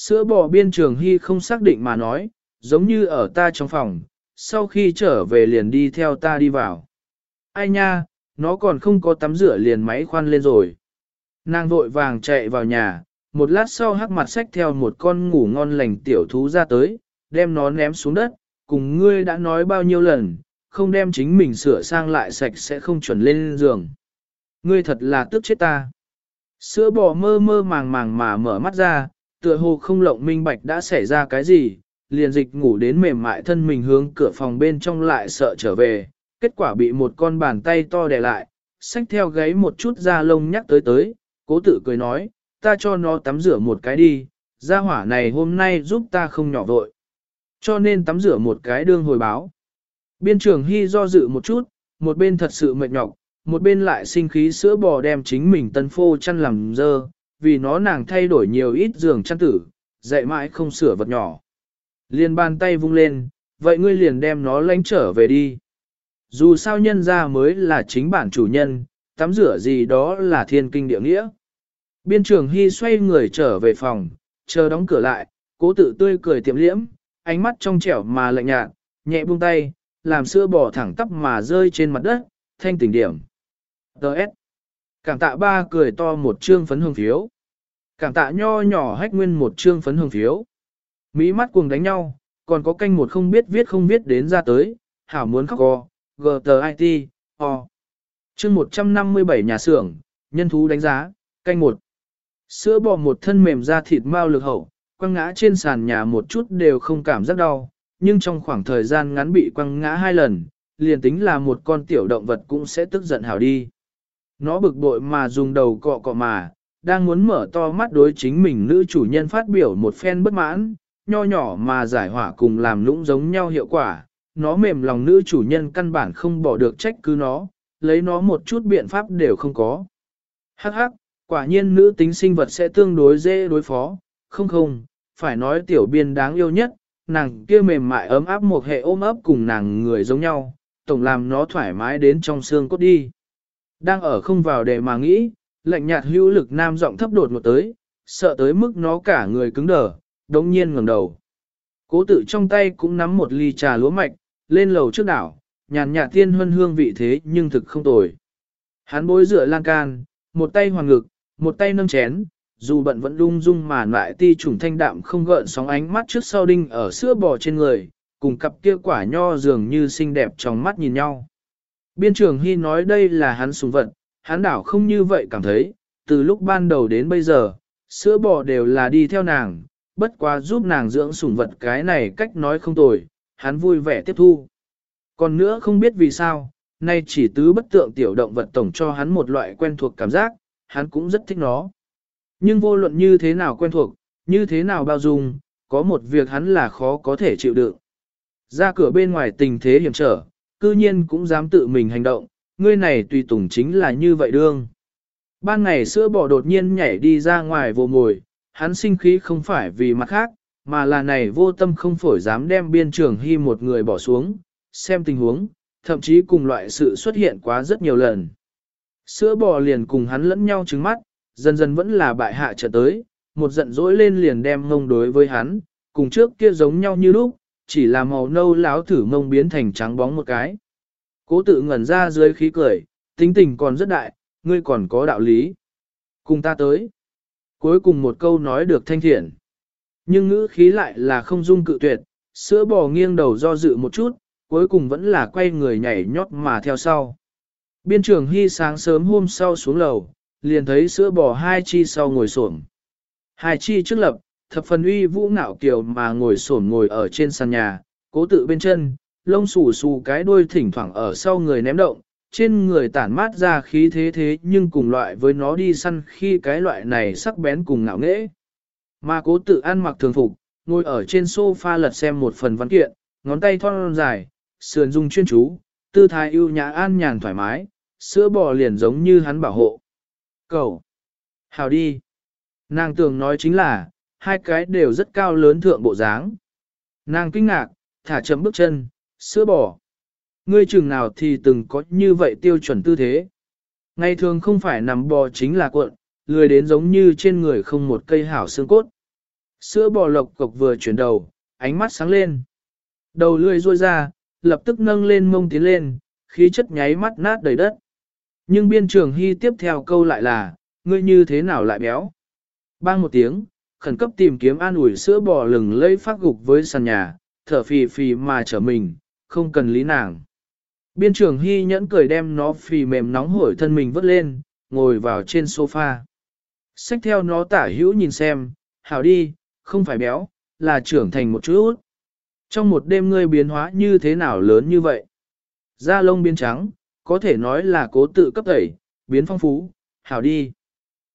Sữa bò biên trường hy không xác định mà nói, giống như ở ta trong phòng, sau khi trở về liền đi theo ta đi vào. Ai nha, nó còn không có tắm rửa liền máy khoan lên rồi. Nàng vội vàng chạy vào nhà, một lát sau hắc mặt sách theo một con ngủ ngon lành tiểu thú ra tới, đem nó ném xuống đất, cùng ngươi đã nói bao nhiêu lần, không đem chính mình sửa sang lại sạch sẽ không chuẩn lên giường. Ngươi thật là tức chết ta. Sữa bò mơ mơ màng màng mà mở mắt ra, tựa hồ không lộng minh bạch đã xảy ra cái gì, liền dịch ngủ đến mềm mại thân mình hướng cửa phòng bên trong lại sợ trở về, kết quả bị một con bàn tay to đè lại, xách theo gáy một chút da lông nhắc tới tới, cố tự cười nói, ta cho nó tắm rửa một cái đi, gia hỏa này hôm nay giúp ta không nhỏ vội. Cho nên tắm rửa một cái đương hồi báo. Biên trưởng Hy do dự một chút, một bên thật sự mệt nhọc, một bên lại sinh khí sữa bò đem chính mình tân phô chăn làm dơ, vì nó nàng thay đổi nhiều ít giường chăn tử, dạy mãi không sửa vật nhỏ. Liền bàn tay vung lên, vậy ngươi liền đem nó lánh trở về đi. Dù sao nhân ra mới là chính bản chủ nhân, tắm rửa gì đó là thiên kinh địa nghĩa. Biên trưởng Hy xoay người trở về phòng, chờ đóng cửa lại, cố tự tươi cười tiệm liễm, ánh mắt trong trẻo mà lạnh nhạt, nhẹ buông tay, làm sữa bò thẳng tắp mà rơi trên mặt đất, thanh tỉnh điểm. Đợt. Cảm tạ ba cười to một trương phấn hương phiếu. Cảm tạ nho nhỏ hách nguyên một trương phấn hương phiếu. Mỹ mắt cuồng đánh nhau, còn có canh một không biết viết không viết đến ra tới, hảo muốn khóc co, GTIT, O. chương 157 nhà xưởng, nhân thú đánh giá, canh một. Sữa bò một thân mềm da thịt mau lực hậu, quăng ngã trên sàn nhà một chút đều không cảm giác đau, nhưng trong khoảng thời gian ngắn bị quăng ngã hai lần, liền tính là một con tiểu động vật cũng sẽ tức giận hảo đi. Nó bực bội mà dùng đầu cọ cọ mà, đang muốn mở to mắt đối chính mình nữ chủ nhân phát biểu một phen bất mãn, nho nhỏ mà giải hỏa cùng làm lũng giống nhau hiệu quả, nó mềm lòng nữ chủ nhân căn bản không bỏ được trách cứ nó, lấy nó một chút biện pháp đều không có. Hắc hắc, quả nhiên nữ tính sinh vật sẽ tương đối dễ đối phó, không không, phải nói tiểu biên đáng yêu nhất, nàng kia mềm mại ấm áp một hệ ôm ấp cùng nàng người giống nhau, tổng làm nó thoải mái đến trong xương cốt đi. Đang ở không vào để mà nghĩ, lạnh nhạt hữu lực nam giọng thấp đột một tới, sợ tới mức nó cả người cứng đờ, đống nhiên ngẩng đầu. Cố tự trong tay cũng nắm một ly trà lúa mạch, lên lầu trước đảo, nhàn nhạt tiên huân hương vị thế nhưng thực không tồi. Hắn bối rửa lan can, một tay hoàng ngực, một tay nâng chén, dù bận vẫn lung dung mà lại ti trùng thanh đạm không gợn sóng ánh mắt trước sau đinh ở sữa bò trên người, cùng cặp kia quả nho dường như xinh đẹp trong mắt nhìn nhau. Biên trưởng Hy nói đây là hắn sùng vật, hắn đảo không như vậy cảm thấy, từ lúc ban đầu đến bây giờ, sữa bò đều là đi theo nàng, bất quá giúp nàng dưỡng sủng vật cái này cách nói không tồi, hắn vui vẻ tiếp thu. Còn nữa không biết vì sao, nay chỉ tứ bất tượng tiểu động vật tổng cho hắn một loại quen thuộc cảm giác, hắn cũng rất thích nó. Nhưng vô luận như thế nào quen thuộc, như thế nào bao dung, có một việc hắn là khó có thể chịu đựng. Ra cửa bên ngoài tình thế hiểm trở, cư nhiên cũng dám tự mình hành động, ngươi này tùy tùng chính là như vậy đương. Ban ngày sữa bò đột nhiên nhảy đi ra ngoài vô ngồi, hắn sinh khí không phải vì mặt khác, mà là này vô tâm không phổi dám đem biên trường hy một người bỏ xuống, xem tình huống, thậm chí cùng loại sự xuất hiện quá rất nhiều lần. Sữa bò liền cùng hắn lẫn nhau trứng mắt, dần dần vẫn là bại hạ trở tới, một giận dỗi lên liền đem ngông đối với hắn, cùng trước kia giống nhau như lúc, chỉ là màu nâu láo thử ngông biến thành trắng bóng một cái. Cố tự ngẩn ra dưới khí cười, tính tình còn rất đại, ngươi còn có đạo lý. Cùng ta tới. Cuối cùng một câu nói được thanh thiện. Nhưng ngữ khí lại là không dung cự tuyệt, sữa bò nghiêng đầu do dự một chút, cuối cùng vẫn là quay người nhảy nhót mà theo sau. Biên trường Hy sáng sớm hôm sau xuống lầu, liền thấy sữa bò hai chi sau ngồi xổm. Hai chi trước lập, thập phần uy vũ ngạo kiều mà ngồi xổm ngồi ở trên sàn nhà, cố tự bên chân, lông xù xù cái đuôi thỉnh thoảng ở sau người ném động, trên người tản mát ra khí thế thế nhưng cùng loại với nó đi săn khi cái loại này sắc bén cùng ngạo nghễ. Mà cố tự ăn mặc thường phục, ngồi ở trên sofa lật xem một phần văn kiện, ngón tay thon dài, sườn dung chuyên chú, tư thái ưu nhã an nhàn thoải mái, sữa bò liền giống như hắn bảo hộ. Cầu! Hào đi! Nàng tưởng nói chính là, hai cái đều rất cao lớn thượng bộ dáng. Nàng kinh ngạc, thả chấm bước chân, sữa bò. Ngươi chừng nào thì từng có như vậy tiêu chuẩn tư thế. Ngày thường không phải nằm bò chính là cuộn, lười đến giống như trên người không một cây hảo xương cốt. Sữa bò lộc cộc vừa chuyển đầu, ánh mắt sáng lên. Đầu lươi ruôi ra, lập tức nâng lên mông tiến lên, khí chất nháy mắt nát đầy đất. Nhưng biên trường hy tiếp theo câu lại là, ngươi như thế nào lại béo? Bang một tiếng, khẩn cấp tìm kiếm an ủi sữa bò lừng lây phát gục với sàn nhà, thở phì phì mà trở mình, không cần lý nàng. Biên trường hy nhẫn cười đem nó phì mềm nóng hổi thân mình vớt lên, ngồi vào trên sofa. Xách theo nó tả hữu nhìn xem, hảo đi, không phải béo, là trưởng thành một chút. Trong một đêm ngươi biến hóa như thế nào lớn như vậy? Da lông biến trắng, có thể nói là cố tự cấp tẩy, biến phong phú, hảo đi.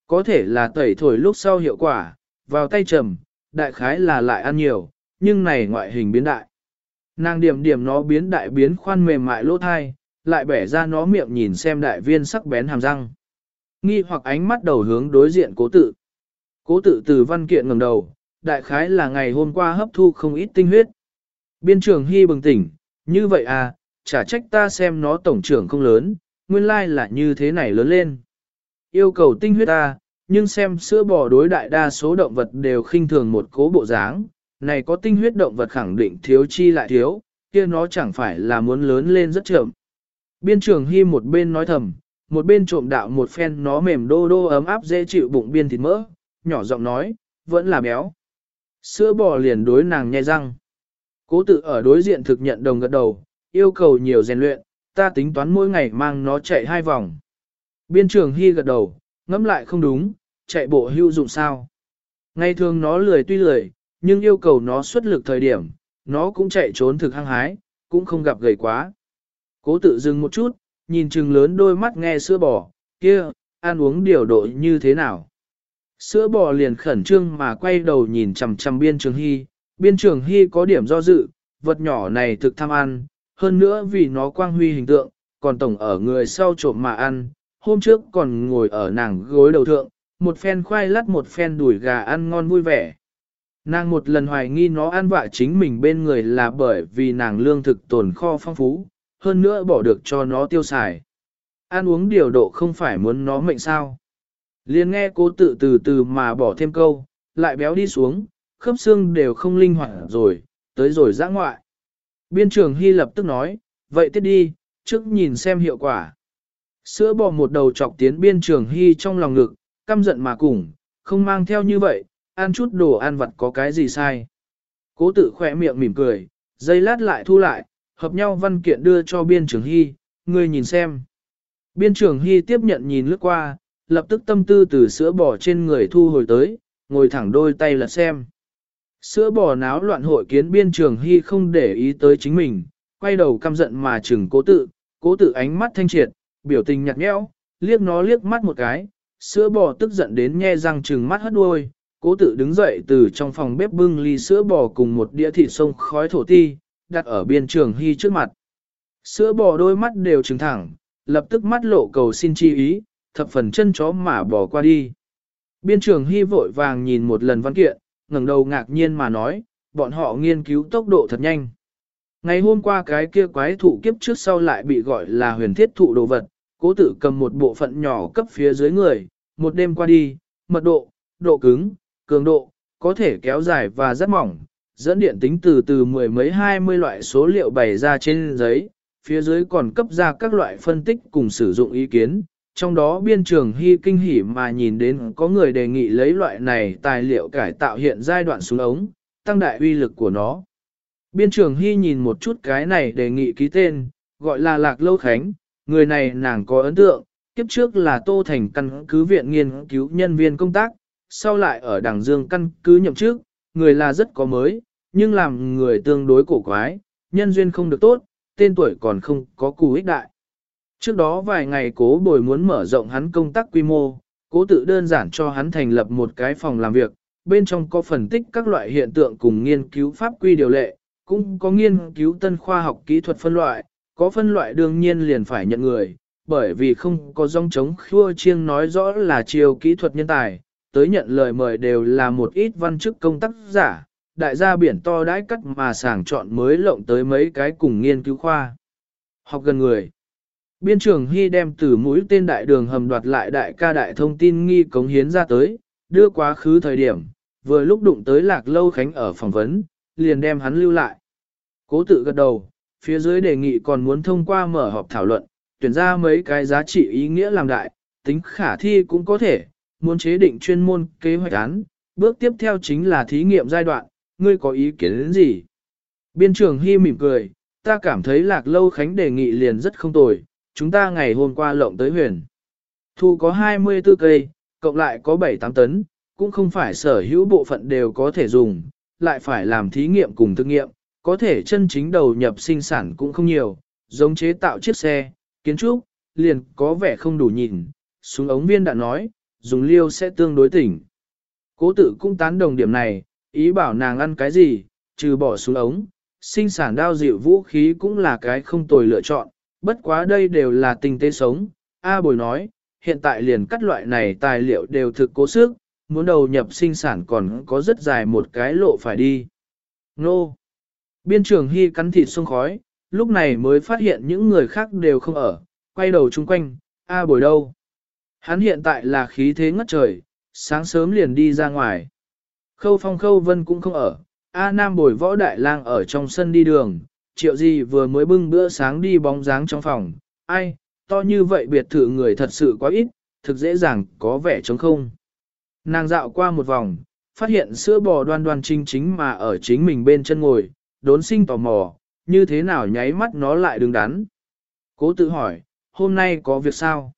Có thể là tẩy thổi lúc sau hiệu quả, vào tay trầm, đại khái là lại ăn nhiều, nhưng này ngoại hình biến đại. Nàng điểm điểm nó biến đại biến khoan mềm mại lỗ thai, lại bẻ ra nó miệng nhìn xem đại viên sắc bén hàm răng. Nghi hoặc ánh mắt đầu hướng đối diện cố tự. Cố tự từ văn kiện ngẩng đầu, đại khái là ngày hôm qua hấp thu không ít tinh huyết. Biên trưởng hy bừng tỉnh, như vậy à, chả trách ta xem nó tổng trưởng không lớn, nguyên lai là như thế này lớn lên. Yêu cầu tinh huyết ta, nhưng xem sữa bò đối đại đa số động vật đều khinh thường một cố bộ dáng, này có tinh huyết động vật khẳng định thiếu chi lại thiếu, kia nó chẳng phải là muốn lớn lên rất chậm. Biên trường hy một bên nói thầm, một bên trộm đạo một phen nó mềm đô đô ấm áp dễ chịu bụng biên thịt mỡ, nhỏ giọng nói, vẫn là béo. Sữa bò liền đối nàng nhai răng. Cố tự ở đối diện thực nhận đồng gật đầu, yêu cầu nhiều rèn luyện, ta tính toán mỗi ngày mang nó chạy hai vòng. Biên trường hy gật đầu, ngẫm lại không đúng, chạy bộ hữu dụng sao. Ngày thường nó lười tuy lười, nhưng yêu cầu nó xuất lực thời điểm, nó cũng chạy trốn thực hăng hái, cũng không gặp gầy quá. Cố tự dừng một chút, nhìn chừng lớn đôi mắt nghe sữa bò, kia, ăn uống điều độ như thế nào. Sữa bò liền khẩn trương mà quay đầu nhìn chằm chằm biên trường hy, biên trường hy có điểm do dự, vật nhỏ này thực tham ăn, hơn nữa vì nó quang huy hình tượng, còn tổng ở người sau trộm mà ăn, hôm trước còn ngồi ở nàng gối đầu thượng, một phen khoai lát một phen đùi gà ăn ngon vui vẻ. Nàng một lần hoài nghi nó ăn vạ chính mình bên người là bởi vì nàng lương thực tồn kho phong phú, hơn nữa bỏ được cho nó tiêu xài. Ăn uống điều độ không phải muốn nó mệnh sao. Liên nghe cố tự từ từ mà bỏ thêm câu, lại béo đi xuống, khớp xương đều không linh hoạt rồi, tới rồi giã ngoại. Biên trưởng Hy lập tức nói, vậy tiếp đi, trước nhìn xem hiệu quả. Sữa bò một đầu chọc tiến biên trưởng Hy trong lòng ngực, căm giận mà cùng, không mang theo như vậy, ăn chút đồ ăn vặt có cái gì sai. Cố tự khỏe miệng mỉm cười, dây lát lại thu lại, hợp nhau văn kiện đưa cho biên trưởng Hy, người nhìn xem. Biên trưởng Hy tiếp nhận nhìn lướt qua, lập tức tâm tư từ sữa bò trên người thu hồi tới, ngồi thẳng đôi tay lật xem. Sữa bò náo loạn hội kiến biên trường hy không để ý tới chính mình, quay đầu căm giận mà chừng cố tự, cố tự ánh mắt thanh triệt, biểu tình nhạt nhẽo, liếc nó liếc mắt một cái, sữa bò tức giận đến nhe răng chừng mắt hất đuôi, cố tự đứng dậy từ trong phòng bếp bưng ly sữa bò cùng một đĩa thịt sông khói thổ ti, đặt ở biên trường hy trước mặt. Sữa bò đôi mắt đều trừng thẳng, lập tức mắt lộ cầu xin chi ý, thập phần chân chó mà bỏ qua đi. Biên trường hy vội vàng nhìn một lần văn kiện, ngẩng đầu ngạc nhiên mà nói, bọn họ nghiên cứu tốc độ thật nhanh. Ngày hôm qua cái kia quái thụ kiếp trước sau lại bị gọi là huyền thiết thụ đồ vật, cố tử cầm một bộ phận nhỏ cấp phía dưới người, một đêm qua đi, mật độ, độ cứng, cường độ, có thể kéo dài và rất mỏng, dẫn điện tính từ từ mười mấy hai mươi loại số liệu bày ra trên giấy, phía dưới còn cấp ra các loại phân tích cùng sử dụng ý kiến, trong đó biên trường hy kinh hỉ mà nhìn đến có người đề nghị lấy loại này tài liệu cải tạo hiện giai đoạn xuống ống, tăng đại uy lực của nó. Biên trường hy nhìn một chút cái này đề nghị ký tên, gọi là Lạc Lâu Khánh, người này nàng có ấn tượng, kiếp trước là Tô Thành căn cứ viện nghiên cứu nhân viên công tác, sau lại ở Đảng Dương căn cứ nhậm chức, người là rất có mới, nhưng làm người tương đối cổ quái, nhân duyên không được tốt, tên tuổi còn không có cù ích đại. Trước đó vài ngày cố bồi muốn mở rộng hắn công tác quy mô, cố tự đơn giản cho hắn thành lập một cái phòng làm việc, bên trong có phân tích các loại hiện tượng cùng nghiên cứu pháp quy điều lệ, cũng có nghiên cứu tân khoa học kỹ thuật phân loại, có phân loại đương nhiên liền phải nhận người, bởi vì không có dòng chống khua chiêng nói rõ là chiều kỹ thuật nhân tài, tới nhận lời mời đều là một ít văn chức công tác giả, đại gia biển to đãi cắt mà sàng chọn mới lộng tới mấy cái cùng nghiên cứu khoa. Học gần người. Biên trưởng Hy đem từ mũi tên đại đường hầm đoạt lại đại ca đại thông tin nghi cống hiến ra tới, đưa quá khứ thời điểm, vừa lúc đụng tới lạc lâu khánh ở phỏng vấn, liền đem hắn lưu lại. Cố tự gật đầu, phía dưới đề nghị còn muốn thông qua mở họp thảo luận, tuyển ra mấy cái giá trị ý nghĩa làm đại, tính khả thi cũng có thể, muốn chế định chuyên môn kế hoạch án, bước tiếp theo chính là thí nghiệm giai đoạn, ngươi có ý kiến đến gì? Biên trưởng Hy mỉm cười, ta cảm thấy lạc lâu khánh đề nghị liền rất không tồi, chúng ta ngày hôm qua lộng tới huyền. Thu có 24 cây, cộng lại có 7-8 tấn, cũng không phải sở hữu bộ phận đều có thể dùng, lại phải làm thí nghiệm cùng thực nghiệm, có thể chân chính đầu nhập sinh sản cũng không nhiều, giống chế tạo chiếc xe, kiến trúc, liền có vẻ không đủ nhìn. Súng ống viên đã nói, dùng liêu sẽ tương đối tỉnh. Cố tự cũng tán đồng điểm này, ý bảo nàng ăn cái gì, trừ bỏ súng ống, sinh sản đao dịu vũ khí cũng là cái không tồi lựa chọn, bất quá đây đều là tình tế sống. A bồi nói, hiện tại liền cắt loại này tài liệu đều thực cố sức, muốn đầu nhập sinh sản còn có rất dài một cái lộ phải đi. Nô! Biên trường Hy cắn thịt sông khói, lúc này mới phát hiện những người khác đều không ở, quay đầu chung quanh, A bồi đâu. Hắn hiện tại là khí thế ngất trời, sáng sớm liền đi ra ngoài. Khâu phong khâu vân cũng không ở, A Nam bồi võ đại lang ở trong sân đi đường, triệu gì vừa mới bưng bữa sáng đi bóng dáng trong phòng, ai, to như vậy biệt thự người thật sự quá ít, thực dễ dàng có vẻ trống không. Nàng dạo qua một vòng, phát hiện sữa bò đoan đoan chính chính mà ở chính mình bên chân ngồi, đốn sinh tò mò, như thế nào nháy mắt nó lại đứng đắn. Cố tự hỏi, hôm nay có việc sao?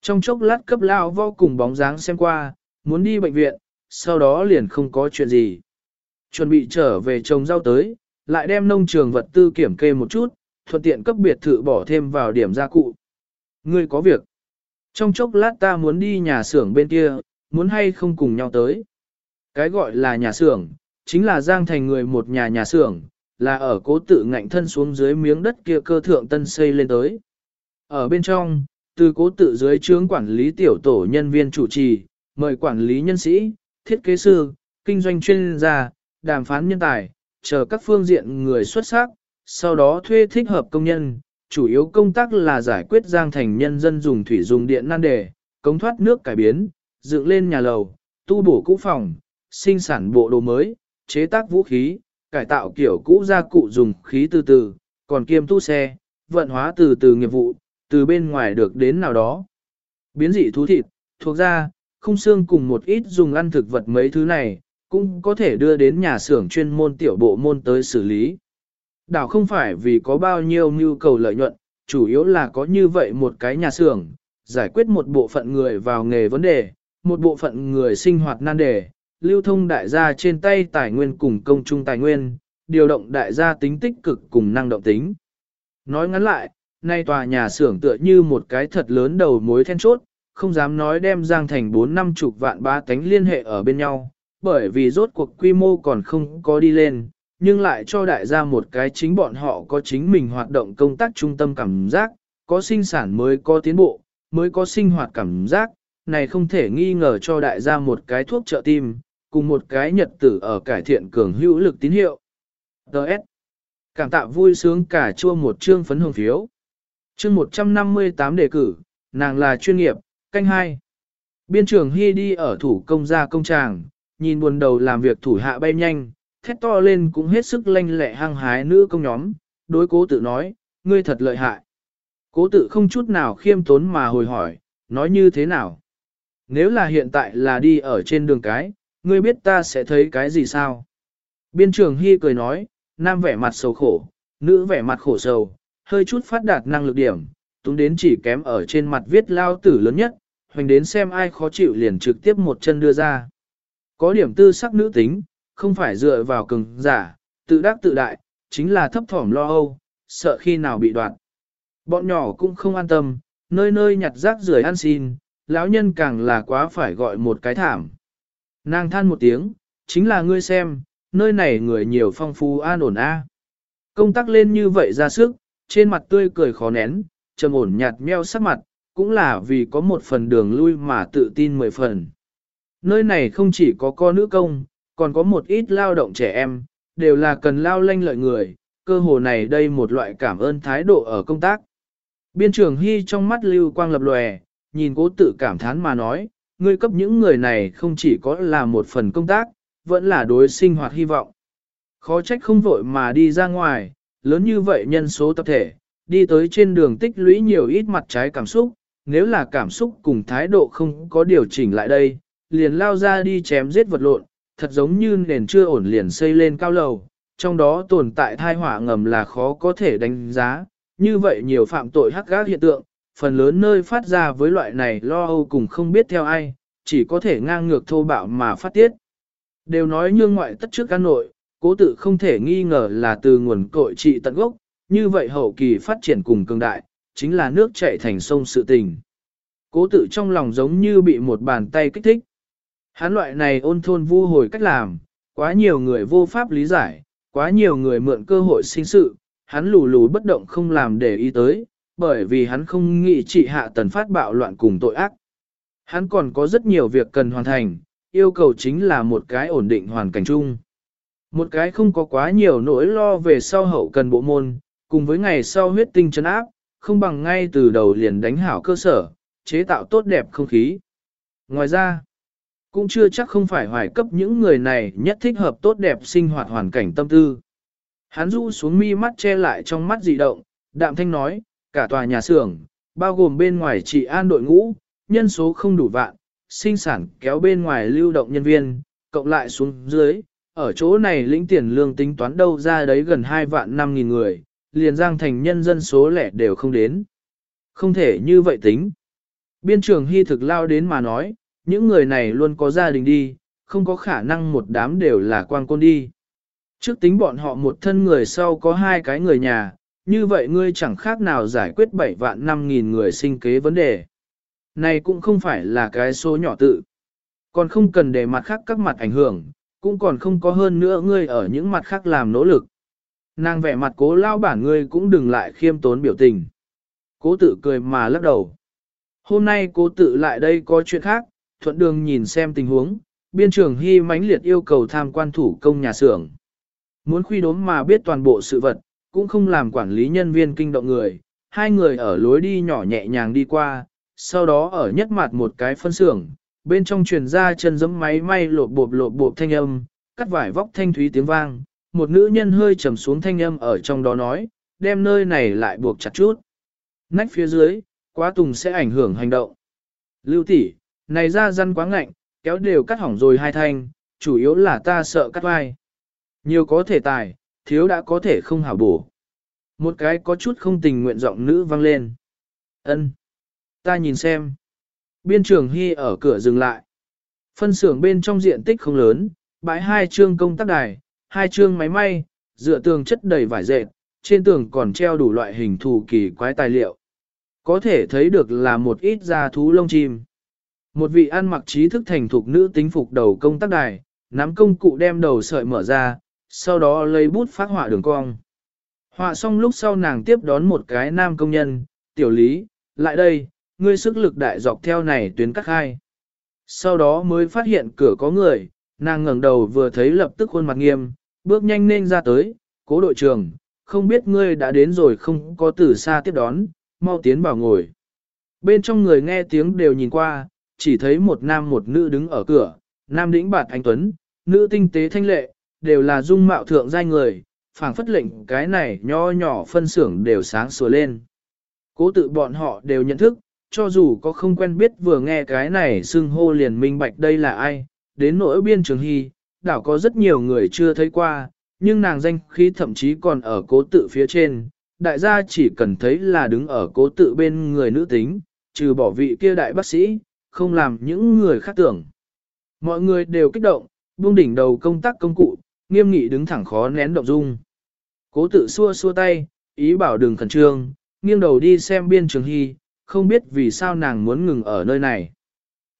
Trong chốc lát cấp lao vô cùng bóng dáng xem qua, muốn đi bệnh viện, sau đó liền không có chuyện gì. Chuẩn bị trở về trồng rau tới, lại đem nông trường vật tư kiểm kê một chút, thuận tiện cấp biệt thự bỏ thêm vào điểm gia cụ. Ngươi có việc. Trong chốc lát ta muốn đi nhà xưởng bên kia, muốn hay không cùng nhau tới. Cái gọi là nhà xưởng, chính là Giang Thành người một nhà nhà xưởng, là ở cố tự ngạnh thân xuống dưới miếng đất kia cơ thượng tân xây lên tới. Ở bên trong, từ cố tự dưới trướng quản lý tiểu tổ nhân viên chủ trì, mời quản lý nhân sĩ, thiết kế sư, kinh doanh chuyên gia, đàm phán nhân tài, chờ các phương diện người xuất sắc, sau đó thuê thích hợp công nhân, chủ yếu công tác là giải quyết giang thành nhân dân dùng thủy dùng điện nan đề, cống thoát nước cải biến, dựng lên nhà lầu, tu bổ cũ phòng, sinh sản bộ đồ mới, chế tác vũ khí, cải tạo kiểu cũ gia cụ dùng khí từ từ, còn kiêm tu xe, vận hóa từ từ nghiệp vụ, từ bên ngoài được đến nào đó. Biến dị thú thịt, thuộc ra, khung xương cùng một ít dùng ăn thực vật mấy thứ này, cũng có thể đưa đến nhà xưởng chuyên môn tiểu bộ môn tới xử lý. Đảo không phải vì có bao nhiêu nhu cầu lợi nhuận, chủ yếu là có như vậy một cái nhà xưởng, giải quyết một bộ phận người vào nghề vấn đề, một bộ phận người sinh hoạt nan đề, lưu thông đại gia trên tay tài nguyên cùng công chung tài nguyên, điều động đại gia tính tích cực cùng năng động tính. Nói ngắn lại, nay tòa nhà xưởng tựa như một cái thật lớn đầu mối then chốt, không dám nói đem giang thành 4 năm chục vạn ba tánh liên hệ ở bên nhau, bởi vì rốt cuộc quy mô còn không có đi lên, nhưng lại cho đại gia một cái chính bọn họ có chính mình hoạt động công tác trung tâm cảm giác, có sinh sản mới có tiến bộ, mới có sinh hoạt cảm giác, này không thể nghi ngờ cho đại gia một cái thuốc trợ tim, cùng một cái nhật tử ở cải thiện cường hữu lực tín hiệu. Đợt. Cảm tạ vui sướng cả chua một chương phấn hồng phiếu. Chương 158 đề cử, nàng là chuyên nghiệp, canh hai. Biên trưởng Hy đi ở thủ công gia công tràng, nhìn buồn đầu làm việc thủ hạ bay nhanh, thét to lên cũng hết sức lanh lẹ hăng hái nữ công nhóm, đối cố tự nói, ngươi thật lợi hại. Cố tự không chút nào khiêm tốn mà hồi hỏi, nói như thế nào? Nếu là hiện tại là đi ở trên đường cái, ngươi biết ta sẽ thấy cái gì sao? Biên trưởng Hy cười nói, nam vẻ mặt sầu khổ, nữ vẻ mặt khổ sầu, hơi chút phát đạt năng lực điểm, túng đến chỉ kém ở trên mặt viết lao tử lớn nhất, hoành đến xem ai khó chịu liền trực tiếp một chân đưa ra. Có điểm tư sắc nữ tính, không phải dựa vào cường giả, tự đắc tự đại, chính là thấp thỏm lo âu, sợ khi nào bị đoạn. Bọn nhỏ cũng không an tâm, nơi nơi nhặt rác rưởi ăn xin, lão nhân càng là quá phải gọi một cái thảm. Nàng than một tiếng, chính là ngươi xem, nơi này người nhiều phong phú an ổn a. Công tác lên như vậy ra sức, trên mặt tươi cười khó nén, trầm ổn nhạt meo sắc mặt, cũng là vì có một phần đường lui mà tự tin mười phần. Nơi này không chỉ có con nữ công, còn có một ít lao động trẻ em, đều là cần lao lanh lợi người, cơ hồ này đây một loại cảm ơn thái độ ở công tác. Biên trưởng Hy trong mắt lưu quang lập lòe, nhìn cố tự cảm thán mà nói, ngươi cấp những người này không chỉ có là một phần công tác, vẫn là đối sinh hoạt hy vọng. Khó trách không vội mà đi ra ngoài, lớn như vậy nhân số tập thể, đi tới trên đường tích lũy nhiều ít mặt trái cảm xúc, nếu là cảm xúc cùng thái độ không có điều chỉnh lại đây, liền lao ra đi chém giết vật lộn, thật giống như nền chưa ổn liền xây lên cao lầu, trong đó tồn tại thai họa ngầm là khó có thể đánh giá, như vậy nhiều phạm tội hắc gác hiện tượng, phần lớn nơi phát ra với loại này lo âu cùng không biết theo ai, chỉ có thể ngang ngược thô bạo mà phát tiết. Đều nói nhương ngoại tất trước căn nội, cố tự không thể nghi ngờ là từ nguồn cội trị tận gốc, như vậy hậu kỳ phát triển cùng cường đại, chính là nước chảy thành sông sự tình. Cố tự trong lòng giống như bị một bàn tay kích thích. Hắn loại này ôn thôn vu hồi cách làm, quá nhiều người vô pháp lý giải, quá nhiều người mượn cơ hội sinh sự, hắn lù lù bất động không làm để ý tới, bởi vì hắn không nghĩ trị hạ tần phát bạo loạn cùng tội ác. Hắn còn có rất nhiều việc cần hoàn thành, yêu cầu chính là một cái ổn định hoàn cảnh chung. Một cái không có quá nhiều nỗi lo về sau hậu cần bộ môn, cùng với ngày sau huyết tinh chấn áp, không bằng ngay từ đầu liền đánh hảo cơ sở, chế tạo tốt đẹp không khí. Ngoài ra, cũng chưa chắc không phải hoài cấp những người này nhất thích hợp tốt đẹp sinh hoạt hoàn cảnh tâm tư. Hắn rũ xuống mi mắt che lại trong mắt dị động, đạm thanh nói, cả tòa nhà xưởng, bao gồm bên ngoài trị an đội ngũ, nhân số không đủ vạn, sinh sản kéo bên ngoài lưu động nhân viên, cộng lại xuống dưới, ở chỗ này lĩnh tiền lương tính toán đâu ra đấy gần 2 vạn 5 nghìn người, liền giang thành nhân dân số lẻ đều không đến. Không thể như vậy tính. Biên trường hy thực lao đến mà nói, những người này luôn có gia đình đi, không có khả năng một đám đều là quan côn đi. Trước tính bọn họ một thân người sau có hai cái người nhà, như vậy ngươi chẳng khác nào giải quyết 7 vạn 5 nghìn người sinh kế vấn đề. Này cũng không phải là cái số nhỏ tự. Còn không cần để mặt khác các mặt ảnh hưởng, cũng còn không có hơn nữa ngươi ở những mặt khác làm nỗ lực. Nàng vẻ mặt cố lao bản ngươi cũng đừng lại khiêm tốn biểu tình. Cố tự cười mà lắc đầu. Hôm nay cố tự lại đây có chuyện khác, thuận đường nhìn xem tình huống, biên trưởng hy mãnh liệt yêu cầu tham quan thủ công nhà xưởng. Muốn khuy đốm mà biết toàn bộ sự vật, cũng không làm quản lý nhân viên kinh động người, hai người ở lối đi nhỏ nhẹ nhàng đi qua, sau đó ở nhất mặt một cái phân xưởng, bên trong truyền ra chân giẫm máy may lộp bộp lộp bộp thanh âm, cắt vải vóc thanh thúy tiếng vang, một nữ nhân hơi trầm xuống thanh âm ở trong đó nói, đem nơi này lại buộc chặt chút. Nách phía dưới, quá tùng sẽ ảnh hưởng hành động. Lưu tỷ, này ra răn quá ngạnh, kéo đều cắt hỏng rồi hai thanh, chủ yếu là ta sợ cắt vai. Nhiều có thể tài, thiếu đã có thể không hảo bổ. Một cái có chút không tình nguyện giọng nữ vang lên. Ân, Ta nhìn xem. Biên trường Hy ở cửa dừng lại. Phân xưởng bên trong diện tích không lớn, bãi hai chương công tác đài, hai chương máy may, dựa tường chất đầy vải dệt, trên tường còn treo đủ loại hình thù kỳ quái tài liệu. Có thể thấy được là một ít da thú lông chim. Một vị ăn mặc trí thức thành thục nữ tính phục đầu công tác đài, nắm công cụ đem đầu sợi mở ra, sau đó lấy bút phát họa đường cong. Họa xong lúc sau nàng tiếp đón một cái nam công nhân, tiểu lý, lại đây, ngươi sức lực đại dọc theo này tuyến cắt hai. Sau đó mới phát hiện cửa có người, nàng ngẩng đầu vừa thấy lập tức khuôn mặt nghiêm, bước nhanh nên ra tới, cố đội trưởng, không biết ngươi đã đến rồi không có từ xa tiếp đón, mau tiến vào ngồi. Bên trong người nghe tiếng đều nhìn qua, chỉ thấy một nam một nữ đứng ở cửa, nam đĩnh bạt anh Tuấn, nữ tinh tế thanh lệ, đều là dung mạo thượng giai người, phảng phất lệnh cái này nho nhỏ phân xưởng đều sáng sủa lên. Cố tự bọn họ đều nhận thức, cho dù có không quen biết vừa nghe cái này xưng hô liền minh bạch đây là ai, đến nỗi biên trường hy, đảo có rất nhiều người chưa thấy qua, nhưng nàng danh khí thậm chí còn ở cố tự phía trên, đại gia chỉ cần thấy là đứng ở cố tự bên người nữ tính, trừ bỏ vị kia đại bác sĩ, không làm những người khác tưởng. Mọi người đều kích động, buông đỉnh đầu công tác công cụ, nghiêm nghị đứng thẳng khó nén động dung. Cố tự xua xua tay, ý bảo đừng khẩn trương, nghiêng đầu đi xem biên trường hy, không biết vì sao nàng muốn ngừng ở nơi này.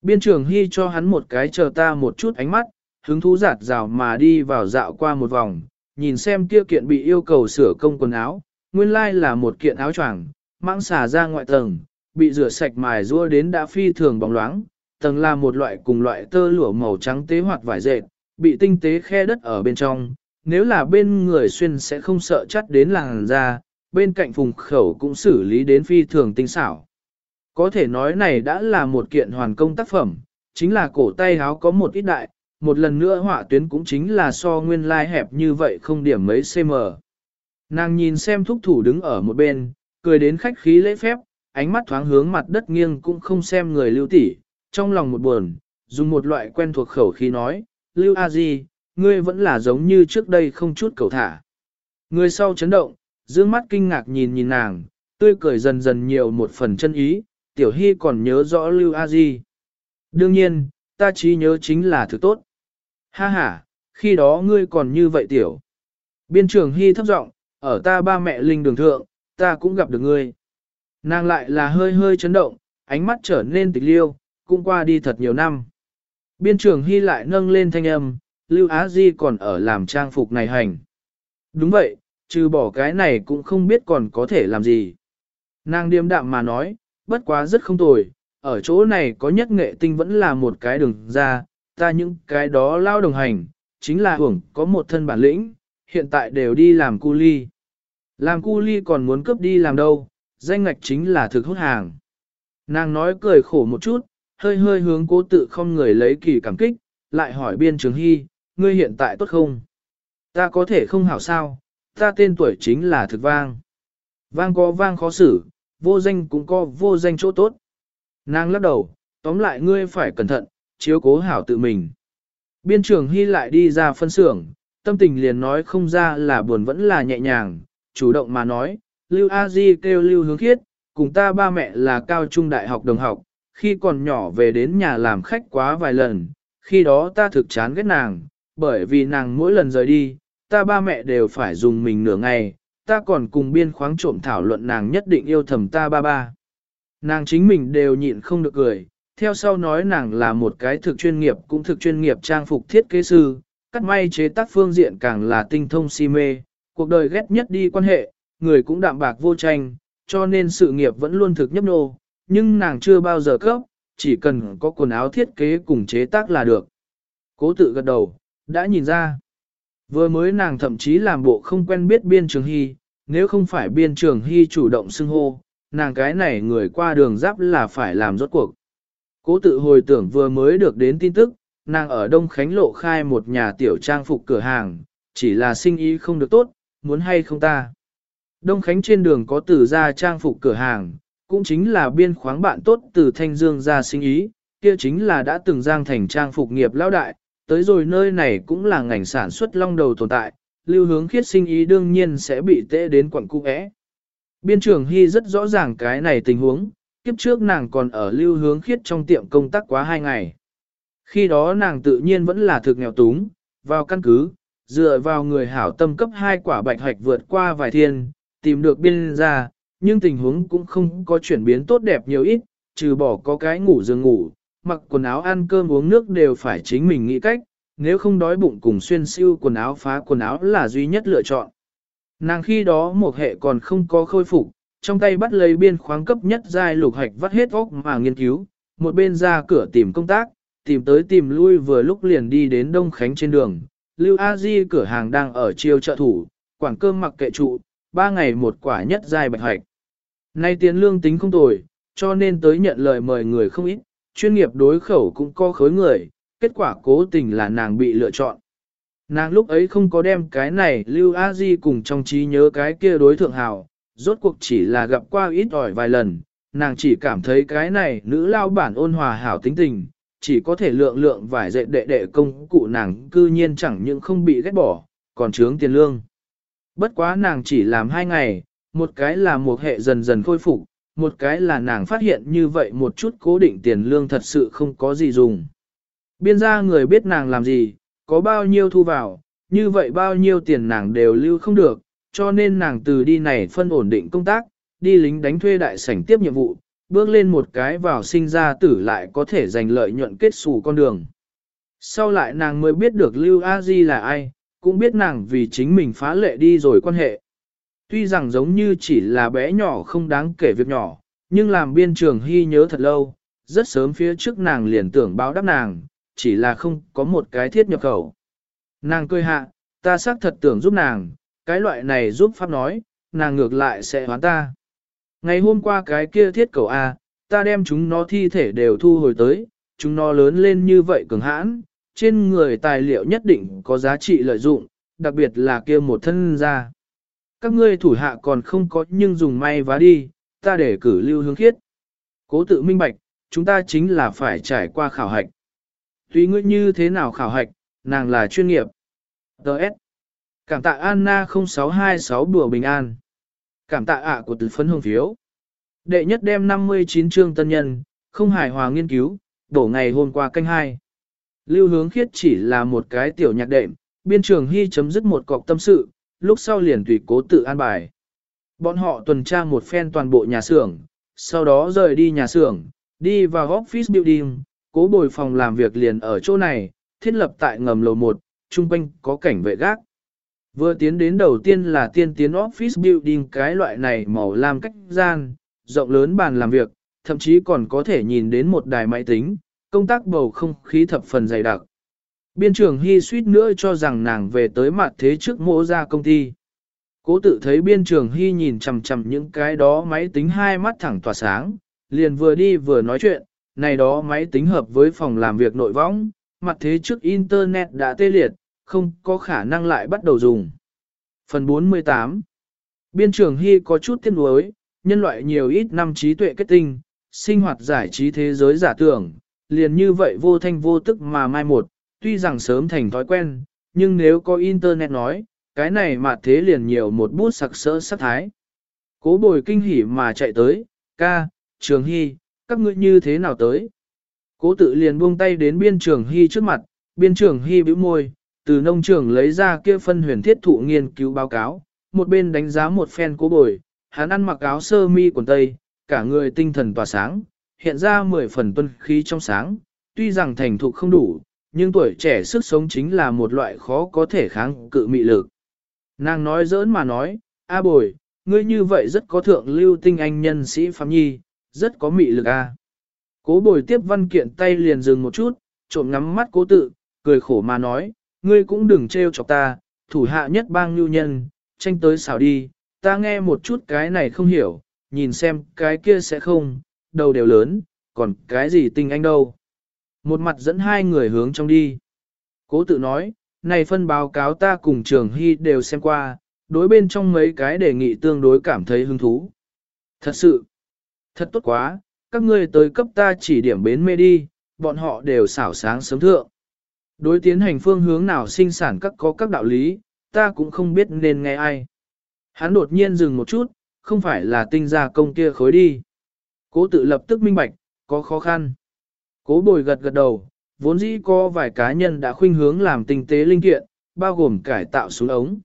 Biên trường hy cho hắn một cái chờ ta một chút ánh mắt, hứng thú giạt rào mà đi vào dạo qua một vòng, nhìn xem kia kiện bị yêu cầu sửa công quần áo, nguyên lai là một kiện áo choàng, mang xả ra ngoại tầng, bị rửa sạch mài rua đến đã phi thường bóng loáng, tầng là một loại cùng loại tơ lụa màu trắng tế hoạt vải dệt, bị tinh tế khe đất ở bên trong, nếu là bên người xuyên sẽ không sợ chắt đến làng ra, bên cạnh vùng khẩu cũng xử lý đến phi thường tinh xảo. Có thể nói này đã là một kiện hoàn công tác phẩm, chính là cổ tay áo có một ít đại, một lần nữa họa tuyến cũng chính là so nguyên lai hẹp như vậy không điểm mấy cm. Nàng nhìn xem thúc thủ đứng ở một bên, cười đến khách khí lễ phép, ánh mắt thoáng hướng mặt đất nghiêng cũng không xem người lưu tỷ, trong lòng một buồn, dùng một loại quen thuộc khẩu khí nói, lưu a di, ngươi vẫn là giống như trước đây không chút cầu thả. Người sau chấn động, dương mắt kinh ngạc nhìn nhìn nàng, tươi cười dần dần nhiều một phần chân ý, tiểu hy còn nhớ rõ lưu a di. Đương nhiên, ta chỉ nhớ chính là thứ tốt. Ha ha, khi đó ngươi còn như vậy tiểu. Biên trường hy thấp giọng, ở ta ba mẹ linh đường thượng, ta cũng gặp được ngươi. Nàng lại là hơi hơi chấn động, ánh mắt trở nên tịch liêu, cũng qua đi thật nhiều năm. Biên trường hy lại nâng lên thanh âm, Lưu Á Di còn ở làm trang phục này hành. Đúng vậy, trừ bỏ cái này cũng không biết còn có thể làm gì. Nàng điềm đạm mà nói, bất quá rất không tồi, ở chỗ này có nhất nghệ tinh vẫn là một cái đường ra, ta những cái đó lao đồng hành, chính là hưởng có một thân bản lĩnh, hiện tại đều đi làm cu ly. Làm cu ly còn muốn cướp đi làm đâu, danh ngạch chính là thực hút hàng. Nàng nói cười khổ một chút, hơi hơi hướng cố tự không người lấy kỳ cảm kích, lại hỏi biên trường hy, ngươi hiện tại tốt không? Ta có thể không hảo sao, ta tên tuổi chính là thực vang. Vang có vang khó xử, vô danh cũng có vô danh chỗ tốt. Nàng lắc đầu, tóm lại ngươi phải cẩn thận, chiếu cố hảo tự mình. Biên trưởng hy lại đi ra phân xưởng, tâm tình liền nói không ra là buồn vẫn là nhẹ nhàng, chủ động mà nói, Lưu A Di kêu Lưu Hướng Khiết, cùng ta ba mẹ là cao trung đại học đồng học, khi còn nhỏ về đến nhà làm khách quá vài lần, khi đó ta thực chán ghét nàng, bởi vì nàng mỗi lần rời đi, ta ba mẹ đều phải dùng mình nửa ngày, ta còn cùng biên khoáng trộm thảo luận nàng nhất định yêu thầm ta ba ba. Nàng chính mình đều nhịn không được cười, theo sau nói nàng là một cái thực chuyên nghiệp cũng thực chuyên nghiệp trang phục thiết kế sư, cắt may chế tác phương diện càng là tinh thông si mê, cuộc đời ghét nhất đi quan hệ, người cũng đạm bạc vô tranh, cho nên sự nghiệp vẫn luôn thực nhấp nô, nhưng nàng chưa bao giờ cấp, chỉ cần có quần áo thiết kế cùng chế tác là được. Cố tự gật đầu, đã nhìn ra. Vừa mới nàng thậm chí làm bộ không quen biết biên trường hy, nếu không phải biên trường hy chủ động xưng hô, nàng cái này người qua đường giáp là phải làm rốt cuộc. Cố tự hồi tưởng vừa mới được đến tin tức, nàng ở Đông Khánh Lộ khai một nhà tiểu trang phục cửa hàng, chỉ là sinh ý không được tốt, muốn hay không ta. Đông Khánh trên đường có từ ra trang phục cửa hàng, cũng chính là biên khoáng bạn tốt từ Thanh Dương ra sinh ý, kia chính là đã từng giang thành trang phục nghiệp lão đại, tới rồi nơi này cũng là ngành sản xuất long đầu tồn tại, lưu hướng khiết sinh ý đương nhiên sẽ bị tệ đến quận cung ẽ. Biên trưởng Hy rất rõ ràng cái này tình huống, kiếp trước nàng còn ở lưu hướng khiết trong tiệm công tác quá hai ngày. Khi đó nàng tự nhiên vẫn là thực nghèo túng, vào căn cứ, dựa vào người hảo tâm cấp hai quả bạch hạch vượt qua vài thiên, tìm được biên ra, nhưng tình huống cũng không có chuyển biến tốt đẹp nhiều ít, trừ bỏ có cái ngủ giường ngủ, mặc quần áo ăn cơm uống nước đều phải chính mình nghĩ cách, nếu không đói bụng cùng xuyên siêu quần áo phá quần áo là duy nhất lựa chọn. Nàng khi đó một hệ còn không có khôi phục, trong tay bắt lấy biên khoáng cấp nhất giai lục hạch vắt hết óc mà nghiên cứu, một bên ra cửa tìm công tác, tìm tới tìm lui vừa lúc liền đi đến Đông Khánh trên đường. Lưu A Di cửa hàng đang ở chiêu trợ thủ, quảng cơm mặc kệ trụ, ba ngày một quả nhất giai bạch hạch. Nay tiền lương tính không tồi, cho nên tới nhận lời mời người không ít, chuyên nghiệp đối khẩu cũng có khối người, kết quả cố tình là nàng bị lựa chọn. Nàng lúc ấy không có đem cái này Lưu A Di cùng trong trí nhớ cái kia đối thượng hào, rốt cuộc chỉ là gặp qua ít ỏi vài lần, nàng chỉ cảm thấy cái này nữ lao bản ôn hòa hảo tính tình, chỉ có thể lượng lượng vài dạy đệ đệ công cụ nàng cư nhiên chẳng những không bị ghét bỏ, còn trướng tiền lương. Bất quá nàng chỉ làm hai ngày, một cái là một hệ dần dần khôi phục, một cái là nàng phát hiện như vậy một chút cố định tiền lương thật sự không có gì dùng. Biên gia người biết nàng làm gì, có bao nhiêu thu vào, như vậy bao nhiêu tiền nàng đều lưu không được, cho nên nàng từ đi này phân ổn định công tác, đi lính đánh thuê đại sảnh tiếp nhiệm vụ, bước lên một cái vào sinh ra tử lại có thể giành lợi nhuận kết xù con đường. Sau lại nàng mới biết được Lưu A Di là ai, cũng biết nàng vì chính mình phá lệ đi rồi quan hệ. Tuy rằng giống như chỉ là bé nhỏ không đáng kể việc nhỏ, nhưng làm biên trường hy nhớ thật lâu, rất sớm phía trước nàng liền tưởng báo đáp nàng, chỉ là không có một cái thiết nhập khẩu. Nàng cười hạ, ta xác thật tưởng giúp nàng, cái loại này giúp pháp nói, nàng ngược lại sẽ hoán ta. Ngày hôm qua cái kia thiết cầu A, ta đem chúng nó thi thể đều thu hồi tới, chúng nó lớn lên như vậy cường hãn, trên người tài liệu nhất định có giá trị lợi dụng, đặc biệt là kia một thân ra. Các ngươi thủ hạ còn không có nhưng dùng may vá đi, ta để cử lưu hướng khiết. Cố tự minh bạch, chúng ta chính là phải trải qua khảo hạch. Tuy ngươi như thế nào khảo hạch, nàng là chuyên nghiệp. Đợt. Cảm tạ Anna 0626 đùa bình an. Cảm tạ ạ của từ phấn hồng phiếu. Đệ nhất đem 59 chương tân nhân, không hài hòa nghiên cứu, đổ ngày hôm qua canh hai. Lưu hướng khiết chỉ là một cái tiểu nhạc đệm, biên trường hy chấm dứt một cọc tâm sự, lúc sau liền tùy cố tự an bài. Bọn họ tuần tra một phen toàn bộ nhà xưởng, sau đó rời đi nhà xưởng, đi vào office building, cố bồi phòng làm việc liền ở chỗ này, thiết lập tại ngầm lầu 1, trung quanh có cảnh vệ gác. Vừa tiến đến đầu tiên là tiên tiến office building cái loại này màu lam cách gian, rộng lớn bàn làm việc, thậm chí còn có thể nhìn đến một đài máy tính, công tác bầu không khí thập phần dày đặc. Biên trưởng Hy suýt nữa cho rằng nàng về tới mặt thế trước mỗ ra công ty. Cố tự thấy biên trưởng Hy nhìn chằm chằm những cái đó máy tính hai mắt thẳng tỏa sáng, liền vừa đi vừa nói chuyện, này đó máy tính hợp với phòng làm việc nội võng, mặt thế trước Internet đã tê liệt, không có khả năng lại bắt đầu dùng. Phần 48 Biên trưởng Hy có chút tiếc nuối, nhân loại nhiều ít năm trí tuệ kết tinh, sinh hoạt giải trí thế giới giả tưởng, liền như vậy vô thanh vô tức mà mai một, tuy rằng sớm thành thói quen, nhưng nếu có internet nói, cái này mà thế liền nhiều một bút sặc sỡ sắc thái. Cố bồi kinh hỉ mà chạy tới, ca, trường hy, các ngươi như thế nào tới? Cố tự liền buông tay đến biên trường hy trước mặt, biên trường hy bĩu môi, từ nông trường lấy ra kia phân huyền thiết thụ nghiên cứu báo cáo, một bên đánh giá một phen cố bồi, hắn ăn mặc áo sơ mi quần tây, cả người tinh thần tỏa sáng, hiện ra mười phần tuân khí trong sáng, tuy rằng thành thục không đủ, nhưng tuổi trẻ sức sống chính là một loại khó có thể kháng cự mị lực. Nàng nói giỡn mà nói, A bồi, ngươi như vậy rất có thượng lưu tinh anh nhân sĩ Phạm Nhi, rất có mị lực A. Cố bồi tiếp văn kiện tay liền dừng một chút, trộm ngắm mắt cố tự, cười khổ mà nói, ngươi cũng đừng trêu chọc ta, thủ hạ nhất bang lưu nhân, tranh tới xảo đi, ta nghe một chút cái này không hiểu, nhìn xem cái kia sẽ không, đầu đều lớn, còn cái gì tinh anh đâu. Một mặt dẫn hai người hướng trong đi. Cố tự nói, này phân báo cáo ta cùng trường hy đều xem qua, đối bên trong mấy cái đề nghị tương đối cảm thấy hứng thú. Thật sự, thật tốt quá, các ngươi tới cấp ta chỉ điểm bến mê đi, bọn họ đều xảo sáng sớm thượng. Đối tiến hành phương hướng nào sinh sản các có các đạo lý, ta cũng không biết nên nghe ai. Hắn đột nhiên dừng một chút, không phải là tinh gia công kia khối đi. Cố tự lập tức minh bạch, có khó khăn. Cố bồi gật gật đầu, vốn dĩ có vài cá nhân đã khuynh hướng làm tinh tế linh kiện, bao gồm cải tạo súng ống.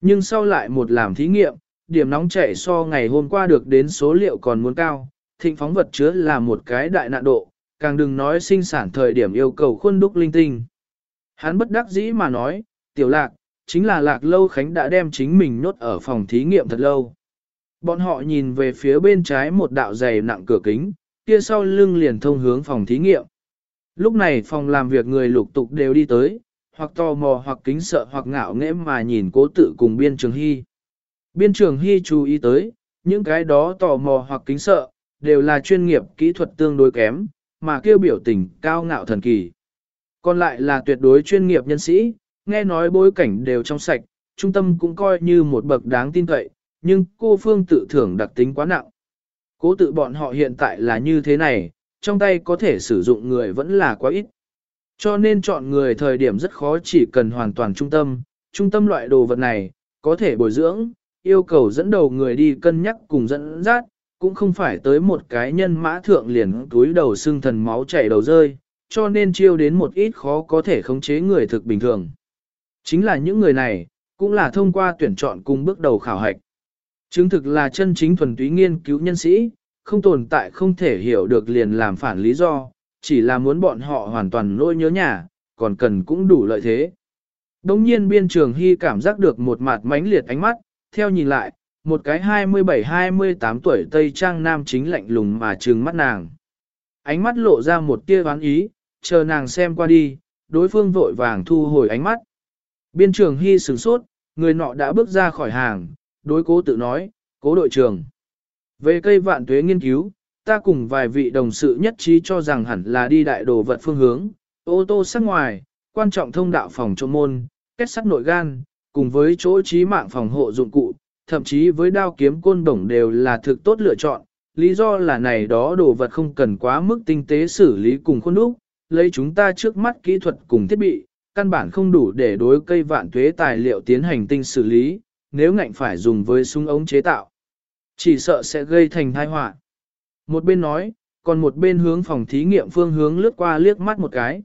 Nhưng sau lại một làm thí nghiệm, điểm nóng chảy so ngày hôm qua được đến số liệu còn muốn cao, thịnh phóng vật chứa là một cái đại nạn độ, càng đừng nói sinh sản thời điểm yêu cầu khuôn đúc linh tinh. Hắn bất đắc dĩ mà nói, tiểu lạc, chính là lạc lâu khánh đã đem chính mình nhốt ở phòng thí nghiệm thật lâu. Bọn họ nhìn về phía bên trái một đạo dày nặng cửa kính, kia sau lưng liền thông hướng phòng thí nghiệm. Lúc này phòng làm việc người lục tục đều đi tới, hoặc tò mò hoặc kính sợ hoặc ngạo nghễ mà nhìn cố tự cùng biên trường hy. Biên trường hy chú ý tới, những cái đó tò mò hoặc kính sợ, đều là chuyên nghiệp kỹ thuật tương đối kém, mà kêu biểu tình cao ngạo thần kỳ. Còn lại là tuyệt đối chuyên nghiệp nhân sĩ, nghe nói bối cảnh đều trong sạch, trung tâm cũng coi như một bậc đáng tin cậy, nhưng cô Phương tự thưởng đặc tính quá nặng. Cố tự bọn họ hiện tại là như thế này, trong tay có thể sử dụng người vẫn là quá ít. Cho nên chọn người thời điểm rất khó chỉ cần hoàn toàn trung tâm, trung tâm loại đồ vật này, có thể bồi dưỡng, yêu cầu dẫn đầu người đi cân nhắc cùng dẫn dắt, cũng không phải tới một cái nhân mã thượng liền túi đầu xương thần máu chảy đầu rơi, cho nên chiêu đến một ít khó có thể khống chế người thực bình thường. Chính là những người này, cũng là thông qua tuyển chọn cùng bước đầu khảo hạch. Chứng thực là chân chính thuần túy nghiên cứu nhân sĩ, không tồn tại không thể hiểu được liền làm phản lý do, chỉ là muốn bọn họ hoàn toàn nỗi nhớ nhà, còn cần cũng đủ lợi thế. Đống nhiên biên trường hy cảm giác được một mặt mãnh liệt ánh mắt, theo nhìn lại, một cái 27-28 tuổi Tây Trang Nam chính lạnh lùng mà trừng mắt nàng. Ánh mắt lộ ra một tia ván ý, chờ nàng xem qua đi, đối phương vội vàng thu hồi ánh mắt. Biên trường hy sửng sốt, người nọ đã bước ra khỏi hàng, đối cố tự nói, cố đội trưởng. Về cây vạn tuế nghiên cứu, ta cùng vài vị đồng sự nhất trí cho rằng hẳn là đi đại đồ vật phương hướng, ô tô sắc ngoài, quan trọng thông đạo phòng trộm môn, kết sắt nội gan, cùng với chỗ trí mạng phòng hộ dụng cụ, thậm chí với đao kiếm côn đồng đều là thực tốt lựa chọn. Lý do là này đó đồ vật không cần quá mức tinh tế xử lý cùng khuôn đúc, lấy chúng ta trước mắt kỹ thuật cùng thiết bị, căn bản không đủ để đối cây vạn tuế tài liệu tiến hành tinh xử lý, nếu ngạnh phải dùng với súng ống chế tạo. Chỉ sợ sẽ gây thành tai họa. Một bên nói, còn một bên hướng phòng thí nghiệm phương hướng lướt qua liếc mắt một cái.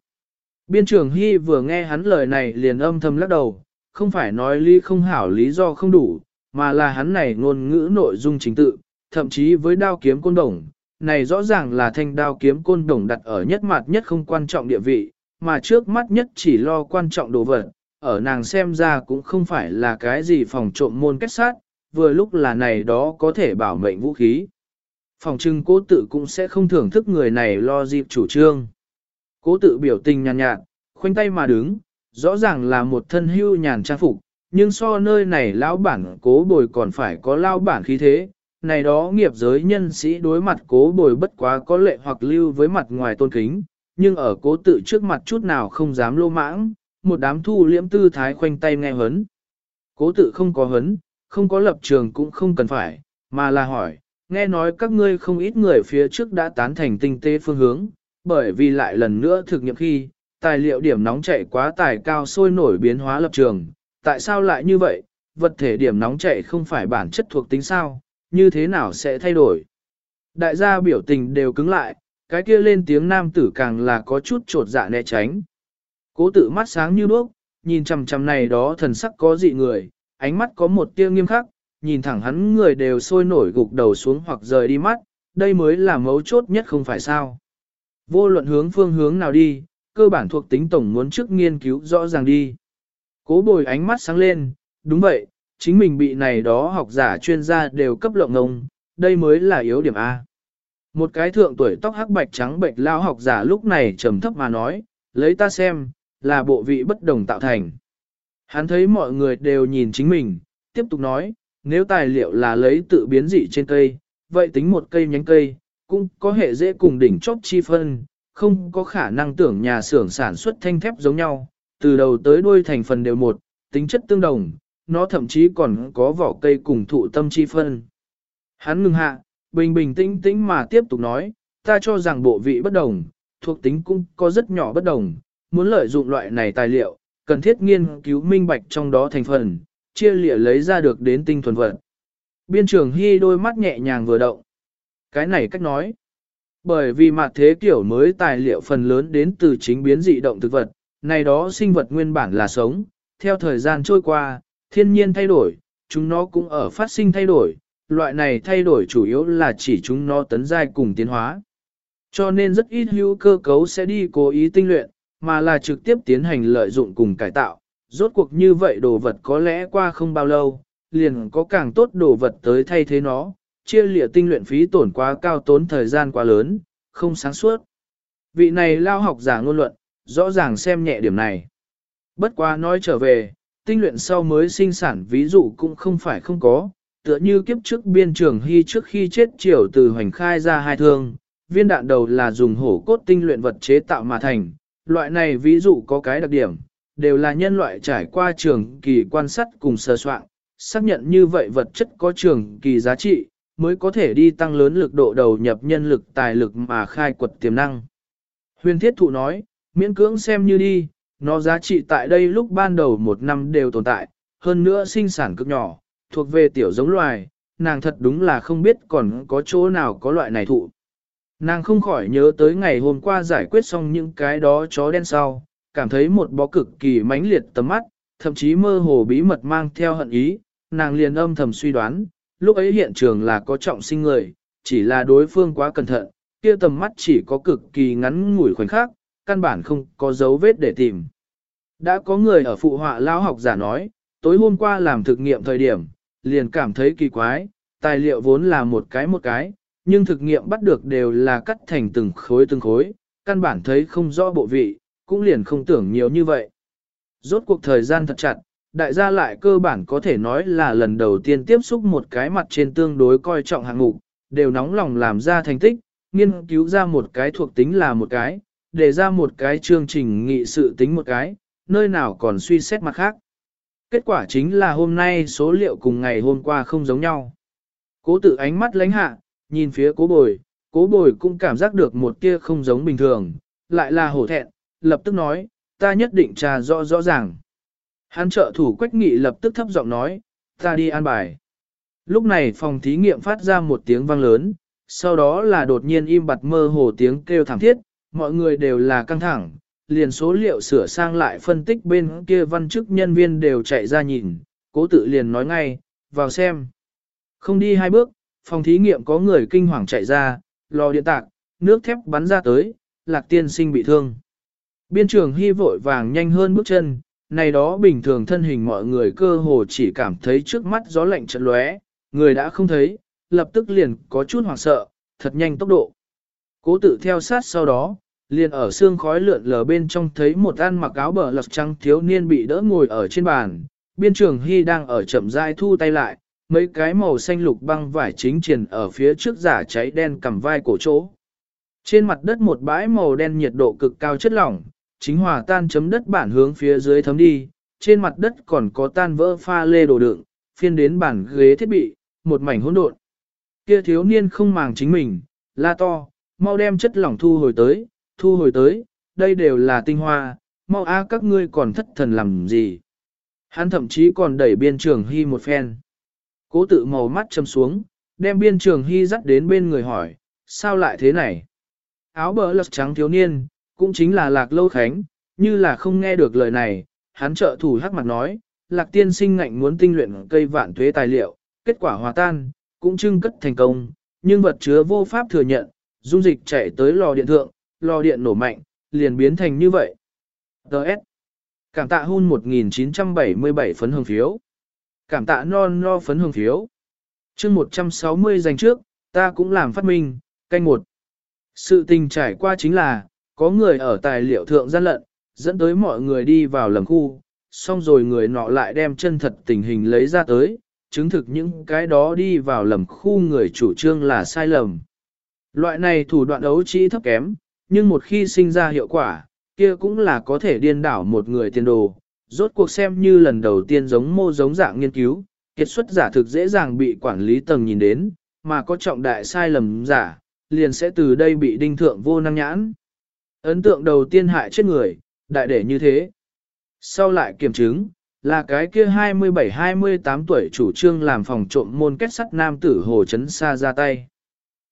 Biên trưởng Hy vừa nghe hắn lời này liền âm thầm lắc đầu, không phải nói lý không hảo lý do không đủ, mà là hắn này ngôn ngữ nội dung chính tự, thậm chí với đao kiếm côn đồng. Này rõ ràng là thanh đao kiếm côn đồng đặt ở nhất mặt nhất không quan trọng địa vị, mà trước mắt nhất chỉ lo quan trọng đồ vật, ở nàng xem ra cũng không phải là cái gì phòng trộm môn kết sát, vừa lúc là này đó có thể bảo mệnh vũ khí. Phòng trưng cố tự cũng sẽ không thưởng thức người này lo dịp chủ trương. Cố tự biểu tình nhàn nhạt, nhạt, khoanh tay mà đứng, rõ ràng là một thân hưu nhàn trang phục, nhưng so nơi này lão bản cố bồi còn phải có lao bản khí thế. Này đó nghiệp giới nhân sĩ đối mặt cố bồi bất quá có lệ hoặc lưu với mặt ngoài tôn kính, nhưng ở cố tự trước mặt chút nào không dám lô mãng, một đám thu liễm tư thái khoanh tay nghe hấn. Cố tự không có hấn, không có lập trường cũng không cần phải, mà là hỏi, nghe nói các ngươi không ít người phía trước đã tán thành tinh tế phương hướng, bởi vì lại lần nữa thực nghiệm khi, tài liệu điểm nóng chạy quá tài cao sôi nổi biến hóa lập trường, tại sao lại như vậy, vật thể điểm nóng chạy không phải bản chất thuộc tính sao, như thế nào sẽ thay đổi. Đại gia biểu tình đều cứng lại, cái kia lên tiếng nam tử càng là có chút trột dạ né tránh. Cố tự mắt sáng như đuốc, nhìn chằm chằm này đó thần sắc có dị người, ánh mắt có một tia nghiêm khắc, nhìn thẳng hắn người đều sôi nổi gục đầu xuống hoặc rời đi mắt, đây mới là mấu chốt nhất không phải sao. Vô luận hướng phương hướng nào đi, cơ bản thuộc tính tổng muốn trước nghiên cứu rõ ràng đi. Cố bồi ánh mắt sáng lên, đúng vậy, chính mình bị này đó học giả chuyên gia đều cấp lộng ngông, đây mới là yếu điểm A. Một cái thượng tuổi tóc hắc bạch trắng bệnh lao học giả lúc này trầm thấp mà nói, lấy ta xem, là bộ vị bất đồng tạo thành. Hắn thấy mọi người đều nhìn chính mình, tiếp tục nói, nếu tài liệu là lấy tự biến dị trên cây, vậy tính một cây nhánh cây, cũng có hệ dễ cùng đỉnh chóp chi phân, không có khả năng tưởng nhà xưởng sản xuất thanh thép giống nhau, từ đầu tới đuôi thành phần đều một, tính chất tương đồng, nó thậm chí còn có vỏ cây cùng thụ tâm chi phân. Hắn ngừng hạ, bình bình tĩnh tĩnh mà tiếp tục nói, ta cho rằng bộ vị bất đồng, thuộc tính cũng có rất nhỏ bất đồng, muốn lợi dụng loại này tài liệu, cần thiết nghiên cứu minh bạch trong đó thành phần, chia lịa lấy ra được đến tinh thuần vật. Biên trưởng Hy đôi mắt nhẹ nhàng vừa động. Cái này cách nói. Bởi vì mặt thế kiểu mới tài liệu phần lớn đến từ chính biến dị động thực vật, này đó sinh vật nguyên bản là sống, theo thời gian trôi qua, thiên nhiên thay đổi, chúng nó cũng ở phát sinh thay đổi, loại này thay đổi chủ yếu là chỉ chúng nó tấn giai cùng tiến hóa. Cho nên rất ít hữu cơ cấu sẽ đi cố ý tinh luyện, mà là trực tiếp tiến hành lợi dụng cùng cải tạo. Rốt cuộc như vậy đồ vật có lẽ qua không bao lâu, liền có càng tốt đồ vật tới thay thế nó, chia lịa tinh luyện phí tổn quá cao tốn thời gian quá lớn, không sáng suốt. Vị này lao học giả ngôn luận, rõ ràng xem nhẹ điểm này. Bất quá nói trở về, tinh luyện sau mới sinh sản ví dụ cũng không phải không có, tựa như kiếp trước biên trường hy trước khi chết triều từ hoành khai ra hai thương, viên đạn đầu là dùng hổ cốt tinh luyện vật chế tạo mà thành, loại này ví dụ có cái đặc điểm, đều là nhân loại trải qua trường kỳ quan sát cùng sơ soạn, xác nhận như vậy vật chất có trường kỳ giá trị, mới có thể đi tăng lớn lực độ đầu nhập nhân lực tài lực mà khai quật tiềm năng. Huyền thiết thụ nói, miễn cưỡng xem như đi, nó giá trị tại đây lúc ban đầu một năm đều tồn tại, hơn nữa sinh sản cực nhỏ, thuộc về tiểu giống loài, nàng thật đúng là không biết còn có chỗ nào có loại này thụ. Nàng không khỏi nhớ tới ngày hôm qua giải quyết xong những cái đó chó đen sau, cảm thấy một bó cực kỳ mãnh liệt tầm mắt, thậm chí mơ hồ bí mật mang theo hận ý, nàng liền âm thầm suy đoán, lúc ấy hiện trường là có trọng sinh người, chỉ là đối phương quá cẩn thận, kia tầm mắt chỉ có cực kỳ ngắn ngủi khoảnh khắc, căn bản không có dấu vết để tìm. Đã có người ở phụ họa lão học giả nói, tối hôm qua làm thực nghiệm thời điểm, liền cảm thấy kỳ quái, tài liệu vốn là một cái một cái, nhưng thực nghiệm bắt được đều là cắt thành từng khối từng khối, căn bản thấy không rõ bộ vị, cũng liền không tưởng nhiều như vậy. Rốt cuộc thời gian thật chặt, đại gia lại cơ bản có thể nói là lần đầu tiên tiếp xúc một cái mặt trên tương đối coi trọng hạng mục, đều nóng lòng làm ra thành tích, nghiên cứu ra một cái thuộc tính là một cái, đề ra một cái chương trình nghị sự tính một cái, nơi nào còn suy xét mặt khác. Kết quả chính là hôm nay số liệu cùng ngày hôm qua không giống nhau. Cố tự ánh mắt lánh hạ, nhìn phía cố bồi, cố bồi cũng cảm giác được một kia không giống bình thường, lại là hổ thẹn, lập tức nói, ta nhất định trà rõ rõ ràng. Hắn trợ thủ quách nghị lập tức thấp giọng nói, ta đi an bài. Lúc này phòng thí nghiệm phát ra một tiếng vang lớn, sau đó là đột nhiên im bặt mơ hồ tiếng kêu thảm thiết, mọi người đều là căng thẳng, liền số liệu sửa sang lại phân tích bên kia văn chức nhân viên đều chạy ra nhìn, cố tự liền nói ngay, vào xem. Không đi hai bước, phòng thí nghiệm có người kinh hoàng chạy ra, lò điện tạc, nước thép bắn ra tới, lạc tiên sinh bị thương. Biên trường hy vội vàng nhanh hơn bước chân, này đó bình thường thân hình mọi người cơ hồ chỉ cảm thấy trước mắt gió lạnh trận lóe, người đã không thấy, lập tức liền có chút hoảng sợ, thật nhanh tốc độ. Cố tự theo sát sau đó, liền ở xương khói lượn lờ bên trong thấy một ăn mặc áo bờ lật trắng thiếu niên bị đỡ ngồi ở trên bàn, biên trường hy đang ở chậm rãi thu tay lại, mấy cái màu xanh lục băng vải chính triển ở phía trước giả cháy đen cầm vai cổ chỗ. Trên mặt đất một bãi màu đen nhiệt độ cực cao chất lỏng, chính hòa tan chấm đất bản hướng phía dưới thấm đi, trên mặt đất còn có tan vỡ pha lê đồ đựng, phiên đến bản ghế thiết bị, một mảnh hỗn độn. Kia thiếu niên không màng chính mình, la to, mau đem chất lỏng thu hồi tới, thu hồi tới, đây đều là tinh hoa, mau a các ngươi còn thất thần làm gì. Hắn thậm chí còn đẩy biên trường hy một phen. Cố tự màu mắt châm xuống, đem biên trường hy dắt đến bên người hỏi, sao lại thế này? Áo bờ lật trắng thiếu niên, cũng chính là lạc lâu khánh, như là không nghe được lời này, hắn trợ thủ hắc mặt nói, lạc tiên sinh ngạnh muốn tinh luyện cây vạn thuế tài liệu, kết quả hòa tan, cũng trưng cất thành công, nhưng vật chứa vô pháp thừa nhận, dung dịch chạy tới lò điện thượng, lò điện nổ mạnh, liền biến thành như vậy. Đợt. Cảm tạ hun 1977 phấn hương phiếu. Cảm tạ non no phấn hương phiếu. chương 160 dành trước, ta cũng làm phát minh, canh một. Sự tình trải qua chính là, có người ở tài liệu thượng gian lận, dẫn tới mọi người đi vào lầm khu, xong rồi người nọ lại đem chân thật tình hình lấy ra tới, chứng thực những cái đó đi vào lầm khu người chủ trương là sai lầm. Loại này thủ đoạn đấu trí thấp kém, nhưng một khi sinh ra hiệu quả, kia cũng là có thể điên đảo một người tiền đồ. Rốt cuộc xem như lần đầu tiên giống mô giống dạng nghiên cứu, kết xuất giả thực dễ dàng bị quản lý tầng nhìn đến, mà có trọng đại sai lầm giả, liền sẽ từ đây bị đinh thượng vô năng nhãn. Ấn tượng đầu tiên hại chết người, đại để như thế. Sau lại kiểm chứng, là cái kia 27-28 tuổi chủ trương làm phòng trộm môn kết sắt nam tử Hồ Chấn Sa ra tay.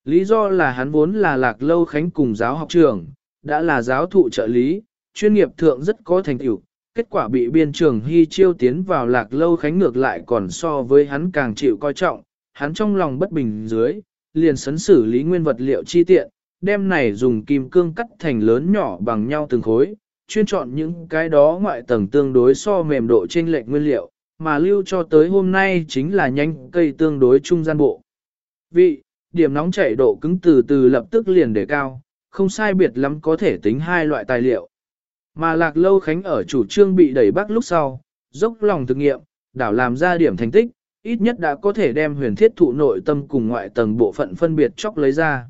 Lý do là hắn vốn là lạc lâu khánh cùng giáo học trường, đã là giáo thụ trợ lý, chuyên nghiệp thượng rất có thành tựu. Kết quả bị biên trường hy chiêu tiến vào lạc lâu khánh ngược lại còn so với hắn càng chịu coi trọng, hắn trong lòng bất bình dưới, liền sấn xử lý nguyên vật liệu chi tiện, đem này dùng kim cương cắt thành lớn nhỏ bằng nhau từng khối, chuyên chọn những cái đó ngoại tầng tương đối so mềm độ trên lệch nguyên liệu, mà lưu cho tới hôm nay chính là nhanh cây tương đối trung gian bộ. Vị, điểm nóng chảy độ cứng từ từ lập tức liền để cao, không sai biệt lắm có thể tính hai loại tài liệu. Mà Lạc Lâu Khánh ở chủ trương bị đẩy bắc lúc sau, dốc lòng thực nghiệm, đảo làm ra điểm thành tích, ít nhất đã có thể đem huyền thiết thụ nội tâm cùng ngoại tầng bộ phận phân biệt chóc lấy ra.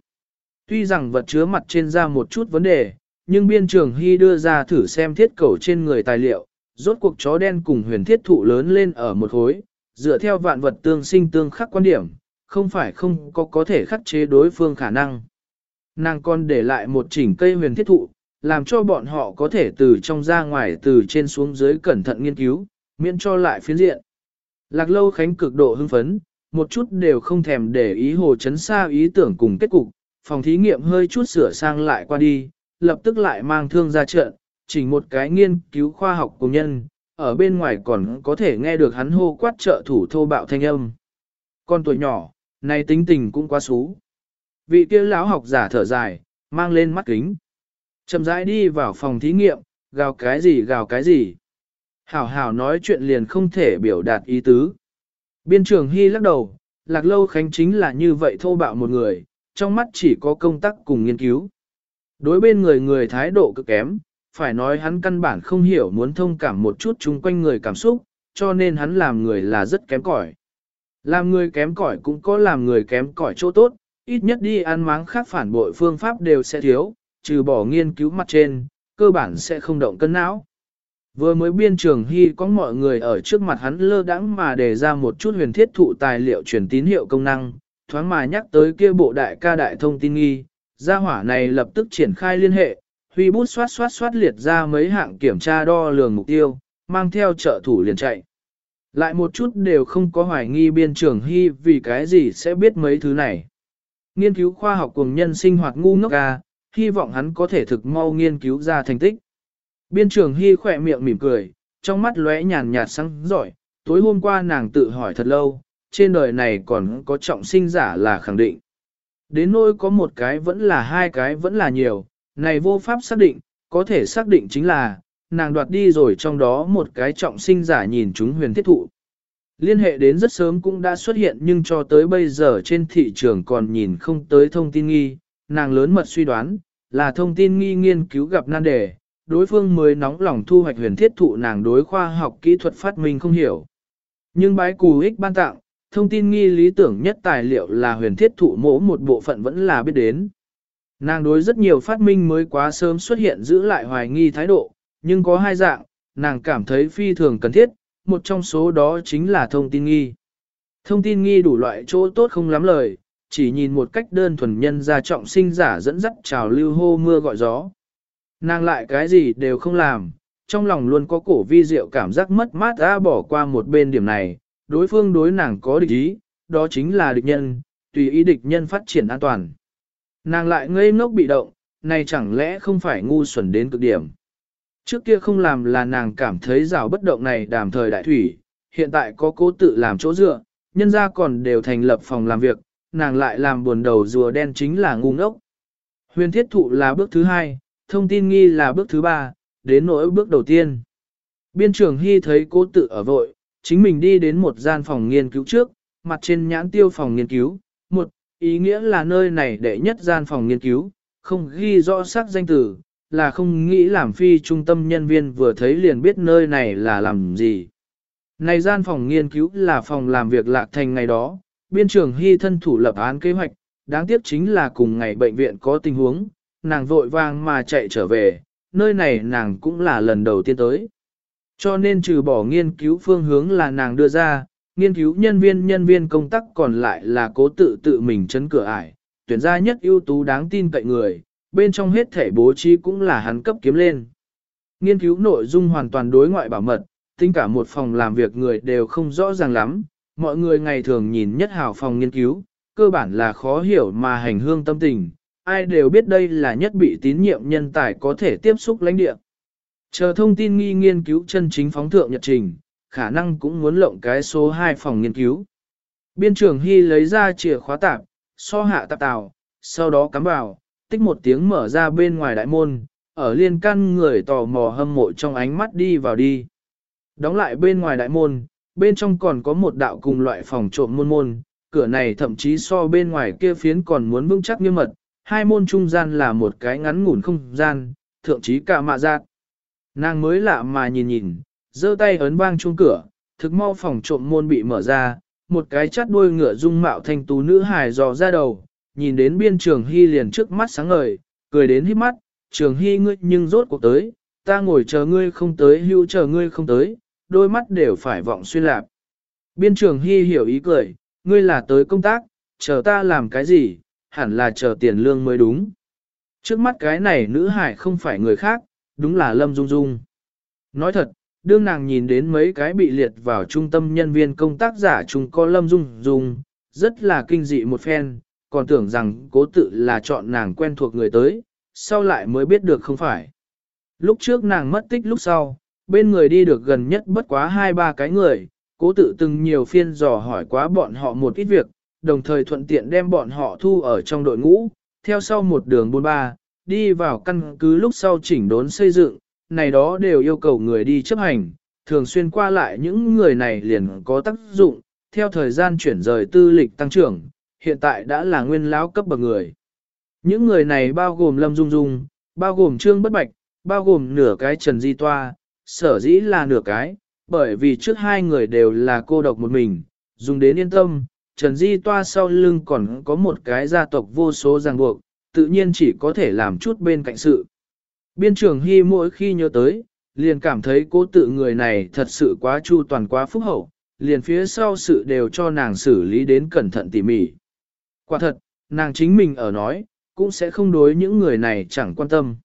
Tuy rằng vật chứa mặt trên ra một chút vấn đề, nhưng biên trường hy đưa ra thử xem thiết cầu trên người tài liệu, rốt cuộc chó đen cùng huyền thiết thụ lớn lên ở một khối, dựa theo vạn vật tương sinh tương khắc quan điểm, không phải không có có thể khắc chế đối phương khả năng. Nàng còn để lại một chỉnh cây huyền thiết thụ, làm cho bọn họ có thể từ trong ra ngoài từ trên xuống dưới cẩn thận nghiên cứu, miễn cho lại phiến diện. Lạc lâu khánh cực độ hưng phấn, một chút đều không thèm để ý hồ chấn xa ý tưởng cùng kết cục, phòng thí nghiệm hơi chút sửa sang lại qua đi, lập tức lại mang thương ra trận, chỉnh một cái nghiên cứu khoa học công nhân, ở bên ngoài còn có thể nghe được hắn hô quát trợ thủ thô bạo thanh âm. Con tuổi nhỏ, này tính tình cũng quá xú. Vị kia lão học giả thở dài, mang lên mắt kính. Chậm rãi đi vào phòng thí nghiệm, gào cái gì gào cái gì. Hảo hảo nói chuyện liền không thể biểu đạt ý tứ. Biên trưởng Hy lắc đầu, lạc lâu khánh chính là như vậy thô bạo một người, trong mắt chỉ có công tác cùng nghiên cứu. Đối bên người người thái độ cực kém, phải nói hắn căn bản không hiểu muốn thông cảm một chút chung quanh người cảm xúc, cho nên hắn làm người là rất kém cỏi. Làm người kém cỏi cũng có làm người kém cỏi chỗ tốt, ít nhất đi ăn máng khác phản bội phương pháp đều sẽ thiếu, trừ bỏ nghiên cứu mặt trên, cơ bản sẽ không động cân não. Vừa mới biên trường hy có mọi người ở trước mặt hắn lơ đãng mà đề ra một chút huyền thiết thụ tài liệu truyền tín hiệu công năng, thoáng mà nhắc tới kia bộ đại ca đại thông tin nghi, gia hỏa này lập tức triển khai liên hệ, huy bút xoát xoát xoát liệt ra mấy hạng kiểm tra đo lường mục tiêu, mang theo trợ thủ liền chạy. Lại một chút đều không có hoài nghi biên trường hy vì cái gì sẽ biết mấy thứ này. Nghiên cứu khoa học cùng nhân sinh hoạt ngu ngốc à hy vọng hắn có thể thực mau nghiên cứu ra thành tích. Biên trường hy khỏe miệng mỉm cười, trong mắt lóe nhàn nhạt sáng giỏi, tối hôm qua nàng tự hỏi thật lâu, trên đời này còn có trọng sinh giả là khẳng định. Đến nỗi có một cái vẫn là hai cái vẫn là nhiều, này vô pháp xác định, có thể xác định chính là, nàng đoạt đi rồi trong đó một cái trọng sinh giả nhìn chúng huyền thiết thụ. Liên hệ đến rất sớm cũng đã xuất hiện nhưng cho tới bây giờ trên thị trường còn nhìn không tới thông tin nghi, nàng lớn mật suy đoán, là thông tin nghi nghiên cứu gặp nan đề, đối phương mới nóng lòng thu hoạch huyền thiết thụ nàng đối khoa học kỹ thuật phát minh không hiểu. Nhưng bái cù ích ban tặng, thông tin nghi lý tưởng nhất tài liệu là huyền thiết thụ mỗ một bộ phận vẫn là biết đến. Nàng đối rất nhiều phát minh mới quá sớm xuất hiện giữ lại hoài nghi thái độ, nhưng có hai dạng, nàng cảm thấy phi thường cần thiết, một trong số đó chính là thông tin nghi. Thông tin nghi đủ loại chỗ tốt không lắm lời, chỉ nhìn một cách đơn thuần nhân ra trọng sinh giả dẫn dắt trào lưu hô mưa gọi gió. Nàng lại cái gì đều không làm, trong lòng luôn có cổ vi diệu cảm giác mất mát đã bỏ qua một bên điểm này, đối phương đối nàng có địch ý, đó chính là địch nhân, tùy ý địch nhân phát triển an toàn. Nàng lại ngây ngốc bị động, này chẳng lẽ không phải ngu xuẩn đến cực điểm. Trước kia không làm là nàng cảm thấy rào bất động này đàm thời đại thủy, hiện tại có cố tự làm chỗ dựa, nhân ra còn đều thành lập phòng làm việc, nàng lại làm buồn đầu rùa đen chính là ngu ngốc. Huyền thiết thụ là bước thứ hai, thông tin nghi là bước thứ ba, đến nỗi bước đầu tiên. Biên trưởng Hy thấy cô tự ở vội, chính mình đi đến một gian phòng nghiên cứu trước, mặt trên nhãn tiêu phòng nghiên cứu, một, ý nghĩa là nơi này đệ nhất gian phòng nghiên cứu, không ghi rõ xác danh từ, là không nghĩ làm phi trung tâm nhân viên vừa thấy liền biết nơi này là làm gì. Này gian phòng nghiên cứu là phòng làm việc lạc thành ngày đó, biên trưởng Hy thân thủ lập án kế hoạch, đáng tiếc chính là cùng ngày bệnh viện có tình huống, nàng vội vàng mà chạy trở về, nơi này nàng cũng là lần đầu tiên tới. Cho nên trừ bỏ nghiên cứu phương hướng là nàng đưa ra, nghiên cứu nhân viên nhân viên công tác còn lại là cố tự tự mình chấn cửa ải, tuyển ra nhất ưu tú đáng tin cậy người, bên trong hết thể bố trí cũng là hắn cấp kiếm lên. Nghiên cứu nội dung hoàn toàn đối ngoại bảo mật, tính cả một phòng làm việc người đều không rõ ràng lắm, mọi người ngày thường nhìn nhất hào phòng nghiên cứu, cơ bản là khó hiểu mà hành hương tâm tình, ai đều biết đây là nhất bị tín nhiệm nhân tài có thể tiếp xúc lãnh địa. Chờ thông tin nghi nghiên cứu chân chính phóng thượng nhật trình, khả năng cũng muốn lộng cái số 2 phòng nghiên cứu. Biên trưởng Hy lấy ra chìa khóa tạp, so hạ tạp tàu, sau đó cắm vào, tích một tiếng mở ra bên ngoài đại môn, ở liên căn người tò mò hâm mộ trong ánh mắt đi vào đi. Đóng lại bên ngoài đại môn, bên trong còn có một đạo cùng loại phòng trộm môn môn, cửa này thậm chí so bên ngoài kia phiến còn muốn vững chắc nghiêm mật, hai môn trung gian là một cái ngắn ngủn không gian, thượng chí cả mạ giác. Nàng mới lạ mà nhìn nhìn, giơ tay ấn vang chuông cửa, thực mau phòng trộm môn bị mở ra, một cái chắt đuôi ngựa dung mạo thanh tú nữ hài dò ra đầu, nhìn đến biên trường hy liền trước mắt sáng ngời, cười đến hít mắt, trường hy ngươi nhưng rốt cuộc tới, ta ngồi chờ ngươi không tới hưu chờ ngươi không tới, đôi mắt đều phải vọng xuyên lạp. Biên trường hy hiểu ý cười, ngươi là tới công tác, chờ ta làm cái gì, hẳn là chờ tiền lương mới đúng. Trước mắt cái này nữ hải không phải người khác, đúng là Lâm Dung Dung. Nói thật, đương nàng nhìn đến mấy cái bị liệt vào trung tâm nhân viên công tác giả chúng có Lâm Dung Dung, rất là kinh dị một phen, còn tưởng rằng cố tự là chọn nàng quen thuộc người tới, sau lại mới biết được không phải. Lúc trước nàng mất tích lúc sau, bên người đi được gần nhất bất quá hai ba cái người, cố tự từng nhiều phiên dò hỏi quá bọn họ một ít việc, đồng thời thuận tiện đem bọn họ thu ở trong đội ngũ, theo sau một đường buôn ba, đi vào căn cứ lúc sau chỉnh đốn xây dựng, này đó đều yêu cầu người đi chấp hành, thường xuyên qua lại những người này liền có tác dụng, theo thời gian chuyển rời tư lịch tăng trưởng, hiện tại đã là nguyên lão cấp bậc người. Những người này bao gồm Lâm Dung Dung, bao gồm Trương Bất Bạch, bao gồm nửa cái Trần Di Toa, sở dĩ là nửa cái, bởi vì trước hai người đều là cô độc một mình, dùng đến yên tâm, Trần Di Toa sau lưng còn có một cái gia tộc vô số ràng buộc, tự nhiên chỉ có thể làm chút bên cạnh sự. Biên trưởng Hy mỗi khi nhớ tới, liền cảm thấy cố tự người này thật sự quá chu toàn quá phúc hậu, liền phía sau sự đều cho nàng xử lý đến cẩn thận tỉ mỉ. Quả thật, nàng chính mình ở nói, cũng sẽ không đối những người này chẳng quan tâm.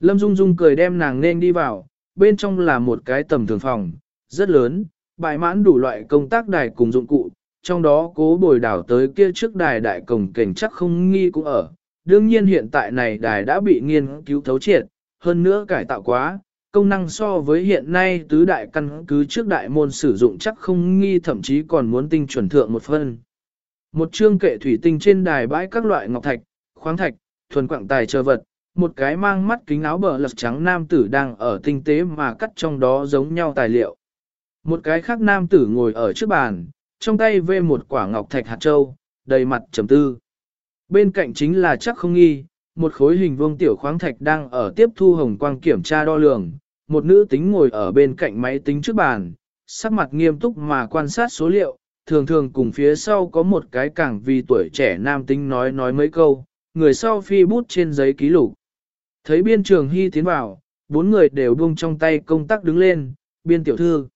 Lâm Dung Dung cười đem nàng nên đi vào, bên trong là một cái tầm thường phòng, rất lớn, bài mãn đủ loại công tác đài cùng dụng cụ, trong đó cố bồi đảo tới kia trước đài đại cổng cảnh chắc không nghi cũng ở. Đương nhiên hiện tại này đài đã bị nghiên cứu thấu triệt, hơn nữa cải tạo quá, công năng so với hiện nay tứ đại căn cứ trước đại môn sử dụng chắc không nghi thậm chí còn muốn tinh chuẩn thượng một phân. Một chương kệ thủy tinh trên đài bãi các loại ngọc thạch, khoáng thạch, thuần quặng tài chờ vật, một cái mang mắt kính áo bờ lật trắng nam tử đang ở tinh tế mà cắt trong đó giống nhau tài liệu. Một cái khác nam tử ngồi ở trước bàn, trong tay vê một quả ngọc thạch hạt châu, đầy mặt trầm tư. Bên cạnh chính là chắc không nghi, một khối hình vuông tiểu khoáng thạch đang ở tiếp thu hồng quang kiểm tra đo lường, một nữ tính ngồi ở bên cạnh máy tính trước bàn, sắc mặt nghiêm túc mà quan sát số liệu, thường thường cùng phía sau có một cái càng vì tuổi trẻ nam tính nói nói mấy câu, người sau phi bút trên giấy ký lục. Thấy biên trường hy tiến vào, bốn người đều buông trong tay công tác đứng lên, biên tiểu thư.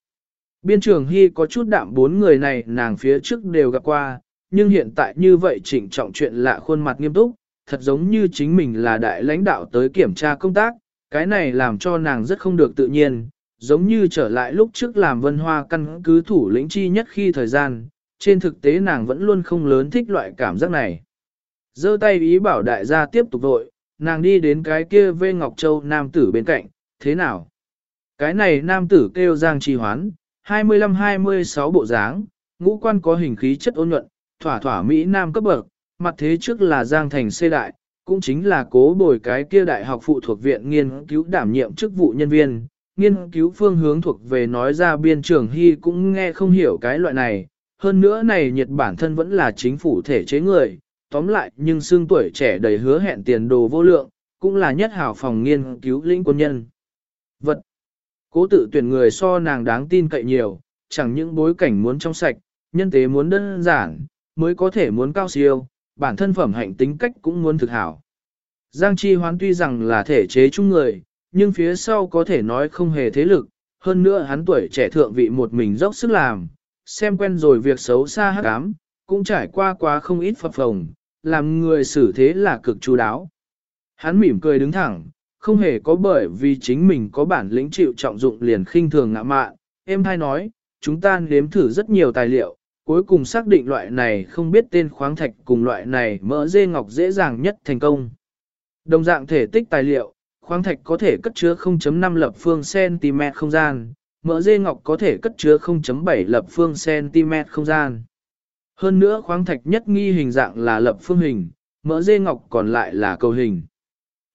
Biên trường hy có chút đạm bốn người này nàng phía trước đều gặp qua, nhưng hiện tại như vậy chỉnh trọng chuyện lạ khuôn mặt nghiêm túc, thật giống như chính mình là đại lãnh đạo tới kiểm tra công tác, cái này làm cho nàng rất không được tự nhiên, giống như trở lại lúc trước làm vân hoa căn cứ thủ lĩnh chi nhất khi thời gian, trên thực tế nàng vẫn luôn không lớn thích loại cảm giác này. giơ tay ý bảo đại gia tiếp tục vội, nàng đi đến cái kia vê Ngọc Châu nam tử bên cạnh, thế nào? Cái này nam tử kêu Giang Trì Hoán, 25-26 bộ dáng, ngũ quan có hình khí chất ôn nhuận, thỏa thỏa Mỹ Nam cấp bậc, mặt thế trước là Giang Thành xê đại, cũng chính là cố bồi cái kia đại học phụ thuộc viện nghiên cứu đảm nhiệm chức vụ nhân viên. Nghiên cứu phương hướng thuộc về nói ra biên trưởng hy cũng nghe không hiểu cái loại này, hơn nữa này Nhật bản thân vẫn là chính phủ thể chế người, tóm lại nhưng xương tuổi trẻ đầy hứa hẹn tiền đồ vô lượng, cũng là nhất hảo phòng nghiên cứu lĩnh quân nhân. Vật Cố tự tuyển người so nàng đáng tin cậy nhiều, chẳng những bối cảnh muốn trong sạch, nhân tế muốn đơn giản, mới có thể muốn cao siêu, bản thân phẩm hạnh tính cách cũng muốn thực hảo. Giang Chi Hoán tuy rằng là thể chế chung người, nhưng phía sau có thể nói không hề thế lực, hơn nữa hắn tuổi trẻ thượng vị một mình dốc sức làm, xem quen rồi việc xấu xa hắc ám, cũng trải qua quá không ít phập phồng, làm người xử thế là cực chú đáo. Hắn mỉm cười đứng thẳng, không hề có bởi vì chính mình có bản lĩnh chịu trọng dụng liền khinh thường ngạ mạn. Em hay nói, chúng ta nếm thử rất nhiều tài liệu, cuối cùng xác định loại này không biết tên khoáng thạch cùng loại này mỡ dê ngọc dễ dàng nhất thành công. Đồng dạng thể tích tài liệu, khoáng thạch có thể cất chứa 0.5 lập phương cm không gian, mỡ dê ngọc có thể cất chứa 0.7 lập phương cm không gian. Hơn nữa khoáng thạch nhất nghi hình dạng là lập phương hình, mỡ dê ngọc còn lại là cầu hình.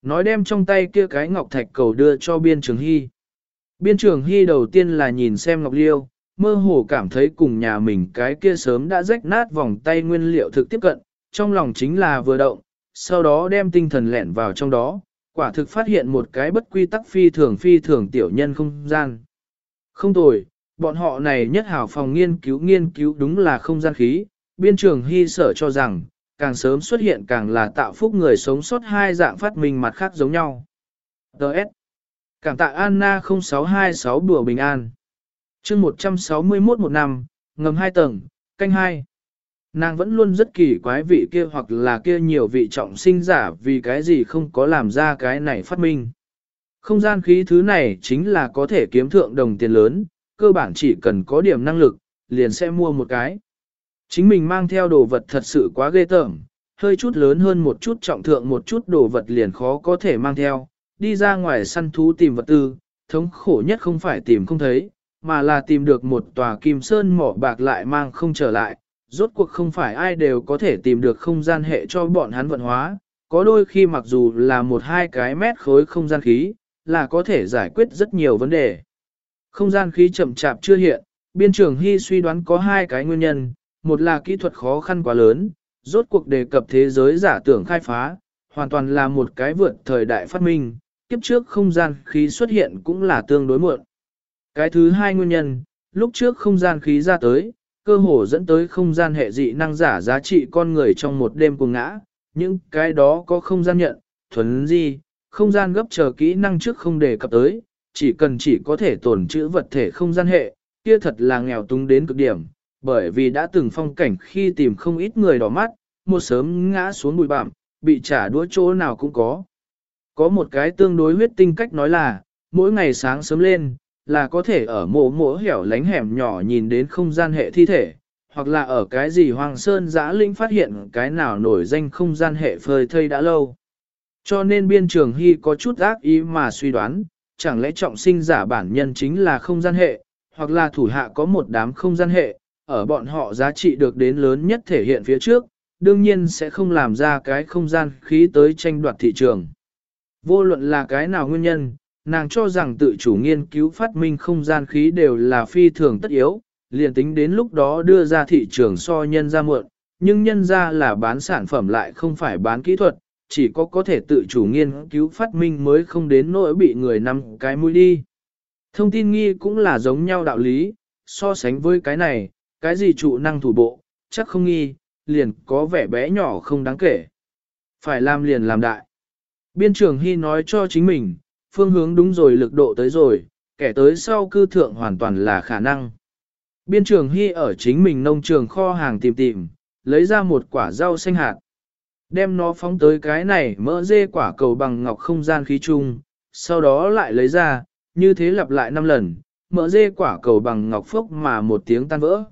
Nói đem trong tay kia cái ngọc thạch cầu đưa cho biên trường hy. Biên trường hy đầu tiên là nhìn xem ngọc liêu, mơ hồ cảm thấy cùng nhà mình cái kia sớm đã rách nát vòng tay nguyên liệu thực tiếp cận, trong lòng chính là vừa động, sau đó đem tinh thần lẻn vào trong đó, quả thực phát hiện một cái bất quy tắc phi thường phi thường tiểu nhân không gian. Không tồi, bọn họ này nhất hảo phòng nghiên cứu nghiên cứu đúng là không gian khí, biên trường hy sở cho rằng, càng sớm xuất hiện càng là tạo phúc người sống sót hai dạng phát minh mặt khác giống nhau. Đợt. Cảm tạ Anna 0626 đùa bình an. chương 161 một năm, ngầm hai tầng, canh hai. Nàng vẫn luôn rất kỳ quái vị kia hoặc là kia nhiều vị trọng sinh giả vì cái gì không có làm ra cái này phát minh. Không gian khí thứ này chính là có thể kiếm thượng đồng tiền lớn, cơ bản chỉ cần có điểm năng lực, liền sẽ mua một cái. Chính mình mang theo đồ vật thật sự quá ghê tởm, hơi chút lớn hơn một chút trọng thượng một chút đồ vật liền khó có thể mang theo, đi ra ngoài săn thú tìm vật tư, thống khổ nhất không phải tìm không thấy, mà là tìm được một tòa kim sơn mỏ bạc lại mang không trở lại, rốt cuộc không phải ai đều có thể tìm được không gian hệ cho bọn hắn vận hóa, có đôi khi mặc dù là một hai cái mét khối không gian khí, là có thể giải quyết rất nhiều vấn đề. Không gian khí chậm chạp chưa hiện, biên trường hy suy đoán có hai cái nguyên nhân, một là kỹ thuật khó khăn quá lớn, rốt cuộc đề cập thế giới giả tưởng khai phá, hoàn toàn là một cái vượt thời đại phát minh, kiếp trước không gian khí xuất hiện cũng là tương đối muộn. Cái thứ hai nguyên nhân, lúc trước không gian khí ra tới, cơ hồ dẫn tới không gian hệ dị năng giả giá trị con người trong một đêm cùng ngã, những cái đó có không gian nhận, thuần di, không gian gấp chờ kỹ năng trước không đề cập tới, chỉ cần chỉ có thể tồn trữ vật thể không gian hệ, kia thật là nghèo túng đến cực điểm, bởi vì đã từng phong cảnh khi tìm không ít người đỏ mắt, một sớm ngã xuống bụi bặm, bị trả đũa chỗ nào cũng có. Có một cái tương đối huyết tinh cách nói là, mỗi ngày sáng sớm lên, là có thể ở mộ mộ hẻo lánh hẻm nhỏ nhìn đến không gian hệ thi thể, hoặc là ở cái gì hoàng sơn giã linh phát hiện cái nào nổi danh không gian hệ phơi thây đã lâu. Cho nên biên trường hy có chút ác ý mà suy đoán, chẳng lẽ trọng sinh giả bản nhân chính là không gian hệ, hoặc là thủ hạ có một đám không gian hệ, ở bọn họ giá trị được đến lớn nhất thể hiện phía trước, đương nhiên sẽ không làm ra cái không gian khí tới tranh đoạt thị trường. Vô luận là cái nào nguyên nhân, nàng cho rằng tự chủ nghiên cứu phát minh không gian khí đều là phi thường tất yếu, liền tính đến lúc đó đưa ra thị trường so nhân ra mượn, nhưng nhân ra là bán sản phẩm lại không phải bán kỹ thuật, chỉ có có thể tự chủ nghiên cứu phát minh mới không đến nỗi bị người nắm cái mũi đi. Thông tin nghi cũng là giống nhau đạo lý, so sánh với cái này, cái gì trụ năng thủ bộ, chắc không nghi, liền có vẻ bé nhỏ không đáng kể. Phải làm liền làm đại. Biên trưởng Hy nói cho chính mình, phương hướng đúng rồi lực độ tới rồi, kẻ tới sau cư thượng hoàn toàn là khả năng. Biên trưởng Hy ở chính mình nông trường kho hàng tìm tìm, lấy ra một quả rau xanh hạt. Đem nó phóng tới cái này mỡ dê quả cầu bằng ngọc không gian khí chung, sau đó lại lấy ra, như thế lặp lại 5 lần, mỡ dê quả cầu bằng ngọc phốc mà một tiếng tan vỡ.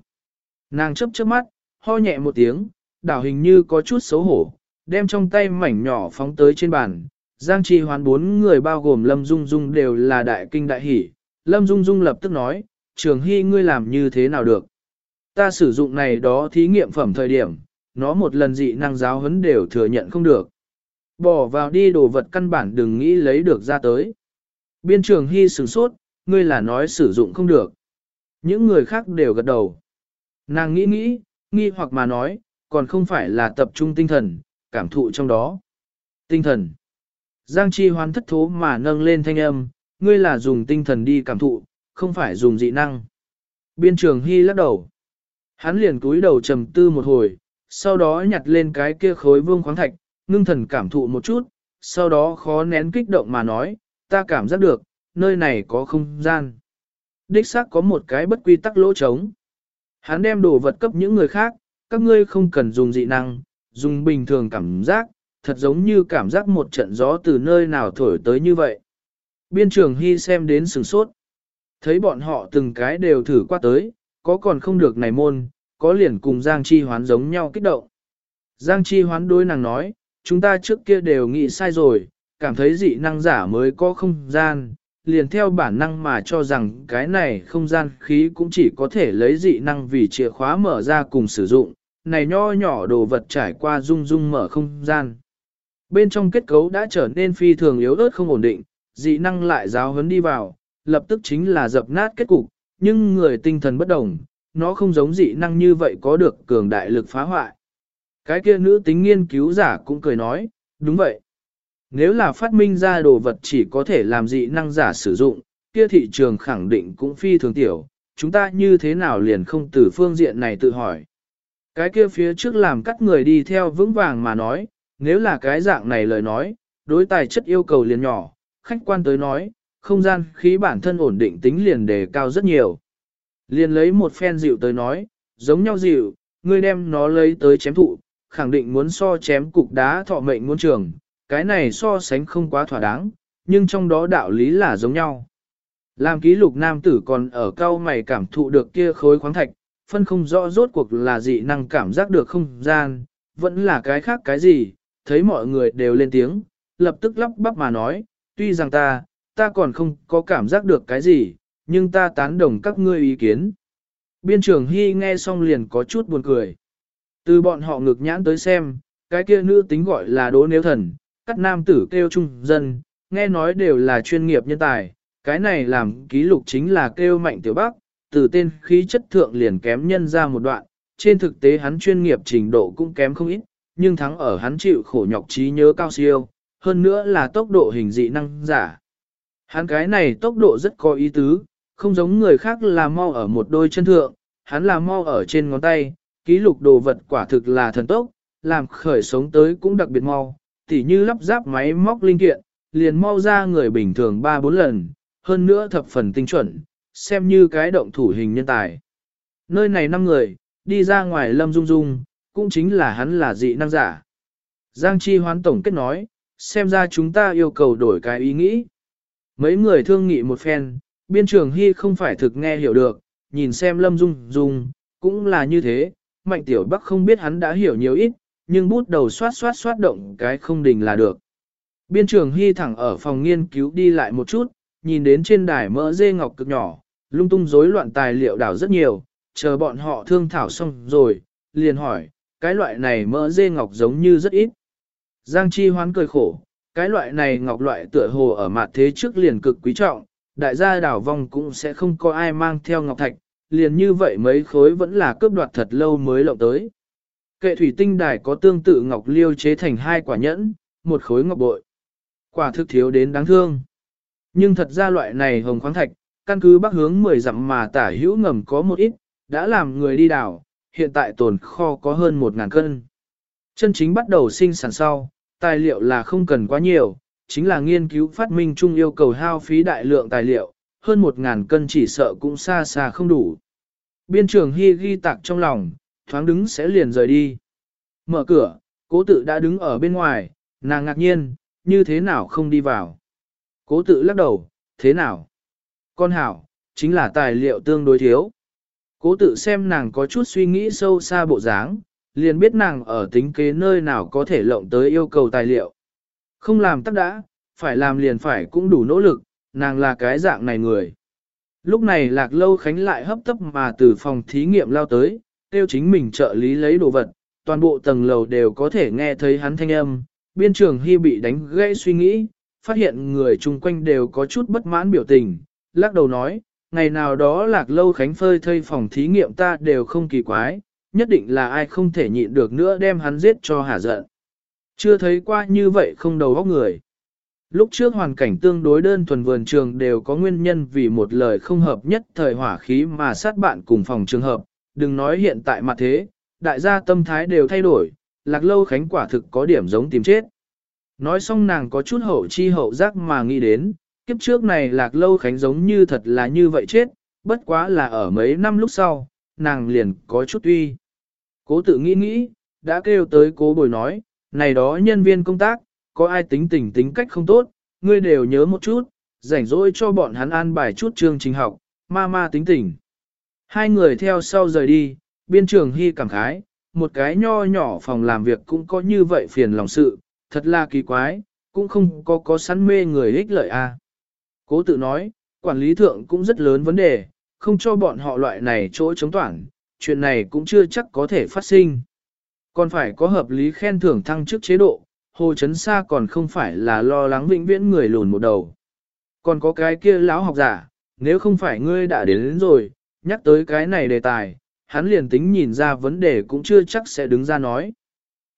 Nàng chấp chớp mắt, ho nhẹ một tiếng, đảo hình như có chút xấu hổ, đem trong tay mảnh nhỏ phóng tới trên bàn. Giang Trì hoán bốn người bao gồm Lâm Dung Dung đều là đại kinh đại hỷ. Lâm Dung Dung lập tức nói, Trường Hy ngươi làm như thế nào được? Ta sử dụng này đó thí nghiệm phẩm thời điểm, nó một lần dị năng giáo huấn đều thừa nhận không được. Bỏ vào đi đồ vật căn bản đừng nghĩ lấy được ra tới. Biên trường Hy sửng sốt, ngươi là nói sử dụng không được. Những người khác đều gật đầu. Nàng nghĩ nghĩ, nghi hoặc mà nói, còn không phải là tập trung tinh thần, cảm thụ trong đó. Tinh thần. Giang Chi hoán thất thố mà nâng lên thanh âm, ngươi là dùng tinh thần đi cảm thụ, không phải dùng dị năng. Biên trường Hy lắc đầu. Hắn liền cúi đầu trầm tư một hồi, sau đó nhặt lên cái kia khối vương khoáng thạch, ngưng thần cảm thụ một chút, sau đó khó nén kích động mà nói, ta cảm giác được, nơi này có không gian. Đích xác có một cái bất quy tắc lỗ trống. Hắn đem đồ vật cấp những người khác, các ngươi không cần dùng dị năng, dùng bình thường cảm giác, thật giống như cảm giác một trận gió từ nơi nào thổi tới như vậy. Biên trường Hy xem đến sừng sốt. Thấy bọn họ từng cái đều thử qua tới, có còn không được này môn, có liền cùng Giang Chi Hoán giống nhau kích động. Giang Chi Hoán đối nàng nói, chúng ta trước kia đều nghĩ sai rồi, cảm thấy dị năng giả mới có không gian, liền theo bản năng mà cho rằng cái này không gian khí cũng chỉ có thể lấy dị năng vì chìa khóa mở ra cùng sử dụng, này nho nhỏ đồ vật trải qua rung rung mở không gian. Bên trong kết cấu đã trở nên phi thường yếu ớt không ổn định, dị năng lại giáo hấn đi vào, lập tức chính là dập nát kết cục, nhưng người tinh thần bất đồng, nó không giống dị năng như vậy có được cường đại lực phá hoại. Cái kia nữ tính nghiên cứu giả cũng cười nói, đúng vậy. Nếu là phát minh ra đồ vật chỉ có thể làm dị năng giả sử dụng, kia thị trường khẳng định cũng phi thường tiểu, chúng ta như thế nào liền không từ phương diện này tự hỏi. Cái kia phía trước làm cắt người đi theo vững vàng mà nói, nếu là cái dạng này lời nói, đối tài chất yêu cầu liền nhỏ, khách quan tới nói, không gian khí bản thân ổn định tính liền đề cao rất nhiều. Liền lấy một phen dịu tới nói, giống nhau dịu, ngươi đem nó lấy tới chém thụ, khẳng định muốn so chém cục đá thọ mệnh muốn trường, cái này so sánh không quá thỏa đáng, nhưng trong đó đạo lý là giống nhau. Làm ký lục nam tử còn ở cao mày cảm thụ được kia khối khoáng thạch, phân không rõ rốt cuộc là dị năng cảm giác được không gian, vẫn là cái khác cái gì, thấy mọi người đều lên tiếng, lập tức lắp bắp mà nói, tuy rằng ta, ta còn không có cảm giác được cái gì, nhưng ta tán đồng các ngươi ý kiến. Biên trưởng Hy nghe xong liền có chút buồn cười. Từ bọn họ ngực nhãn tới xem, cái kia nữ tính gọi là đố nếu thần, các nam tử kêu trung dân, nghe nói đều là chuyên nghiệp nhân tài, cái này làm ký lục chính là kêu mạnh tiểu bắc, từ tên khí chất thượng liền kém nhân ra một đoạn, trên thực tế hắn chuyên nghiệp trình độ cũng kém không ít, nhưng thắng ở hắn chịu khổ nhọc trí nhớ cao siêu, hơn nữa là tốc độ hình dị năng giả. Hắn cái này tốc độ rất có ý tứ, không giống người khác là mau ở một đôi chân thượng, hắn là mau ở trên ngón tay, ký lục đồ vật quả thực là thần tốc, làm khởi sống tới cũng đặc biệt mau, tỉ như lắp ráp máy móc linh kiện, liền mau ra người bình thường 3-4 lần, hơn nữa thập phần tinh chuẩn, xem như cái động thủ hình nhân tài. Nơi này 5 người, đi ra ngoài lâm dung dung, cũng chính là hắn là dị năng giả. Giang Chi hoán tổng kết nói, xem ra chúng ta yêu cầu đổi cái ý nghĩ. Mấy người thương nghị một phen, biên trường hy không phải thực nghe hiểu được, nhìn xem lâm dung dung, cũng là như thế, mạnh tiểu bắc không biết hắn đã hiểu nhiều ít, nhưng bút đầu xoát xoát xoát động cái không đình là được. Biên trường hy thẳng ở phòng nghiên cứu đi lại một chút, nhìn đến trên đài mỡ dê ngọc cực nhỏ, lung tung rối loạn tài liệu đảo rất nhiều, chờ bọn họ thương thảo xong rồi, liền hỏi, cái loại này mỡ dê ngọc giống như rất ít. Giang Chi hoán cười khổ, cái loại này ngọc loại tựa hồ ở mặt thế trước liền cực quý trọng, đại gia đảo vong cũng sẽ không có ai mang theo ngọc thạch, liền như vậy mấy khối vẫn là cướp đoạt thật lâu mới lộng tới. Kệ thủy tinh đài có tương tự ngọc liêu chế thành hai quả nhẫn, một khối ngọc bội. Quả thực thiếu đến đáng thương. Nhưng thật ra loại này hồng khoáng thạch, căn cứ bắc hướng 10 dặm mà tả hữu ngầm có một ít, đã làm người đi đảo, hiện tại tồn kho có hơn 1.000 cân. Chân chính bắt đầu sinh sản sau, tài liệu là không cần quá nhiều, chính là nghiên cứu phát minh chung yêu cầu hao phí đại lượng tài liệu, hơn 1.000 cân chỉ sợ cũng xa xa không đủ. Biên trường Hy ghi tạc trong lòng, thoáng đứng sẽ liền rời đi. Mở cửa, cố tự đã đứng ở bên ngoài, nàng ngạc nhiên, như thế nào không đi vào. Cố tự lắc đầu, thế nào? Con hảo, chính là tài liệu tương đối thiếu. Cố tự xem nàng có chút suy nghĩ sâu xa bộ dáng, liền biết nàng ở tính kế nơi nào có thể lộng tới yêu cầu tài liệu. Không làm tắc đã, phải làm liền phải cũng đủ nỗ lực, nàng là cái dạng này người. Lúc này lạc lâu khánh lại hấp tấp mà từ phòng thí nghiệm lao tới, kêu chính mình trợ lý lấy đồ vật, toàn bộ tầng lầu đều có thể nghe thấy hắn thanh âm, biên trường hy bị đánh gãy suy nghĩ, phát hiện người chung quanh đều có chút bất mãn biểu tình, lắc đầu nói, ngày nào đó lạc lâu khánh phơi thây phòng thí nghiệm ta đều không kỳ quái, nhất định là ai không thể nhịn được nữa đem hắn giết cho hả giận. Chưa thấy qua như vậy không đầu óc người. Lúc trước hoàn cảnh tương đối đơn thuần vườn trường đều có nguyên nhân vì một lời không hợp nhất thời hỏa khí mà sát bạn cùng phòng trường hợp, đừng nói hiện tại mặt thế, đại gia tâm thái đều thay đổi, lạc lâu khánh quả thực có điểm giống tìm chết. Nói xong nàng có chút hậu chi hậu giác mà nghĩ đến, kiếp trước này lạc lâu khánh giống như thật là như vậy chết, bất quá là ở mấy năm lúc sau, nàng liền có chút uy. Cố tự nghĩ nghĩ, đã kêu tới cố bồi nói, này đó nhân viên công tác, có ai tính tình tính cách không tốt, ngươi đều nhớ một chút, rảnh rỗi cho bọn hắn an bài chút chương trình học, ma ma tính tình. Hai người theo sau rời đi, biên trường hy cảm khái, một cái nho nhỏ phòng làm việc cũng có như vậy phiền lòng sự, thật là kỳ quái, cũng không có có sẵn mê người ích lợi a. À. Cố tự nói, quản lý thượng cũng rất lớn vấn đề, không cho bọn họ loại này chỗ chống toản, chuyện này cũng chưa chắc có thể phát sinh. Còn phải có hợp lý khen thưởng thăng chức chế độ, Hồ Chấn Sa còn không phải là lo lắng vĩnh viễn người lùn một đầu. Còn có cái kia lão học giả, nếu không phải ngươi đã đến, đến rồi, nhắc tới cái này đề tài, hắn liền tính nhìn ra vấn đề cũng chưa chắc sẽ đứng ra nói.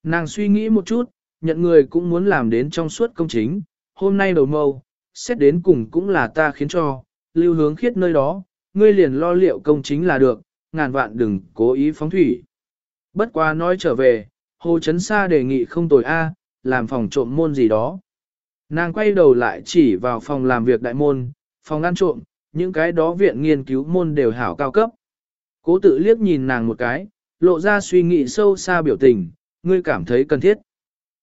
Nàng suy nghĩ một chút, nhận người cũng muốn làm đến trong suốt công chính, hôm nay đầu mâu, xét đến cùng cũng là ta khiến cho, lưu hướng khiết nơi đó, ngươi liền lo liệu công chính là được, ngàn vạn đừng cố ý phóng thủy. Bất quá nói trở về, Hồ Chấn Sa đề nghị không tồi A, làm phòng trộm môn gì đó. Nàng quay đầu lại chỉ vào phòng làm việc đại môn, phòng ăn trộm, những cái đó viện nghiên cứu môn đều hảo cao cấp. Cố tự liếc nhìn nàng một cái, lộ ra suy nghĩ sâu xa biểu tình, ngươi cảm thấy cần thiết.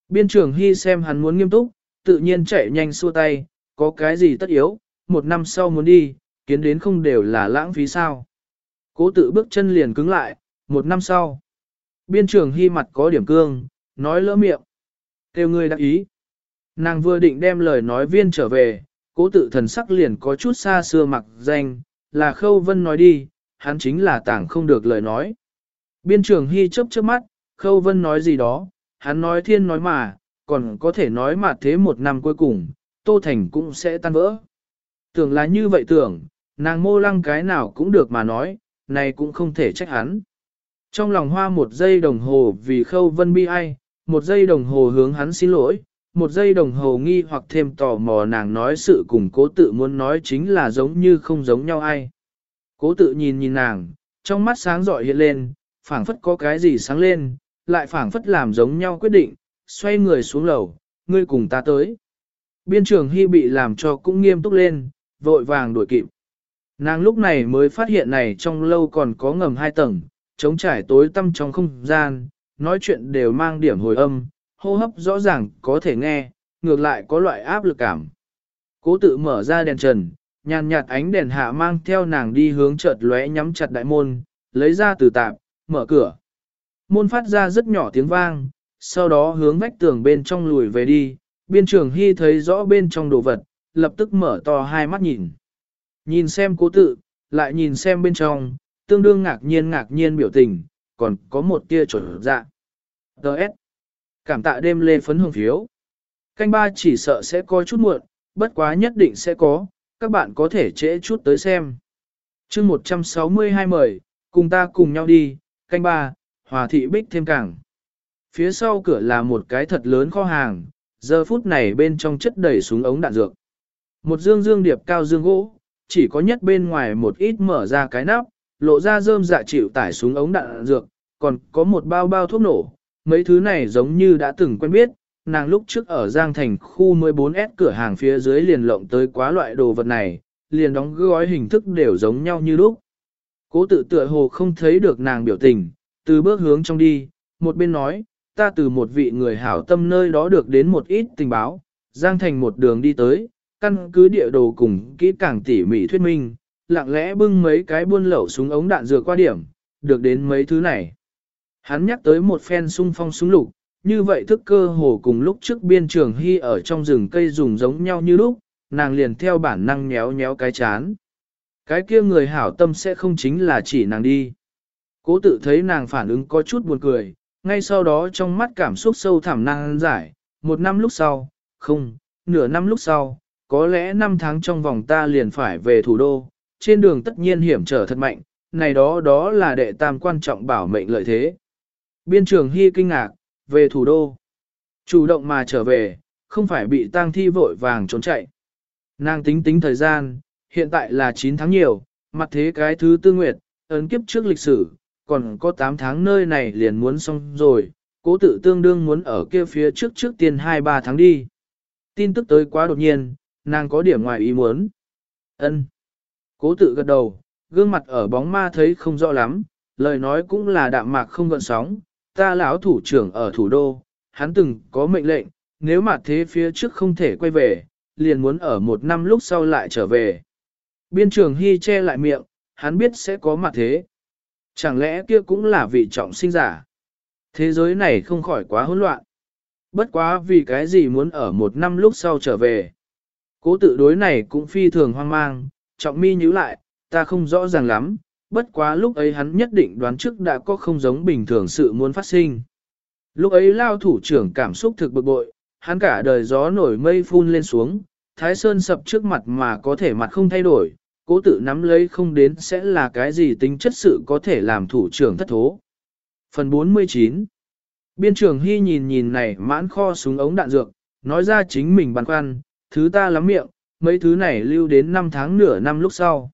Biên trưởng Hy xem hắn muốn nghiêm túc, tự nhiên chạy nhanh xua tay, có cái gì tất yếu, một năm sau muốn đi, kiến đến không đều là lãng phí sao. Cố tự bước chân liền cứng lại, một năm sau. Biên trưởng Hy mặt có điểm cương, nói lỡ miệng. Kêu ngươi đã ý. Nàng vừa định đem lời nói viên trở về, cố tự thần sắc liền có chút xa xưa mặc danh, là khâu vân nói đi, hắn chính là tảng không được lời nói. Biên trường Hy chớp chớp mắt, khâu vân nói gì đó, hắn nói thiên nói mà, còn có thể nói mà thế một năm cuối cùng, Tô Thành cũng sẽ tan vỡ. Tưởng là như vậy tưởng, nàng mô lăng cái nào cũng được mà nói, này cũng không thể trách hắn. Trong lòng hoa một giây đồng hồ vì khâu vân bi ai, một giây đồng hồ hướng hắn xin lỗi, một giây đồng hồ nghi hoặc thêm tò mò nàng nói sự cùng cố tự muốn nói chính là giống như không giống nhau ai. Cố tự nhìn nhìn nàng, trong mắt sáng rọi hiện lên, phảng phất có cái gì sáng lên, lại phảng phất làm giống nhau quyết định, xoay người xuống lầu, ngươi cùng ta tới. Biên trường Hy bị làm cho cũng nghiêm túc lên, vội vàng đuổi kịp. Nàng lúc này mới phát hiện này trong lâu còn có ngầm hai tầng, chống trải tối tăm trong không gian, nói chuyện đều mang điểm hồi âm, hô hấp rõ ràng có thể nghe, ngược lại có loại áp lực cảm. Cố tự mở ra đèn trần, nhàn nhạt ánh đèn hạ mang theo nàng đi hướng chợt lóe nhắm chặt đại môn, lấy ra từ tạp, mở cửa. Môn phát ra rất nhỏ tiếng vang, sau đó hướng vách tường bên trong lùi về đi, biên trường hy thấy rõ bên trong đồ vật, lập tức mở to hai mắt nhìn. Nhìn xem cố tự, lại nhìn xem bên trong, tương đương ngạc nhiên ngạc nhiên biểu tình, còn có một tia trở dạ. Đợt. Cảm tạ đêm lê phấn hương phiếu. Canh ba chỉ sợ sẽ có chút muộn, bất quá nhất định sẽ có, các bạn có thể trễ chút tới xem. chương 162 mời, cùng ta cùng nhau đi, canh ba, hòa thị bích thêm cảng. Phía sau cửa là một cái thật lớn kho hàng, giờ phút này bên trong chất đầy súng ống đạn dược. Một dương dương điệp cao dương gỗ, chỉ có nhất bên ngoài một ít mở ra cái nắp, lộ ra rơm dạ chịu tải súng ống đạn dược, còn có một bao bao thuốc nổ. Mấy thứ này giống như đã từng quen biết, nàng lúc trước ở Giang Thành khu 14S cửa hàng phía dưới liền lộng tới quá loại đồ vật này, liền đóng gói hình thức đều giống nhau như lúc. Cố tự tựa hồ không thấy được nàng biểu tình, từ bước hướng trong đi, một bên nói, ta từ một vị người hảo tâm nơi đó được đến một ít tình báo, Giang Thành một đường đi tới, căn cứ địa đồ cùng kỹ càng tỉ mỉ thuyết minh, lặng lẽ bưng mấy cái buôn lậu súng ống đạn dừa qua điểm, được đến mấy thứ này. Hắn nhắc tới một phen sung phong súng lục, như vậy thức cơ hồ cùng lúc trước biên trường hy ở trong rừng cây dùng giống nhau như lúc, nàng liền theo bản năng nhéo nhéo cái chán. Cái kia người hảo tâm sẽ không chính là chỉ nàng đi. Cố tự thấy nàng phản ứng có chút buồn cười, ngay sau đó trong mắt cảm xúc sâu thẳm nàng giải, một năm lúc sau, không, nửa năm lúc sau, có lẽ năm tháng trong vòng ta liền phải về thủ đô, trên đường tất nhiên hiểm trở thật mạnh, này đó đó là đệ tam quan trọng bảo mệnh lợi thế. Biên trường Hy kinh ngạc, về thủ đô. Chủ động mà trở về, không phải bị tang thi vội vàng trốn chạy. Nàng tính tính thời gian, hiện tại là 9 tháng nhiều, mặt thế cái thứ tư nguyệt, ấn kiếp trước lịch sử, còn có 8 tháng nơi này liền muốn xong rồi, cố tự tương đương muốn ở kia phía trước trước tiên 2-3 tháng đi. Tin tức tới quá đột nhiên, nàng có điểm ngoài ý muốn. ân Cố tự gật đầu, gương mặt ở bóng ma thấy không rõ lắm, lời nói cũng là đạm mạc không gợn sóng, ta lão thủ trưởng ở thủ đô, hắn từng có mệnh lệnh, nếu mà thế phía trước không thể quay về, liền muốn ở một năm lúc sau lại trở về. Biên trường Hy che lại miệng, hắn biết sẽ có mặt thế. Chẳng lẽ kia cũng là vị trọng sinh giả? Thế giới này không khỏi quá hỗn loạn. Bất quá vì cái gì muốn ở một năm lúc sau trở về. Cố tự đối này cũng phi thường hoang mang, trọng mi nhíu lại, ta không rõ ràng lắm, bất quá lúc ấy hắn nhất định đoán trước đã có không giống bình thường sự muốn phát sinh. Lúc ấy lao thủ trưởng cảm xúc thực bực bội, hắn cả đời gió nổi mây phun lên xuống, thái sơn sập trước mặt mà có thể mặt không thay đổi, cố tự nắm lấy không đến sẽ là cái gì tính chất sự có thể làm thủ trưởng thất thố. Phần 49 Biên trưởng Hy nhìn nhìn này mãn kho súng ống đạn dược, nói ra chính mình băn khoăn, thứ ta lắm miệng, mấy thứ này lưu đến 5 tháng nửa năm lúc sau.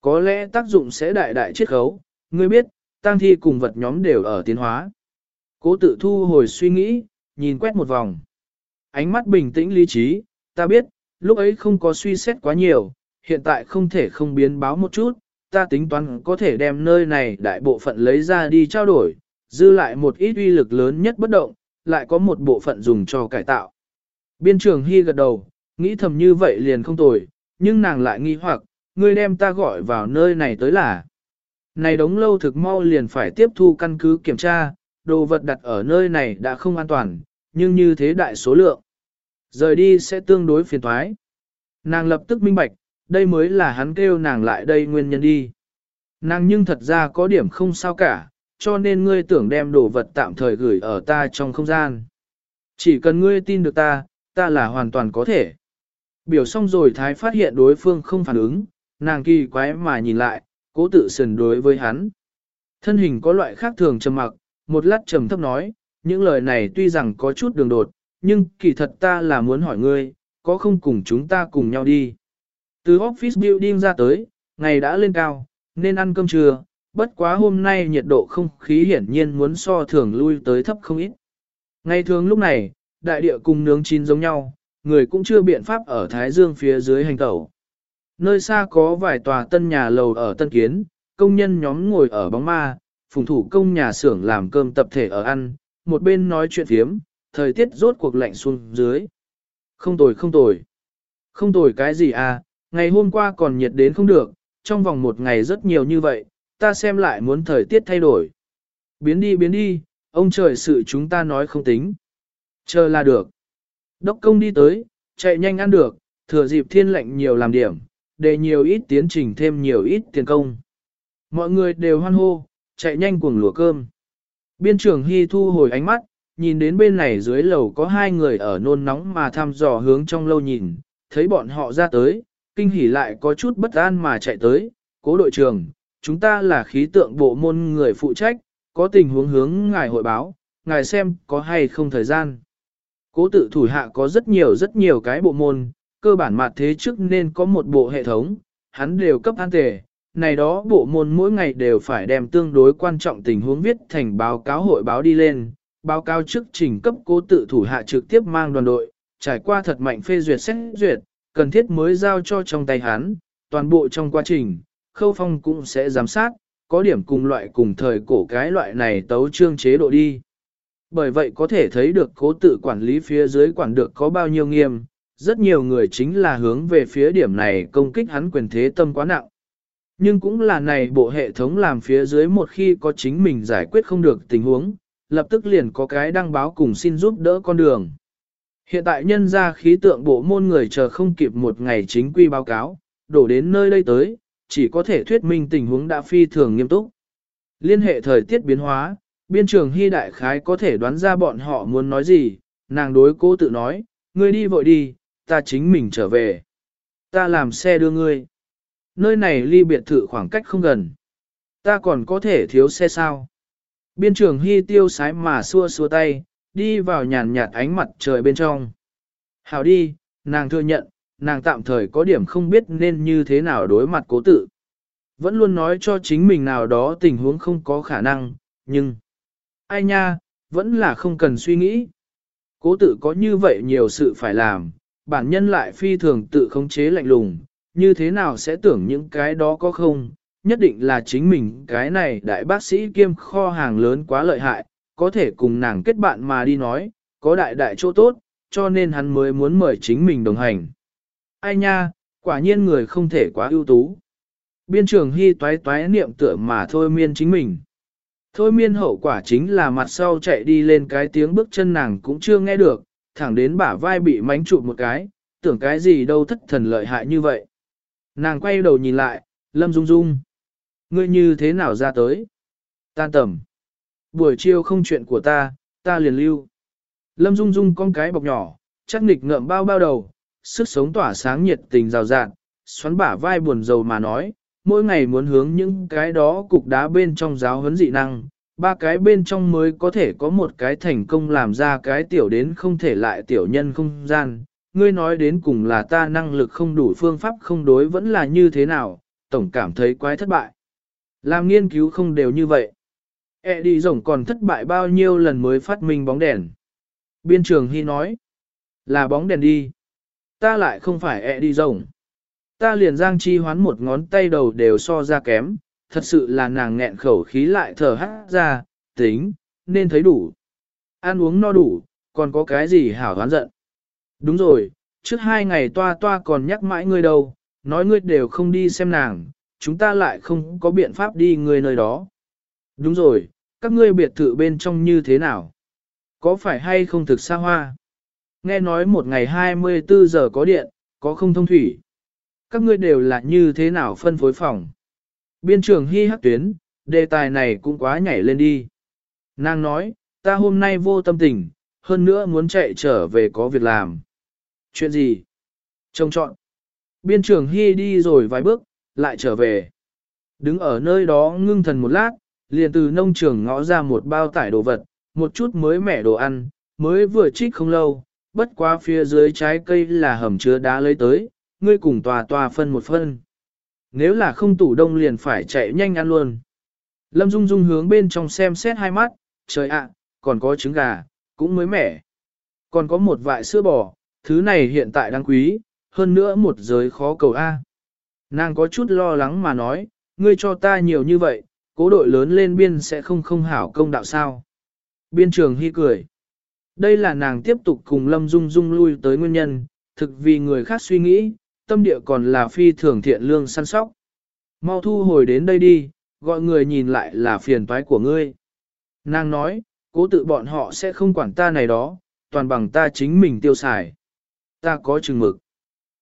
Có lẽ tác dụng sẽ đại đại chiết khấu, ngươi biết, tăng thi cùng vật nhóm đều ở tiến hóa. Cố tự thu hồi suy nghĩ, nhìn quét một vòng. Ánh mắt bình tĩnh lý trí, ta biết, lúc ấy không có suy xét quá nhiều, hiện tại không thể không biến báo một chút, ta tính toán có thể đem nơi này đại bộ phận lấy ra đi trao đổi, dư lại một ít uy lực lớn nhất bất động, lại có một bộ phận dùng cho cải tạo. Biên trường Hy gật đầu, nghĩ thầm như vậy liền không tồi, nhưng nàng lại nghi hoặc, ngươi đem ta gọi vào nơi này tới là. Này đống lâu thực mau liền phải tiếp thu căn cứ kiểm tra, đồ vật đặt ở nơi này đã không an toàn, nhưng như thế đại số lượng. Rời đi sẽ tương đối phiền thoái. Nàng lập tức minh bạch, đây mới là hắn kêu nàng lại đây nguyên nhân đi. Nàng nhưng thật ra có điểm không sao cả, cho nên ngươi tưởng đem đồ vật tạm thời gửi ở ta trong không gian. Chỉ cần ngươi tin được ta, ta là hoàn toàn có thể. Biểu xong rồi Thái phát hiện đối phương không phản ứng, nàng kỳ quái mà nhìn lại, cố tự sườn đối với hắn. Thân hình có loại khác thường trầm mặc, một lát trầm thấp nói, những lời này tuy rằng có chút đường đột, nhưng kỳ thật ta là muốn hỏi ngươi, có không cùng chúng ta cùng nhau đi. Từ office building ra tới, ngày đã lên cao, nên ăn cơm trưa, bất quá hôm nay nhiệt độ không khí hiển nhiên muốn so thường lui tới thấp không ít. Ngày thường lúc này, đại địa cùng nướng chín giống nhau, người cũng chưa biện pháp ở Thái Dương phía dưới hành tẩu. Nơi xa có vài tòa tân nhà lầu ở Tân Kiến, công nhân nhóm ngồi ở bóng ma, phùng thủ công nhà xưởng làm cơm tập thể ở ăn, một bên nói chuyện thiếm, thời tiết rốt cuộc lạnh xuống dưới. Không tồi không tồi. Không tồi cái gì à, ngày hôm qua còn nhiệt đến không được, trong vòng một ngày rất nhiều như vậy, ta xem lại muốn thời tiết thay đổi. Biến đi biến đi, ông trời sự chúng ta nói không tính. Chờ là được. Đốc công đi tới, chạy nhanh ăn được, thừa dịp thiên lệnh nhiều làm điểm, để nhiều ít tiến trình thêm nhiều ít tiền công. Mọi người đều hoan hô, chạy nhanh cuồng lùa cơm. Biên trưởng Hy thu hồi ánh mắt, nhìn đến bên này dưới lầu có hai người ở nôn nóng mà thăm dò hướng trong lâu nhìn, thấy bọn họ ra tới, kinh hỉ lại có chút bất an mà chạy tới, cố đội trưởng, chúng ta là khí tượng bộ môn người phụ trách, có tình huống hướng ngài hội báo, ngài xem có hay không thời gian. Cố tự thủ hạ có rất nhiều rất nhiều cái bộ môn, cơ bản mặt thế trước nên có một bộ hệ thống, hắn đều cấp an tề. Này đó bộ môn mỗi ngày đều phải đem tương đối quan trọng tình huống viết thành báo cáo hội báo đi lên, báo cáo trước trình cấp cố tự thủ hạ trực tiếp mang đoàn đội, trải qua thật mạnh phê duyệt xét duyệt, cần thiết mới giao cho trong tay hắn, toàn bộ trong quá trình, khâu phong cũng sẽ giám sát, có điểm cùng loại cùng thời cổ cái loại này tấu trương chế độ đi. Bởi vậy có thể thấy được cố tự quản lý phía dưới quản được có bao nhiêu nghiêm, rất nhiều người chính là hướng về phía điểm này công kích hắn quyền thế tâm quá nặng. Nhưng cũng là này bộ hệ thống làm phía dưới một khi có chính mình giải quyết không được tình huống, lập tức liền có cái đăng báo cùng xin giúp đỡ con đường. Hiện tại nhân ra khí tượng bộ môn người chờ không kịp một ngày chính quy báo cáo, đổ đến nơi đây tới, chỉ có thể thuyết minh tình huống đã phi thường nghiêm túc. Liên hệ thời tiết biến hóa, biên trường hy đại khái có thể đoán ra bọn họ muốn nói gì, nàng đối cố tự nói, ngươi đi vội đi, ta chính mình trở về. Ta làm xe đưa ngươi. Nơi này ly biệt thự khoảng cách không gần. Ta còn có thể thiếu xe sao? Biên trưởng hy tiêu sái mà xua xua tay, đi vào nhàn nhạt ánh mặt trời bên trong. Hảo đi, nàng thừa nhận, nàng tạm thời có điểm không biết nên như thế nào đối mặt cố tự. Vẫn luôn nói cho chính mình nào đó tình huống không có khả năng, nhưng... Ai nha, vẫn là không cần suy nghĩ. Cố tự có như vậy nhiều sự phải làm, bản nhân lại phi thường tự khống chế lạnh lùng, như thế nào sẽ tưởng những cái đó có không, nhất định là chính mình cái này đại bác sĩ kiêm kho hàng lớn quá lợi hại, có thể cùng nàng kết bạn mà đi nói, có đại đại chỗ tốt, cho nên hắn mới muốn mời chính mình đồng hành. Ai nha, quả nhiên người không thể quá ưu tú. Biên trường hy toái toái niệm tựa mà thôi miên chính mình. Thôi miên hậu quả chính là mặt sau chạy đi lên cái tiếng bước chân nàng cũng chưa nghe được, thẳng đến bả vai bị mánh trụ một cái, tưởng cái gì đâu thất thần lợi hại như vậy. Nàng quay đầu nhìn lại, lâm dung dung. Ngươi như thế nào ra tới? Tan tầm. Buổi chiều không chuyện của ta, ta liền lưu. Lâm dung dung con cái bọc nhỏ, chắc nịch ngợm bao bao đầu, sức sống tỏa sáng nhiệt tình rào rạt, xoắn bả vai buồn rầu mà nói, mỗi ngày muốn hướng những cái đó cục đá bên trong giáo huấn dị năng, ba cái bên trong mới có thể có một cái thành công làm ra cái tiểu đến không thể lại tiểu nhân không gian. Ngươi nói đến cùng là ta năng lực không đủ phương pháp không đối vẫn là như thế nào, tổng cảm thấy quái thất bại. Làm nghiên cứu không đều như vậy. E đi rồng còn thất bại bao nhiêu lần mới phát minh bóng đèn. Biên trường Hy nói, là bóng đèn đi. Ta lại không phải E đi rồng. Ta liền giang chi hoán một ngón tay đầu đều so ra kém, thật sự là nàng nghẹn khẩu khí lại thở hát ra, tính, nên thấy đủ. Ăn uống no đủ, còn có cái gì hảo đoán giận. Đúng rồi, trước hai ngày toa toa còn nhắc mãi ngươi đâu, nói ngươi đều không đi xem nàng, chúng ta lại không có biện pháp đi ngươi nơi đó. Đúng rồi, các ngươi biệt thự bên trong như thế nào? Có phải hay không thực xa hoa? Nghe nói một ngày 24 giờ có điện, có không thông thủy. Các ngươi đều là như thế nào phân phối phòng? Biên trường hy hắc tuyến, đề tài này cũng quá nhảy lên đi. Nàng nói, ta hôm nay vô tâm tình, hơn nữa muốn chạy trở về có việc làm. Chuyện gì? Trông chọn. Biên trường hy đi rồi vài bước, lại trở về. Đứng ở nơi đó ngưng thần một lát, liền từ nông trường ngõ ra một bao tải đồ vật, một chút mới mẻ đồ ăn, mới vừa trích không lâu, bất quá phía dưới trái cây là hầm chứa đá lấy tới, ngươi cùng tòa tòa phân một phân. Nếu là không tủ đông liền phải chạy nhanh ăn luôn. Lâm Dung Dung hướng bên trong xem xét hai mắt, trời ạ, còn có trứng gà, cũng mới mẻ. Còn có một vại sữa bò, thứ này hiện tại đáng quý, hơn nữa một giới khó cầu A. Nàng có chút lo lắng mà nói, ngươi cho ta nhiều như vậy, cố đội lớn lên biên sẽ không không hảo công đạo sao. Biên trường hy cười. Đây là nàng tiếp tục cùng Lâm Dung Dung lui tới nguyên nhân, thực vì người khác suy nghĩ, tâm địa còn là phi thường thiện lương săn sóc. Mau thu hồi đến đây đi, gọi người nhìn lại là phiền toái của ngươi. Nàng nói, cố tự bọn họ sẽ không quản ta này đó, toàn bằng ta chính mình tiêu xài. Ta có chừng mực.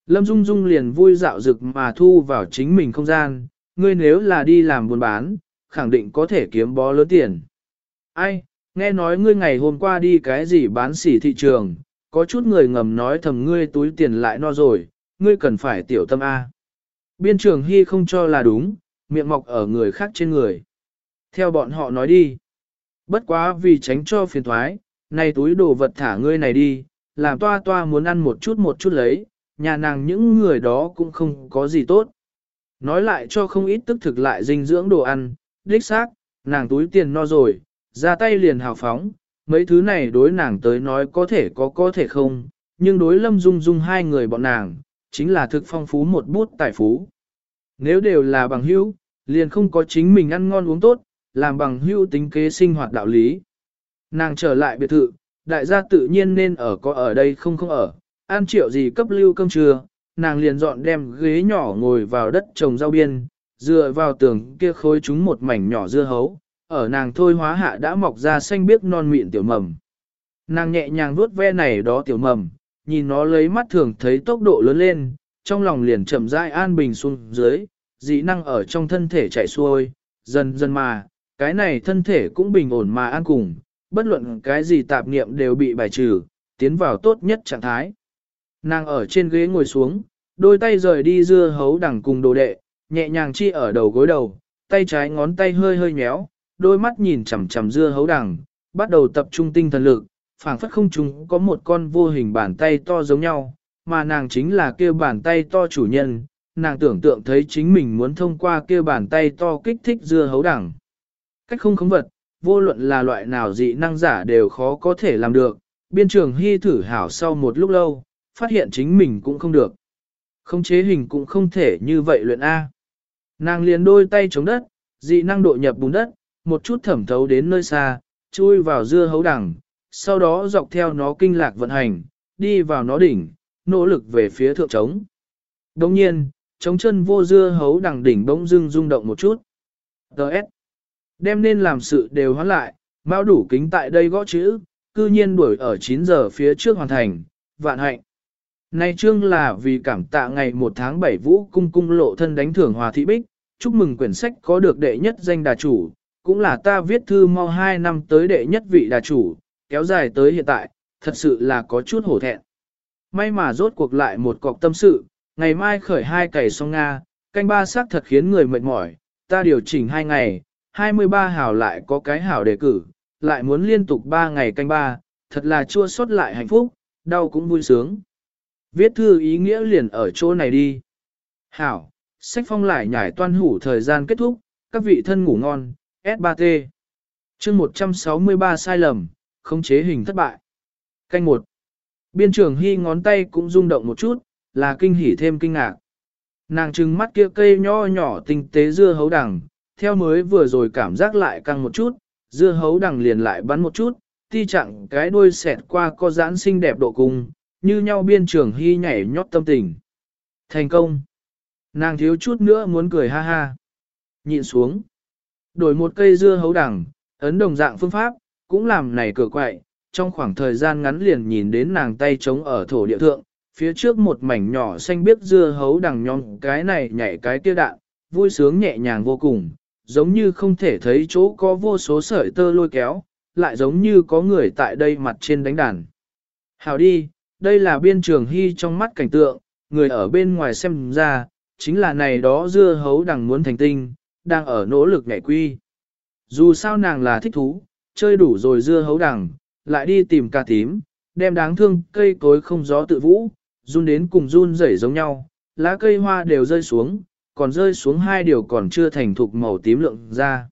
Lâm Dung Dung liền vui dạo dực mà thu vào chính mình không gian, ngươi nếu là đi làm buôn bán, khẳng định có thể kiếm bó lớn tiền. Ai, nghe nói ngươi ngày hôm qua đi cái gì bán xỉ thị trường, có chút người ngầm nói thầm ngươi túi tiền lại no rồi, ngươi cần phải tiểu tâm A. Biên trường Hy không cho là đúng, miệng mọc ở người khác trên người. Theo bọn họ nói đi. Bất quá vì tránh cho phiền thoái, này túi đồ vật thả ngươi này đi, làm toa toa muốn ăn một chút một chút lấy, nhà nàng những người đó cũng không có gì tốt. Nói lại cho không ít tức thực lại dinh dưỡng đồ ăn, đích xác, nàng túi tiền no rồi, ra tay liền hào phóng, mấy thứ này đối nàng tới nói có thể có có thể không, nhưng đối lâm dung dung hai người bọn nàng, chính là thực phong phú một bút tài phú. Nếu đều là bằng hữu, liền không có chính mình ăn ngon uống tốt, làm bằng hữu tính kế sinh hoạt đạo lý. Nàng trở lại biệt thự, đại gia tự nhiên nên ở có ở đây không không ở, ăn triệu gì cấp lưu cơm trưa, nàng liền dọn đem ghế nhỏ ngồi vào đất trồng rau biên, dựa vào tường kia khối chúng một mảnh nhỏ dưa hấu, ở nàng thôi hóa hạ đã mọc ra xanh biếc non mịn tiểu mầm. Nàng nhẹ nhàng vuốt ve này đó tiểu mầm, nhìn nó lấy mắt thường thấy tốc độ lớn lên, trong lòng liền chậm rãi an bình xuống dưới, dị năng ở trong thân thể chạy xuôi, dần dần mà, cái này thân thể cũng bình ổn mà an cùng, bất luận cái gì tạp niệm đều bị bài trừ, tiến vào tốt nhất trạng thái. Nàng ở trên ghế ngồi xuống, đôi tay rời đi dưa hấu đằng cùng đồ đệ, nhẹ nhàng chi ở đầu gối đầu, tay trái ngón tay hơi hơi nhéo, đôi mắt nhìn chằm chằm dưa hấu đằng, bắt đầu tập trung tinh thần lực, phảng phất không chúng có một con vô hình bàn tay to giống nhau, mà nàng chính là kia bàn tay to chủ nhân, nàng tưởng tượng thấy chính mình muốn thông qua kia bàn tay to kích thích dưa hấu đẳng. Cách không khống vật, vô luận là loại nào dị năng giả đều khó có thể làm được, biên trường hy thử hảo sau một lúc lâu, phát hiện chính mình cũng không được. Không chế hình cũng không thể như vậy luyện A. Nàng liền đôi tay chống đất, dị năng độ nhập bùn đất, một chút thẩm thấu đến nơi xa, chui vào dưa hấu đẳng sau đó dọc theo nó kinh lạc vận hành, đi vào nó đỉnh, nỗ lực về phía thượng trống. Đồng nhiên, trống chân vô dưa hấu đằng đỉnh bỗng dưng rung động một chút. Đợt. Đem nên làm sự đều hoán lại, mau đủ kính tại đây gõ chữ, cư nhiên đuổi ở 9 giờ phía trước hoàn thành, vạn hạnh. Nay trương là vì cảm tạ ngày 1 tháng 7 vũ cung cung lộ thân đánh thưởng hòa thị bích, chúc mừng quyển sách có được đệ nhất danh đà chủ, cũng là ta viết thư mau 2 năm tới đệ nhất vị đà chủ, kéo dài tới hiện tại, thật sự là có chút hổ thẹn. May mà rốt cuộc lại một cọc tâm sự, ngày mai khởi hai cày xong Nga, canh ba sắc thật khiến người mệt mỏi, ta điều chỉnh hai ngày, 23 hảo lại có cái hảo đề cử, lại muốn liên tục 3 ngày canh ba, thật là chua xót lại hạnh phúc, đau cũng vui sướng. Viết thư ý nghĩa liền ở chỗ này đi. Hảo, sách phong lại nhảy toan hủ thời gian kết thúc, các vị thân ngủ ngon, S3T. chương 163 sai lầm, khống chế hình thất bại. Canh 1. Biên trưởng Hy ngón tay cũng rung động một chút, là kinh hỉ thêm kinh ngạc. Nàng trừng mắt kia cây nho nhỏ tinh tế dưa hấu đằng, theo mới vừa rồi cảm giác lại căng một chút, dưa hấu đằng liền lại bắn một chút, ti chặng cái đuôi xẹt qua có giãn xinh đẹp độ cùng, như nhau biên trưởng hy nhảy nhót tâm tình. Thành công. Nàng thiếu chút nữa muốn cười ha ha. Nhịn xuống. Đổi một cây dưa hấu đằng, ấn đồng dạng phương pháp, cũng làm này cửa quậy, trong khoảng thời gian ngắn liền nhìn đến nàng tay trống ở thổ địa thượng, phía trước một mảnh nhỏ xanh biếc dưa hấu đằng nhong cái này nhảy cái kia đạn, vui sướng nhẹ nhàng vô cùng, giống như không thể thấy chỗ có vô số sợi tơ lôi kéo, lại giống như có người tại đây mặt trên đánh đàn. Hào đi, đây là biên trường hy trong mắt cảnh tượng, người ở bên ngoài xem ra, chính là này đó dưa hấu đằng muốn thành tinh, đang ở nỗ lực nhảy quy. Dù sao nàng là thích thú, chơi đủ rồi dưa hấu đằng, lại đi tìm ca tím, đem đáng thương cây cối không gió tự vũ, run đến cùng run rẩy giống nhau, lá cây hoa đều rơi xuống, còn rơi xuống hai điều còn chưa thành thục màu tím lượng ra.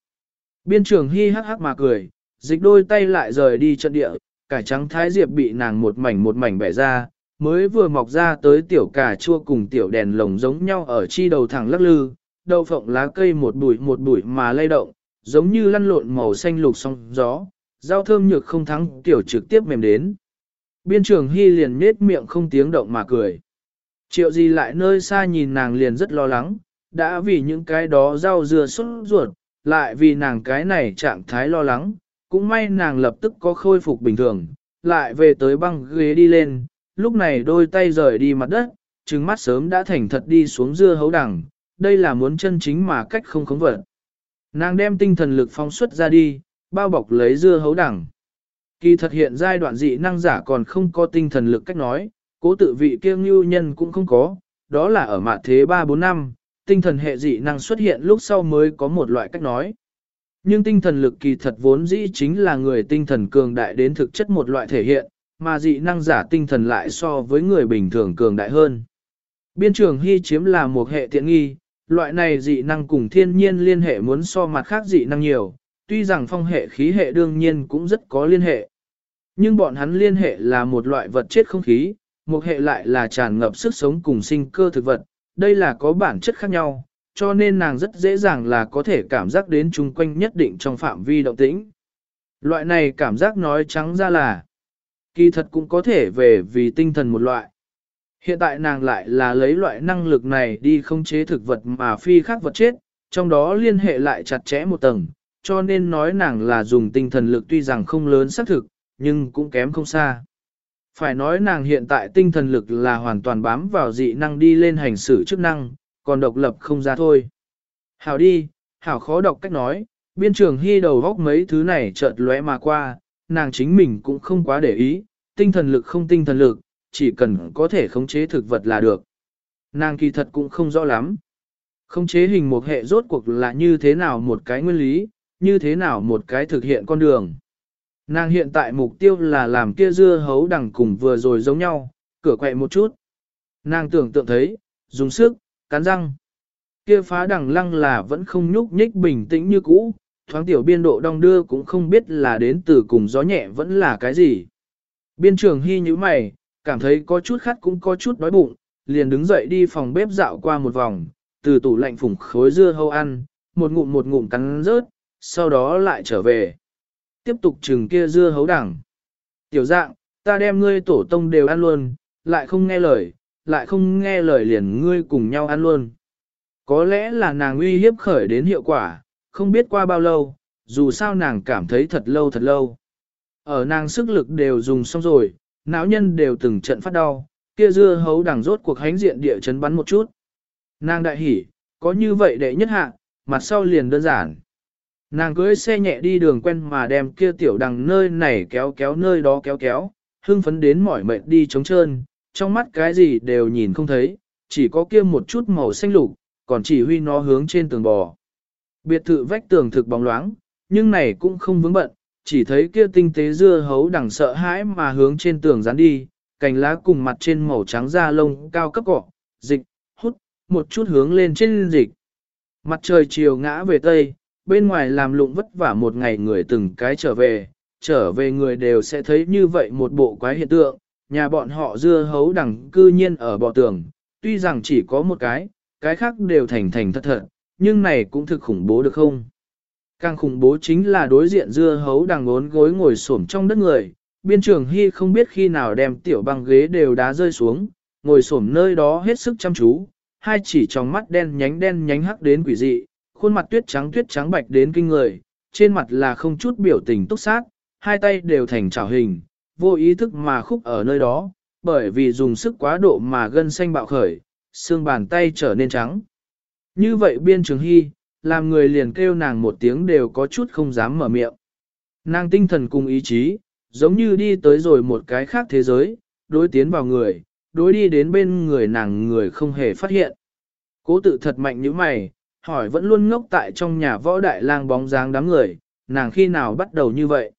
Biên trường hi hắc hắc mà cười, dịch đôi tay lại rời đi trận địa, cải trắng thái diệp bị nàng một mảnh một mảnh bẻ ra, mới vừa mọc ra tới tiểu cà chua cùng tiểu đèn lồng giống nhau ở chi đầu thẳng lắc lư, đậu phộng lá cây một bụi một bụi mà lay động, giống như lăn lộn màu xanh lục song gió, rau thơm nhược không thắng tiểu trực tiếp mềm đến. Biên trường hy liền nết miệng không tiếng động mà cười. Triệu gì lại nơi xa nhìn nàng liền rất lo lắng, đã vì những cái đó rau dừa xuất ruột, lại vì nàng cái này trạng thái lo lắng, cũng may nàng lập tức có khôi phục bình thường, lại về tới băng ghế đi lên, lúc này đôi tay rời đi mặt đất, trứng mắt sớm đã thành thật đi xuống dưa hấu đằng, đây là muốn chân chính mà cách không khống vật. Nàng đem tinh thần lực phóng xuất ra đi, bao bọc lấy dưa hấu đẳng. Kỳ thật hiện giai đoạn dị năng giả còn không có tinh thần lực cách nói, cố tự vị kiêng lưu nhân cũng không có, đó là ở mạn thế 3-4 năm, tinh thần hệ dị năng xuất hiện lúc sau mới có một loại cách nói. Nhưng tinh thần lực kỳ thật vốn dĩ chính là người tinh thần cường đại đến thực chất một loại thể hiện, mà dị năng giả tinh thần lại so với người bình thường cường đại hơn. Biên trường hy chiếm là một hệ tiện nghi, loại này dị năng cùng thiên nhiên liên hệ muốn so mặt khác dị năng nhiều, tuy rằng phong hệ khí hệ đương nhiên cũng rất có liên hệ. Nhưng bọn hắn liên hệ là một loại vật chết không khí, một hệ lại là tràn ngập sức sống cùng sinh cơ thực vật, đây là có bản chất khác nhau, cho nên nàng rất dễ dàng là có thể cảm giác đến chung quanh nhất định trong phạm vi động tĩnh. Loại này cảm giác nói trắng ra là, kỳ thật cũng có thể về vì tinh thần một loại. Hiện tại nàng lại là lấy loại năng lực này đi không chế thực vật mà phi khác vật chết, trong đó liên hệ lại chặt chẽ một tầng, cho nên nói nàng là dùng tinh thần lực tuy rằng không lớn xác thực, nhưng cũng kém không xa. Phải nói nàng hiện tại tinh thần lực là hoàn toàn bám vào dị năng đi lên hành xử chức năng, còn độc lập không ra thôi. Hảo đi, hảo khó đọc cách nói, biên trường hy đầu góc mấy thứ này chợt lóe mà qua, nàng chính mình cũng không quá để ý, tinh thần lực không tinh thần lực, chỉ cần có thể khống chế thực vật là được. Nàng kỳ thật cũng không rõ lắm. Khống chế hình một hệ rốt cuộc là như thế nào một cái nguyên lý, như thế nào một cái thực hiện con đường. Nàng hiện tại mục tiêu là làm kia dưa hấu đằng cùng vừa rồi giống nhau, cửa quậy một chút. Nàng tưởng tượng thấy, dùng sức, cắn răng. Kia phá đằng lăng là vẫn không nhúc nhích bình tĩnh như cũ, thoáng tiểu biên độ đong đưa cũng không biết là đến từ cùng gió nhẹ vẫn là cái gì. Biên trường hy như mày, cảm thấy có chút khát cũng có chút đói bụng, liền đứng dậy đi phòng bếp dạo qua một vòng, từ tủ lạnh phủng khối dưa hấu ăn, một ngụm một ngụm cắn rớt, sau đó lại trở về. Tiếp tục trừng kia dưa hấu đẳng. Tiểu dạng, ta đem ngươi tổ tông đều ăn luôn, lại không nghe lời, lại không nghe lời liền ngươi cùng nhau ăn luôn. Có lẽ là nàng uy hiếp khởi đến hiệu quả, không biết qua bao lâu, dù sao nàng cảm thấy thật lâu thật lâu. Ở nàng sức lực đều dùng xong rồi, não nhân đều từng trận phát đau, kia dưa hấu đằng rốt cuộc hánh diện địa chấn bắn một chút. Nàng đại hỉ, có như vậy đệ nhất hạ, mặt sau liền đơn giản. Nàng cưới xe nhẹ đi đường quen mà đem kia tiểu đằng nơi này kéo kéo nơi đó kéo kéo, hưng phấn đến mỏi mệt đi trống trơn, trong mắt cái gì đều nhìn không thấy, chỉ có kia một chút màu xanh lục, còn chỉ huy nó hướng trên tường bò. Biệt thự vách tường thực bóng loáng, nhưng này cũng không vướng bận, chỉ thấy kia tinh tế dưa hấu đằng sợ hãi mà hướng trên tường dán đi, cành lá cùng mặt trên màu trắng da lông cao cấp cọ, dịch, hút, một chút hướng lên trên dịch. Mặt trời chiều ngã về tây, bên ngoài làm lụng vất vả một ngày người từng cái trở về, trở về người đều sẽ thấy như vậy một bộ quái hiện tượng, nhà bọn họ dưa hấu đằng cư nhiên ở bò tường, tuy rằng chỉ có một cái, cái khác đều thành thành thật thật, nhưng này cũng thực khủng bố được không? Càng khủng bố chính là đối diện dưa hấu đang ngốn gối ngồi xổm trong đất người, biên trường hy không biết khi nào đem tiểu băng ghế đều đá rơi xuống, ngồi xổm nơi đó hết sức chăm chú, hai chỉ trong mắt đen nhánh đen nhánh hắc đến quỷ dị, khuôn mặt tuyết trắng tuyết trắng bạch đến kinh người, trên mặt là không chút biểu tình túc sát, hai tay đều thành trào hình, vô ý thức mà khúc ở nơi đó, bởi vì dùng sức quá độ mà gân xanh bạo khởi, xương bàn tay trở nên trắng. Như vậy biên trường hy, làm người liền kêu nàng một tiếng đều có chút không dám mở miệng. Nàng tinh thần cùng ý chí, giống như đi tới rồi một cái khác thế giới, đối tiến vào người, đối đi đến bên người nàng người không hề phát hiện. Cố tự thật mạnh như mày, hỏi vẫn luôn ngốc tại trong nhà võ đại lang bóng dáng đám người, nàng khi nào bắt đầu như vậy.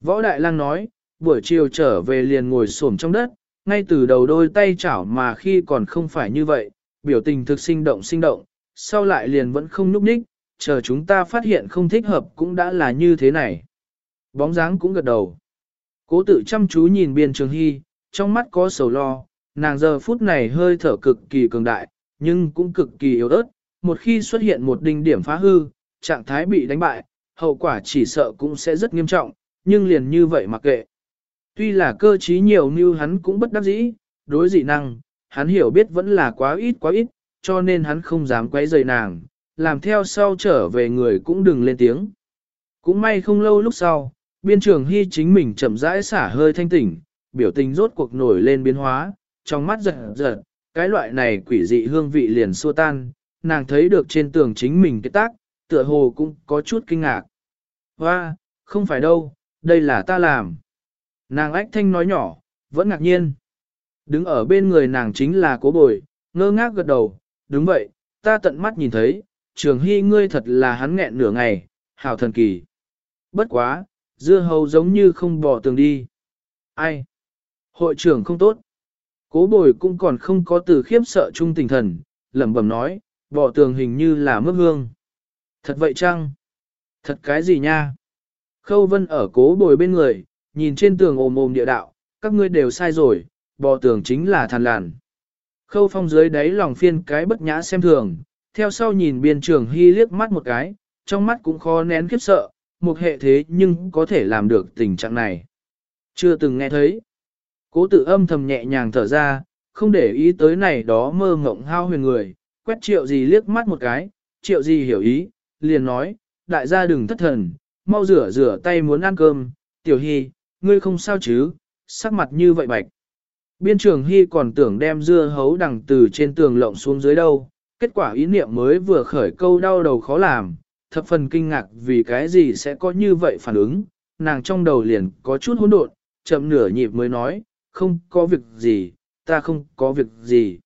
Võ đại lang nói, buổi chiều trở về liền ngồi xổm trong đất, ngay từ đầu đôi tay chảo mà khi còn không phải như vậy, biểu tình thực sinh động sinh động, sau lại liền vẫn không nhúc nhích, chờ chúng ta phát hiện không thích hợp cũng đã là như thế này. Bóng dáng cũng gật đầu. Cố tự chăm chú nhìn biên trường hy, trong mắt có sầu lo, nàng giờ phút này hơi thở cực kỳ cường đại, nhưng cũng cực kỳ yếu ớt, một khi xuất hiện một đinh điểm phá hư, trạng thái bị đánh bại, hậu quả chỉ sợ cũng sẽ rất nghiêm trọng, nhưng liền như vậy mặc kệ. Tuy là cơ trí nhiều như hắn cũng bất đắc dĩ, đối dị năng, hắn hiểu biết vẫn là quá ít quá ít, cho nên hắn không dám quấy rầy nàng, làm theo sau trở về người cũng đừng lên tiếng. Cũng may không lâu lúc sau, biên trường hy chính mình chậm rãi xả hơi thanh tỉnh, biểu tình rốt cuộc nổi lên biến hóa, trong mắt giật giật, cái loại này quỷ dị hương vị liền xua tan, nàng thấy được trên tường chính mình cái tác, tựa hồ cũng có chút kinh ngạc. Hoa, không phải đâu, đây là ta làm. Nàng ách thanh nói nhỏ, vẫn ngạc nhiên. Đứng ở bên người nàng chính là cố bồi, ngơ ngác gật đầu, đúng vậy, ta tận mắt nhìn thấy, trường hy ngươi thật là hắn nghẹn nửa ngày, hảo thần kỳ. Bất quá, dưa hầu giống như không bỏ tường đi. Ai? Hội trưởng không tốt. Cố bồi cũng còn không có từ khiếp sợ chung tinh thần, lẩm bẩm nói, bỏ tường hình như là mức hương. Thật vậy chăng? Thật cái gì nha? Khâu vân ở cố bồi bên người, nhìn trên tường ồm ồm địa đạo, các ngươi đều sai rồi, bỏ tường chính là thàn làn. Khâu phong dưới đáy lòng phiên cái bất nhã xem thường, theo sau nhìn biên trường hy liếc mắt một cái, trong mắt cũng khó nén khiếp sợ, một hệ thế nhưng có thể làm được tình trạng này. Chưa từng nghe thấy. Cố tự âm thầm nhẹ nhàng thở ra, không để ý tới này đó mơ ngộng hao huyền người, quét triệu gì liếc mắt một cái, triệu gì hiểu ý, liền nói, đại gia đừng thất thần, mau rửa rửa tay muốn ăn cơm, tiểu hy, ngươi không sao chứ, sắc mặt như vậy bạch. Biên trường hy còn tưởng đem dưa hấu đằng từ trên tường lộng xuống dưới đâu, kết quả ý niệm mới vừa khởi câu đau đầu khó làm, thập phần kinh ngạc vì cái gì sẽ có như vậy phản ứng, nàng trong đầu liền có chút hỗn độn, chậm nửa nhịp mới nói, không có việc gì, ta không có việc gì.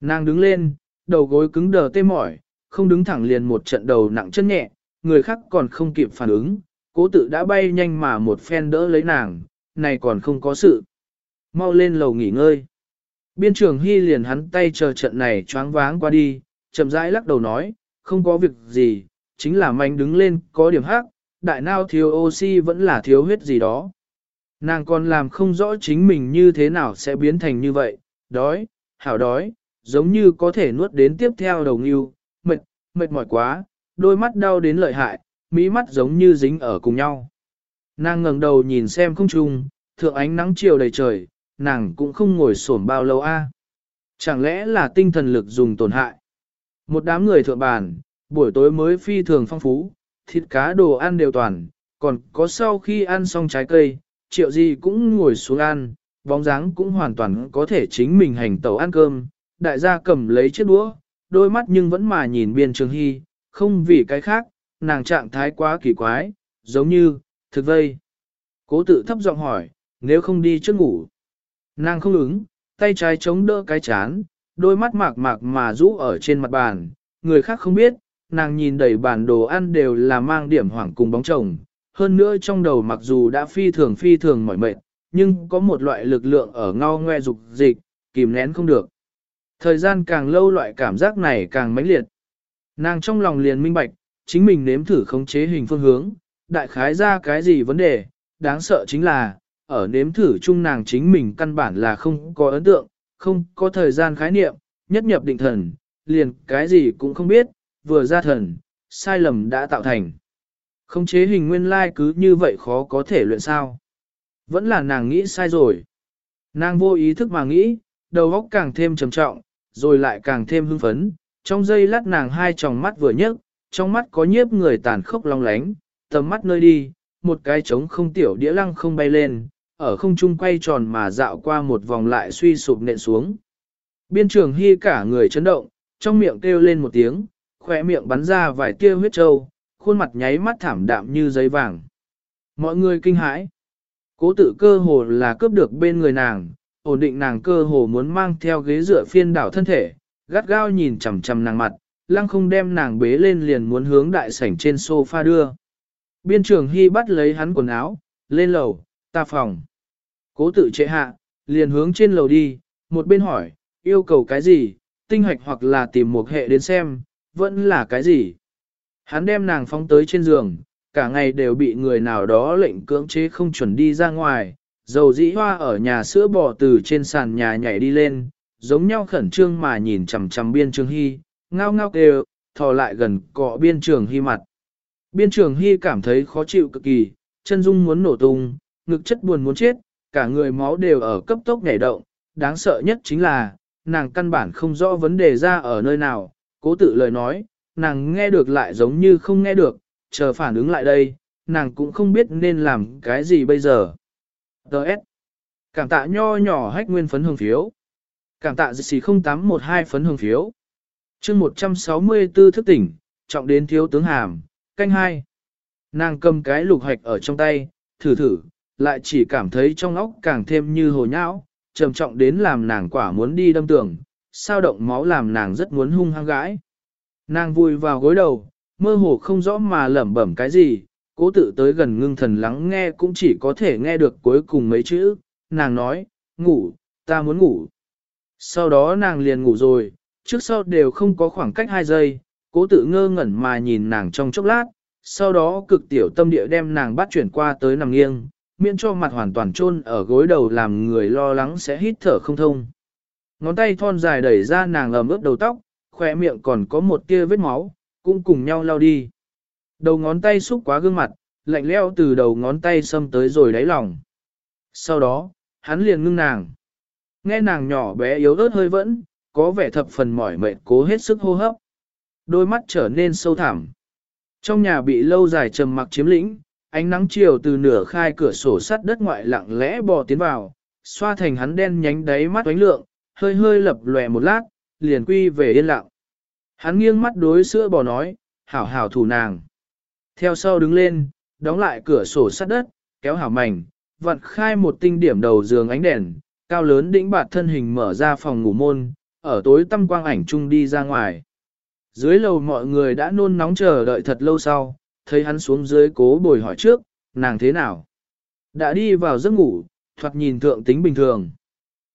Nàng đứng lên, đầu gối cứng đờ tê mỏi, không đứng thẳng liền một trận đầu nặng chân nhẹ, người khác còn không kịp phản ứng, cố tự đã bay nhanh mà một phen đỡ lấy nàng, này còn không có sự. Mau lên lầu nghỉ ngơi. Biên trường Hy liền hắn tay chờ trận này choáng váng qua đi, chậm rãi lắc đầu nói, không có việc gì, chính là manh đứng lên có điểm hắc, đại nao thiếu oxy vẫn là thiếu huyết gì đó. Nàng còn làm không rõ chính mình như thế nào sẽ biến thành như vậy, đói, hảo đói, giống như có thể nuốt đến tiếp theo đầu nghiêu, mệt, mệt mỏi quá, đôi mắt đau đến lợi hại, mỹ mắt giống như dính ở cùng nhau. Nàng ngẩng đầu nhìn xem không trung, thượng ánh nắng chiều đầy trời, nàng cũng không ngồi xổm bao lâu a. Chẳng lẽ là tinh thần lực dùng tổn hại? Một đám người thượng bàn, buổi tối mới phi thường phong phú, thịt cá đồ ăn đều toàn, còn có sau khi ăn xong trái cây, triệu gì cũng ngồi xuống ăn, bóng dáng cũng hoàn toàn có thể chính mình hành tẩu ăn cơm, đại gia cầm lấy chiếc đũa, đôi mắt nhưng vẫn mà nhìn biên trường hy, không vì cái khác, nàng trạng thái quá kỳ quái, giống như, thực vây. Cố tự thấp giọng hỏi, nếu không đi trước ngủ. Nàng không ứng, tay trái chống đỡ cái chán, đôi mắt mạc mạc mà rũ ở trên mặt bàn, người khác không biết, nàng nhìn đầy bản đồ ăn đều là mang điểm hoảng cùng bóng chồng, hơn nữa trong đầu mặc dù đã phi thường phi thường mỏi mệt, nhưng có một loại lực lượng ở ngao ngoe dục dịch, kìm nén không được. Thời gian càng lâu loại cảm giác này càng mãnh liệt. Nàng trong lòng liền minh bạch, chính mình nếm thử khống chế hình phương hướng, đại khái ra cái gì vấn đề, đáng sợ chính là, ở nếm thử chung nàng chính mình căn bản là không có ấn tượng, không có thời gian khái niệm, nhất nhập định thần, liền cái gì cũng không biết, vừa ra thần, sai lầm đã tạo thành. không chế hình nguyên lai cứ như vậy khó có thể luyện sao. Vẫn là nàng nghĩ sai rồi. Nàng vô ý thức mà nghĩ, đầu óc càng thêm trầm trọng, rồi lại càng thêm hưng phấn. Trong giây lát nàng hai tròng mắt vừa nhấc, trong mắt có nhiếp người tàn khốc long lánh, tầm mắt nơi đi, một cái trống không tiểu đĩa lăng không bay lên, ở không trung quay tròn mà dạo qua một vòng lại suy sụp nện xuống. Biên trường hy cả người chấn động, trong miệng kêu lên một tiếng, khỏe miệng bắn ra vài tia huyết trâu, khuôn mặt nháy mắt thảm đạm như giấy vàng. Mọi người kinh hãi. Cố tự cơ hồ là cướp được bên người nàng, ổn định nàng cơ hồ muốn mang theo ghế dựa phiên đảo thân thể, gắt gao nhìn chằm chằm nàng mặt, lăng không đem nàng bế lên liền muốn hướng đại sảnh trên sofa đưa. Biên trường Hy bắt lấy hắn quần áo, lên lầu, ta phòng. Cố tự trệ hạ, liền hướng trên lầu đi, một bên hỏi, yêu cầu cái gì, tinh hoạch hoặc là tìm một hệ đến xem, vẫn là cái gì. Hắn đem nàng phóng tới trên giường, cả ngày đều bị người nào đó lệnh cưỡng chế không chuẩn đi ra ngoài, dầu dĩ hoa ở nhà sữa bò từ trên sàn nhà nhảy đi lên, giống nhau khẩn trương mà nhìn chằm chằm biên trường hy, ngao ngao kêu, thò lại gần cọ biên trường hy mặt. Biên trường hy cảm thấy khó chịu cực kỳ, chân dung muốn nổ tung, ngực chất buồn muốn chết, cả người máu đều ở cấp tốc nhảy động, đáng sợ nhất chính là, nàng căn bản không rõ vấn đề ra ở nơi nào, cố tự lời nói, nàng nghe được lại giống như không nghe được, chờ phản ứng lại đây, nàng cũng không biết nên làm cái gì bây giờ. Đợt. Cảm tạ nho nhỏ hách nguyên phấn hương phiếu. Cảm tạ dịch xì 0812 phấn hương phiếu. chương 164 thức tỉnh, trọng đến thiếu tướng hàm, canh hai. Nàng cầm cái lục hạch ở trong tay, thử thử, lại chỉ cảm thấy trong óc càng thêm như hồ nhão, trầm trọng đến làm nàng quả muốn đi đâm tường, sao động máu làm nàng rất muốn hung hăng gãi. Nàng vui vào gối đầu, mơ hồ không rõ mà lẩm bẩm cái gì, cố tự tới gần ngưng thần lắng nghe cũng chỉ có thể nghe được cuối cùng mấy chữ, nàng nói, ngủ, ta muốn ngủ. Sau đó nàng liền ngủ rồi, trước sau đều không có khoảng cách hai giây, cố tự ngơ ngẩn mà nhìn nàng trong chốc lát, sau đó cực tiểu tâm địa đem nàng bắt chuyển qua tới nằm nghiêng, miễn cho mặt hoàn toàn chôn ở gối đầu làm người lo lắng sẽ hít thở không thông. Ngón tay thon dài đẩy ra nàng ẩm ướt đầu tóc, khỏe miệng còn có một tia vết máu, cũng cùng nhau lao đi. Đầu ngón tay xúc quá gương mặt, lạnh leo từ đầu ngón tay xâm tới rồi đáy lòng. Sau đó, hắn liền ngưng nàng. Nghe nàng nhỏ bé yếu ớt hơi vẫn, có vẻ thập phần mỏi mệt cố hết sức hô hấp. Đôi mắt trở nên sâu thẳm. Trong nhà bị lâu dài trầm mặc chiếm lĩnh, ánh nắng chiều từ nửa khai cửa sổ sắt đất ngoại lặng lẽ bò tiến vào, xoa thành hắn đen nhánh đáy mắt ánh lượng, hơi hơi lập lòe một lát, liền quy về yên lặng. Hắn nghiêng mắt đối sữa bò nói, hảo hảo thủ nàng. Theo sau đứng lên, đóng lại cửa sổ sắt đất, kéo hảo mảnh, vặn khai một tinh điểm đầu giường ánh đèn, cao lớn đĩnh bạt thân hình mở ra phòng ngủ môn, ở tối tăm quang ảnh chung đi ra ngoài. Dưới lầu mọi người đã nôn nóng chờ đợi thật lâu sau, thấy hắn xuống dưới cố bồi hỏi trước, nàng thế nào? Đã đi vào giấc ngủ, thoạt nhìn thượng tính bình thường.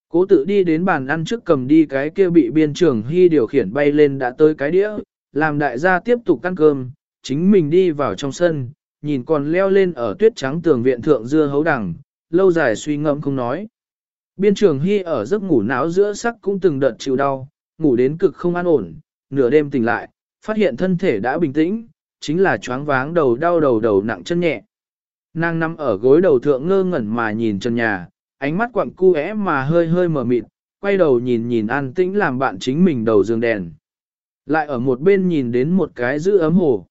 Cố tự đi đến bàn ăn trước cầm đi cái kia bị biên trưởng hy điều khiển bay lên đã tới cái đĩa, làm đại gia tiếp tục ăn cơm, chính mình đi vào trong sân, nhìn còn leo lên ở tuyết trắng tường viện thượng dưa hấu đằng, lâu dài suy ngẫm không nói. Biên trưởng hy ở giấc ngủ não giữa sắc cũng từng đợt chịu đau, ngủ đến cực không an ổn, nửa đêm tỉnh lại, phát hiện thân thể đã bình tĩnh, chính là choáng váng đầu đau đầu đầu nặng chân nhẹ. Nàng nằm ở gối đầu thượng ngơ ngẩn mà nhìn trần nhà, ánh mắt quặng cu é mà hơi hơi mở mịt, quay đầu nhìn nhìn an tĩnh làm bạn chính mình đầu giường đèn. Lại ở một bên nhìn đến một cái giữ ấm hồ.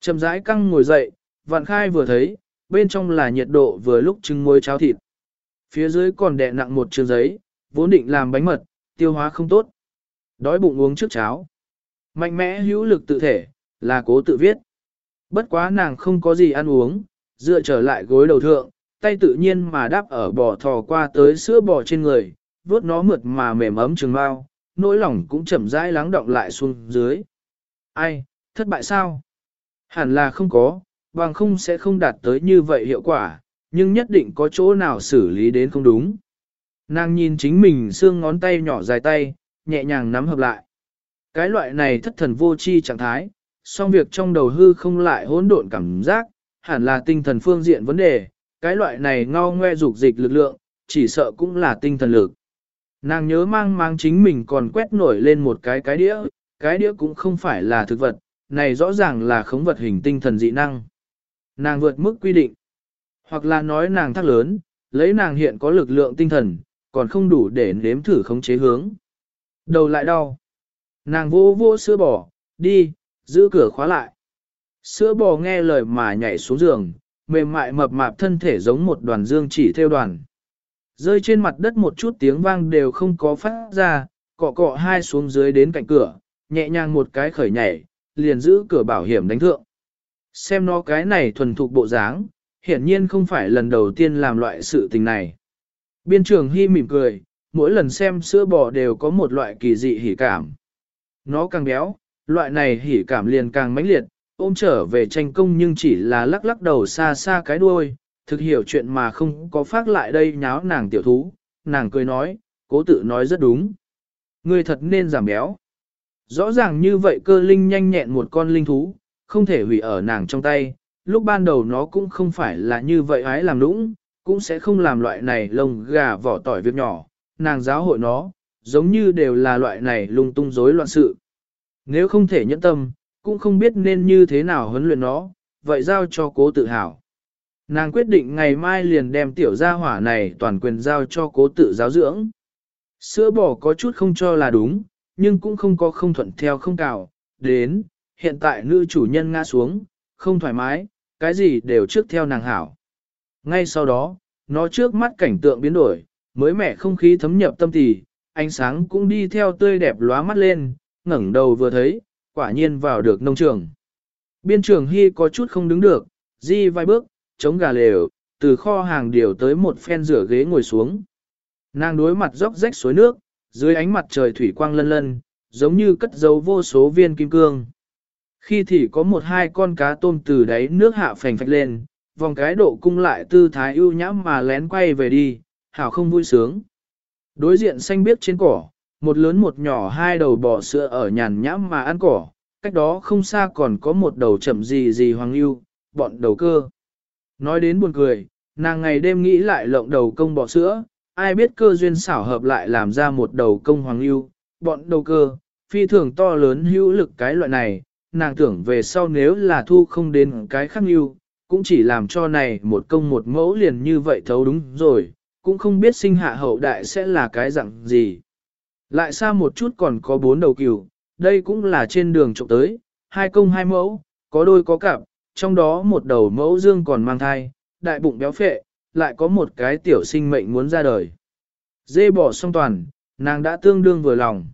Chầm rãi căng ngồi dậy, vạn khai vừa thấy, bên trong là nhiệt độ vừa lúc trưng muối cháo thịt. Phía dưới còn đè nặng một trường giấy, vốn định làm bánh mật, tiêu hóa không tốt. Đói bụng uống trước cháo. Mạnh mẽ hữu lực tự thể, là cố tự viết. Bất quá nàng không có gì ăn uống, dựa trở lại gối đầu thượng, tay tự nhiên mà đáp ở bò thò qua tới sữa bò trên người, vuốt nó mượt mà mềm ấm trường bao, nỗi lòng cũng chậm rãi lắng động lại xuống dưới. Ai, thất bại sao? Hẳn là không có, bằng không sẽ không đạt tới như vậy hiệu quả, nhưng nhất định có chỗ nào xử lý đến không đúng. Nàng nhìn chính mình xương ngón tay nhỏ dài tay, nhẹ nhàng nắm hợp lại. Cái loại này thất thần vô chi trạng thái, song việc trong đầu hư không lại hỗn độn cảm giác, hẳn là tinh thần phương diện vấn đề, cái loại này ngao ngoe dục dịch lực lượng, chỉ sợ cũng là tinh thần lực. Nàng nhớ mang mang chính mình còn quét nổi lên một cái cái đĩa, cái đĩa cũng không phải là thực vật, này rõ ràng là khống vật hình tinh thần dị năng. Nàng vượt mức quy định, hoặc là nói nàng thắc lớn, lấy nàng hiện có lực lượng tinh thần, còn không đủ để nếm thử khống chế hướng. Đầu lại đau. Nàng vô vô sữa bỏ đi, giữ cửa khóa lại. Sữa bò nghe lời mà nhảy xuống giường, mềm mại mập mạp thân thể giống một đoàn dương chỉ theo đoàn. Rơi trên mặt đất một chút tiếng vang đều không có phát ra, cọ cọ hai xuống dưới đến cạnh cửa, nhẹ nhàng một cái khởi nhảy, liền giữ cửa bảo hiểm đánh thượng. Xem nó cái này thuần thục bộ dáng, hiển nhiên không phải lần đầu tiên làm loại sự tình này. Biên trường hy mỉm cười, mỗi lần xem sữa bò đều có một loại kỳ dị hỉ cảm. Nó càng béo, loại này hỉ cảm liền càng mãnh liệt, ôm trở về tranh công nhưng chỉ là lắc lắc đầu xa xa cái đuôi, thực hiểu chuyện mà không có phát lại đây nháo nàng tiểu thú, nàng cười nói, cố tự nói rất đúng. Người thật nên giảm béo. Rõ ràng như vậy cơ linh nhanh nhẹn một con linh thú, không thể hủy ở nàng trong tay. Lúc ban đầu nó cũng không phải là như vậy ái làm nũng, cũng sẽ không làm loại này lông gà vỏ tỏi việc nhỏ, nàng giáo hội nó, giống như đều là loại này lung tung rối loạn sự. Nếu không thể nhẫn tâm, cũng không biết nên như thế nào huấn luyện nó, vậy giao cho cố tự hào. Nàng quyết định ngày mai liền đem tiểu gia hỏa này toàn quyền giao cho cố tự giáo dưỡng. Sữa bò có chút không cho là đúng, nhưng cũng không có không thuận theo không cào. Đến, hiện tại nữ chủ nhân ngã xuống, không thoải mái, cái gì đều trước theo nàng hảo. Ngay sau đó, nó trước mắt cảnh tượng biến đổi, mới mẻ không khí thấm nhập tâm tỳ, ánh sáng cũng đi theo tươi đẹp lóa mắt lên, ngẩng đầu vừa thấy, quả nhiên vào được nông trường. Biên trường Hy có chút không đứng được, di vài bước, chống gà lều, từ kho hàng điều tới một phen rửa ghế ngồi xuống. Nàng đối mặt dốc rách suối nước, dưới ánh mặt trời thủy quang lân lân, giống như cất giấu vô số viên kim cương. Khi thì có một hai con cá tôm từ đáy nước hạ phành phạch lên, vòng cái độ cung lại tư thái ưu nhãm mà lén quay về đi, hảo không vui sướng. Đối diện xanh biếc trên cỏ, một lớn một nhỏ hai đầu bò sữa ở nhàn nhãm mà ăn cỏ, cách đó không xa còn có một đầu chậm gì gì hoàng lưu, bọn đầu cơ. Nói đến buồn cười, nàng ngày đêm nghĩ lại lộng đầu công bò sữa, ai biết cơ duyên xảo hợp lại làm ra một đầu công hoàng lưu, bọn đầu cơ, phi thường to lớn hữu lực cái loại này, nàng tưởng về sau nếu là thu không đến cái khác lưu, cũng chỉ làm cho này một công một mẫu liền như vậy thấu đúng rồi, cũng không biết sinh hạ hậu đại sẽ là cái dạng gì. Lại xa một chút còn có bốn đầu cừu, đây cũng là trên đường trộm tới, hai công hai mẫu, có đôi có cặp, trong đó một đầu mẫu dương còn mang thai, đại bụng béo phệ, lại có một cái tiểu sinh mệnh muốn ra đời. Dê bỏ xong toàn, nàng đã tương đương vừa lòng.